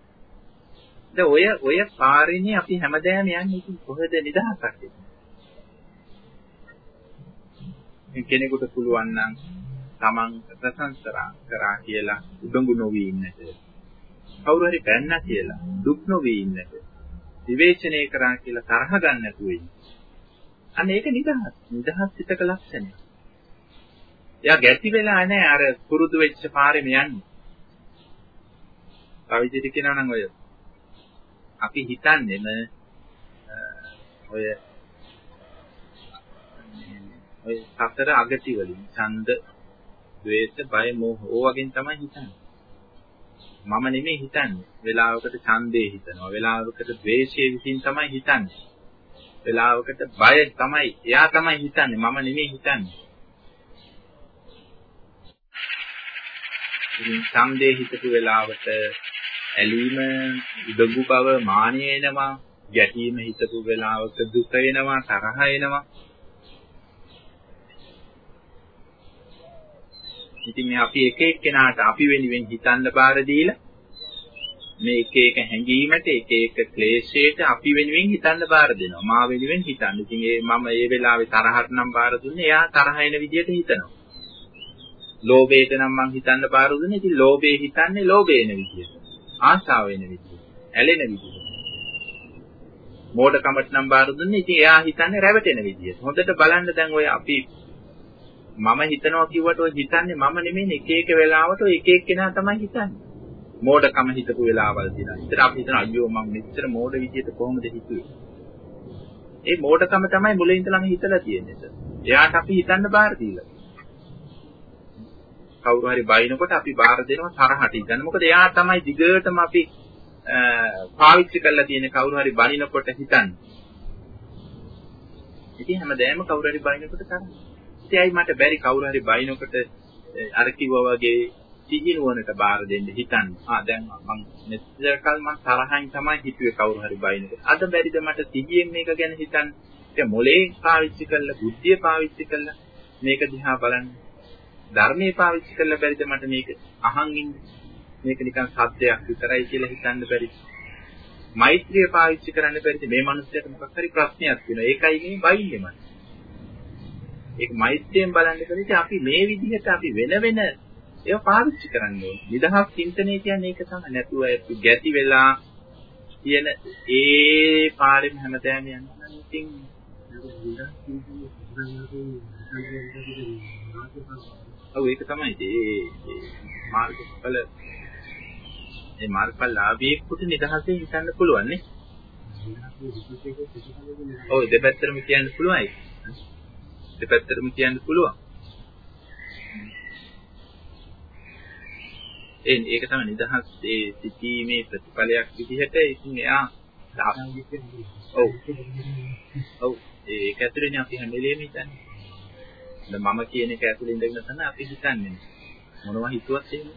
S1: දැන් ඔය ඔය පාරේනේ අපි හැමදාම යන්නේ ඉතින් කොහෙද නිදහසක් කෙනෙකුට පුළුවන් නම් Taman ප්‍රශංසා කරා කියලා උඩඟු නොවි ඉන්නට. කවුරු හරි බැන්නා කියලා දුක් නොවි ඉන්නට. විවේචනය කරා කියලා තරහ ගන්න නැතුව ඉන්න. අන්න ඒක නිදහස්. නිදහස් සිතක ලක්ෂණය. එයා ගැටි වෙලා නැහැ අර පුරුදු වෙච්ච පාරෙම යන්නේ. තව විදිහට කියනවා නම් ඔය අපි හිතන්නේම ඔය ඔය සතර අගති වලින් ඡන්ද, ද්වේෂ, බය, මෝහ ඕවගෙන් තමයි හිතන්නේ. මම නෙමෙයි හිතන්නේ. වෙලාවකට ඡන්දේ හිතනවා. වෙලාවකට ද්වේෂයේ විසින් තමයි හිතන්නේ. වෙලාවකට බය තමයි එයා තමයි හිතන්නේ. මම නෙමෙයි හිතන්නේ. ඉතින් ඡන්දේ හිතපු වෙලාවට ඇලීම, උදගු බව, මානිය එනවා. ගැටීම හිතපු වෙලාවක දුක එනවා, තරහ එනවා. ඉතින් මේ අපි එක එක්කෙනාට අපි වෙනුවෙන් හිතන්න බාර දීලා මේ එක එක හැඟීමට එක එක ක්ලේශයට අපි වෙනුවෙන් හිතන්න බාර දෙනවා. මා වෙනුවෙන් හිතන්න. ඉතින් ඒ මම ඒ වෙලාවේ තරහට නම් බාර දුන්නේ එයා තරහ එන විදිහට හිතනවා. ලෝභයට නම් මං හිතන්න බාර දුන්නේ. ඉතින් ලෝභේ හිතන්නේ ලෝභ එන විදිහට. ආශාව වෙන විදිහට. ඇලෙන විදිහට. මෝඩකමට නම් බාර දුන්නේ. ඉතින් එයා හිතන්නේ රැවටෙන විදිහට. හොඳට බලන්න දැන් ඔය අපි මම හිතනවා කිව්වට ඔය හිතන්නේ මම නෙමෙයි එක එක වෙලාවට ඔය එක එක්කෙනා තමයි හිතන්නේ. මෝඩකම හිතපු වෙලාවල් දිනා. ඉතින් අපි හිතන අයියෝ මම මෙච්චර මෝඩ විදියට කොහොමද හිතුවේ? ඒ මෝඩකම තමයි මුලින් ඉඳලම හිතලා තියෙන්නේ. එයාට අපි හිතන්න බාර දීලා. කවුරු හරි බයිනකොට අපි බාර දෙනවා තරහට ඉඳන්. මොකද එයා තමයි දිගටම අපි පාවිච්චි කරලා තියෙන කවුරු හරි බනිනකොට හිතන්නේ. ඉතින් හැමදාම කවුරු හරි බයිනකොට තරහ. ඉතින්යි මට බැරි කවුරු හරි බයිනකොට අර කිව්වා වගේ සිහිනුවනට බාර දෙන්න හිතන්න. ආ දැන් මම මෙච්චර කල් මම තරහින් තමයි හිතුවේ කවුරු හරි බයිනකොට. අද බැරිද මට සිහියෙන් මේක ගැන හිතන්න. ඒ මොලේ පාවිච්චි කරලා, බුද්ධිය පාවිච්චි කරලා මේක දිහා බලන්න. ධර්මයේ පාවිච්චි කරලා බැරිද මට මේක අහන් ඉන්න. මේක නිකන් සත්‍යයක් විතරයි කියලා හිතන්න බැරිද? මෛත්‍රිය පාවිච්චි කරන්න බැරිද? මේ මිනිස්සුන්ට මොකක් හරි ප්‍රශ්නයක් තියෙනවා. ඒකයි මේ බයින්නේ මම. ඒක මෛත්‍රියෙන් බලන්න කලින් අපි මේ විදිහට අපි වෙන වෙන ඒවා පාවිච්චි කරන්න ඕනේ. නිදහස් චින්තනය කියන්නේ ඒක තමයි. නැතුව ගැති වෙලා කියන ඒ පාරෙම හැමදාම යනවා. ඉතින් ඔව් ඒක තමයි ඒ මාර්ගඵල ඒ මාර්ගඵල ලාභියෙකුට නිදහසේ හිතන්න පුළුවන් නේ. ඔව් දෙපැත්තටම කියන්න පුළුවන් ඒක. දෙපැත්තටම කියන්න පුළුවන්. ඒ ඒක තමයි නිදහස් ඒ සිටීමේ ප්‍රතිඵලයක් විදිහට ඉතින් එයා ඔව් ඔව් ඒක ඇතුළේනේ අපි හැම වෙලේම හිතන්නේ. මම කියන එක ඇතුළේ ඉඳගෙන තමයි අපි හිතන්නේ. මොනවා හිතුවත් එහෙම.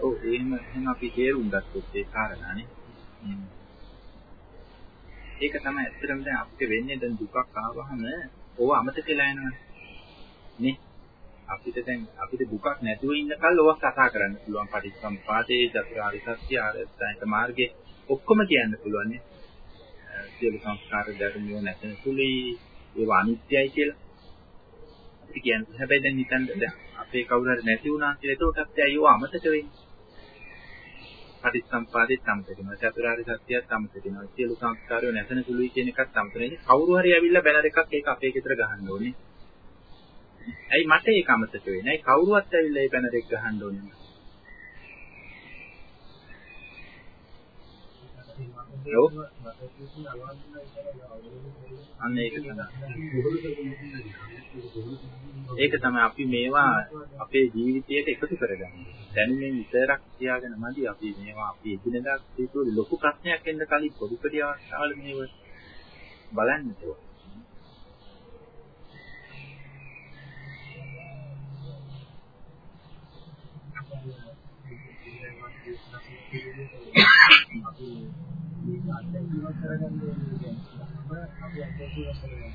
S1: ඔව් එහෙම එහෙම අපි තේරුම් ගත්තොත් ඒ කාරණානේ. ඒක තමයි ඇත්තටම දැන් අපිට වෙන්නේ දැන් දුකක් ආවහම ඕව අමතක වෙලා යනවා. නේ? අපිට දැන් අපිට දුකක් නැතුව ඉන්න කල් ඕවා කතා කරන්න පුළුවන් පටිච්චසමුපාදයේ චතුරාර්ය සත්‍ය ආරස්ථායක මාර්ගයේ ඔක්කොම කියන්න පුළුවන් නේ. සියලු සංස්කාර ධර්මියෝ නැතන සුළුයි ඒවා අනිත්‍යයි කියලා. අපි කියන්නේ හැබැයි දැන් හිතන්න දැන් අපේ කවුරු හරි නැති වුණා කියලා ඒකටත් ඇයි ඒවා අමතක වෙන්නේ? පටිච්චසම්පාදෙත් අමතක වෙනවා. චතුරාර්ය සත්‍යයත් අමතක වෙනවා. සියලු සංස්කාරයෝ නැතන සුළුයි කියන එකත් අමතක වෙනවා. කවුරු හරි ඇවිල්ලා බැනර් එකක් ඒක අපේ ගෙදර ගහන්න ඕනේ. ඇයි මට ඒක අමතක වෙන්නේ? ඇයි කවුරුවත් ඇවිල්ලා ඒ බැනර් එක ගහන්න ඕනේ? ඔව්. අන්න ඒක තමයි. ඒක තමයි අපි මේවා අපේ ජීවිතයට එකතු කරගන්නේ. දැනුමින් විතරක් තියාගෙන මදි අපි මේවා අපි එදිනදා ජීවිතවල ලොකු ප්‍රශ්නයක් එන්න කලින් පොඩි පොඩි අවස්ථාවල මේව බලන්න ඕනේ.
S2: මේක අත්දැකීම කරගන්න ඕනේ කියන්නේ අපි අත්දැකීම කරගන්න.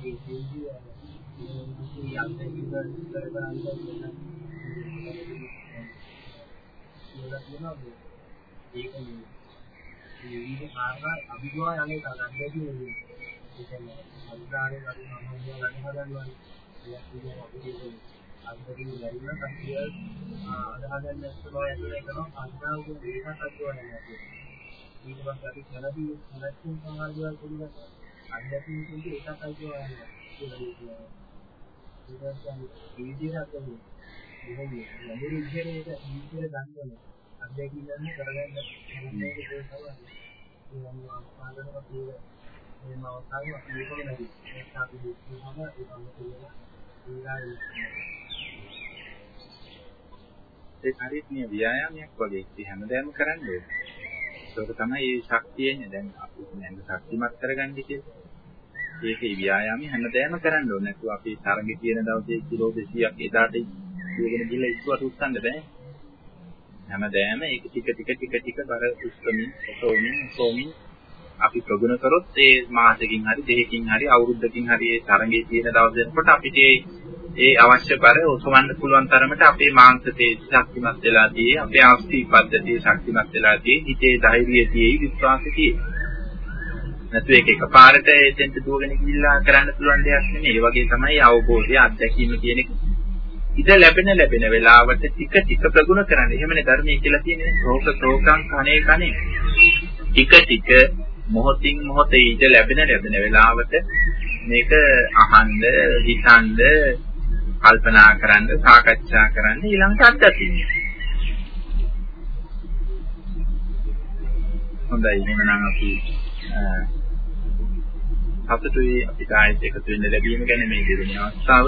S2: ඒ කියන්නේ මේ අත්දැකීම කරගන්න ඕනේ. ඒක මේ විවිධ කාරණා අභිජෝය අනේ අත්දැකීම ඒ කියන්නේ අනිදානේ අපි මම ගන්න හදනවා. ඒක කියන්නේ අපි අන්තිම ලැබෙන කතිය අදහගන්න නැත්නම් ඇතුලේ කරන අන්දාවක මේකක් අතුවන්නේ නැති. ඊට පස්සේ අපි කලදී නැත්නම් සමාජය පිළිබඳ අධ්‍යයනය කියන එකක් අයිතිවන්නේ කියලා කියනවා. ඊට පස්සේ මේ විදිහට අපි බොහොම ලැබෙන විදිහට ඒක විදිහට ගන්න ඕනේ. අධ්‍යයනය කරන්න කරගන්න මේක ඒක තමයි. ඒ වගේ පාදනක තියෙන මේ අවස්ථාවේ අපි මේකම නැති. ඒක අපි දුක්ඛම ඒක අනුකූලව
S1: ඒ හරියට මේ ව්‍යායාමයක් වගේ ඉති හැමදාම කරන්න ඕනේ. ඒක තමයි මේ ශක්තියනේ දැන් අපි නැංග ශක්තිමත් කරගන්නේ කියලා. ඒකේ ව්‍යායාමي හැමදාම කරන්න ඕනේ. නැතුව අපි තරඟේ කියන දවසේ කිලෝ 200ක් එදාට ඉගෙන ගිහලා ඉස්සුවට උස්සන්න බෑ. හැමදාම ඒක ටික ටික ටික ටික බර උස්සමින්, සෝමින්, සෝමින් අපි ප්‍රගුණ කරොත් ඒ මාසෙකින් හරි දෙකකින් හරි අවුරුද්දකින් හරි ඒ තරඟේ තියෙන දවස් වෙනකොට අපිට ඒ අවශ්‍ය බර ඔසවන්න පුළුවන් තරමට අපේ මාංශ තේජ ශක්තිමත් වෙලා තියෙයි අපේ ආස්ති පද්ධතිය ශක්තිමත් වෙලා තියෙයි හිතේ ධෛර්යය තියෙයි විශ්වාසය තියෙයි නැතු ඒක එකපාරට එතෙන්ට දුවගෙන ගිහිල්ලා කරන්න පුළුවන් දෙයක් නෙමෙයි ඒ වගේ තමයි අවබෝධය අත්දැකීම කියන එක ඉත ලැබෙන ලැබෙන වෙලාවට ටික ටික ප්‍රගුණ කරන්න. එහෙමනේ ධර්මයේ කියලා තියෙන්නේ ශෝක ශෝකං කණේ කණේ. ටික ටික මොහොතින් මොහොත ඊට ලැබෙන ලැබෙන වෙලාවට මේක අහන්න, හිතන්න, කල්පනා කරන්න, සාකච්ඡා කරන්න ඊළඟට අත්දැකීම. හොඳයි එහෙනම් අපි සතුටුයි අපිට ආයෙත් එකතු වෙන්න ලැබීම ගැන මේ දෙවෙනි අවස්ථාව.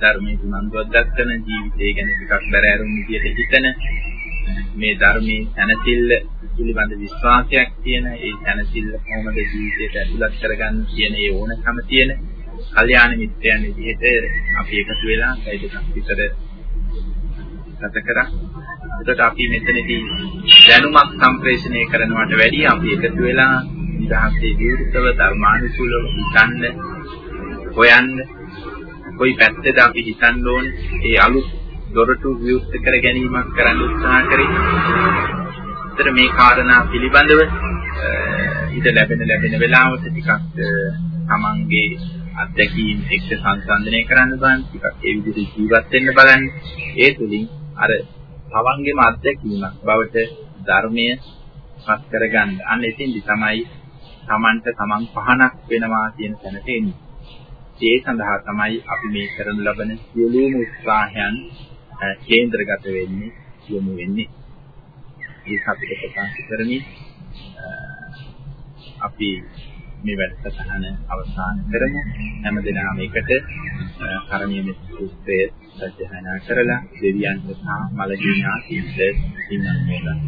S1: ධර්මයේ උනන්දුවක් දක්වන ජීවිතය ගැන ටිකක් බැරෑරුම් විදියට හිතන මේ ධර්මයේ සැනසෙල්ල පිළිබඳ විශ්වාසයක් තියෙන ඒ සැනසෙල්ල කොහොමද ජීවිතයට ඇතුළත් කරගන්න කියන ඒ ඕනකම තියෙන කල්යාණ මිත්‍රයන් විදිහට අපි එකතු වෙලා ඒ දෙකක් විතර ගත කරා. එතකොට අපි මෙතනදී දැනුමක් සම්ප්‍රේෂණය කරනවට වැඩිය අපි එකතු වෙලා නිදහසේ විරුද්ධව ධර්මානුකූලව හිතන්න හොයන්න කොයි පැත්තද අපි හිතන්න ඕනේ ඒ අලුත් දොරටු විවෘත කර ගැනීමක් කරන්න උත්සාහ කරේ. ඒතර මේ කාරණා පිළිබඳව ඊට ලැබෙන ලැබෙන වෙලාවට ටිකක් තමන්ගේ අත්දැකීම් එක්ක සංසන්දනය කරන්න බලන්න ටිකක් ඒ විදිහට ජීවත් වෙන්න බලන්න. ඒ තුලින් අර තමන්ගේම අත්දැකීමක් බවට ධර්මය පත් කරගන්න. අන්න එතෙන්දි තමයි තමන්ට තමන් පහනක් වෙනවා කියන තැනට එන්නේ. ඒ සඳහා තමයි අපි මේ කරන ලබන සියලුම උත්සාහයන් කේන්ද්‍රගත වෙන්නේ යොමු වෙන්නේ. ඒ සපිට ප්‍රකාශ කරමින් අපි මේ වැඩසටහන අවසන් කරමු. හැම දිනම එකට කරණීය මෙත්තුත්වය සත්‍යයනා කරලා දෙවියන්ට සහ මළගින්නා කීර්ත සින්නෝදා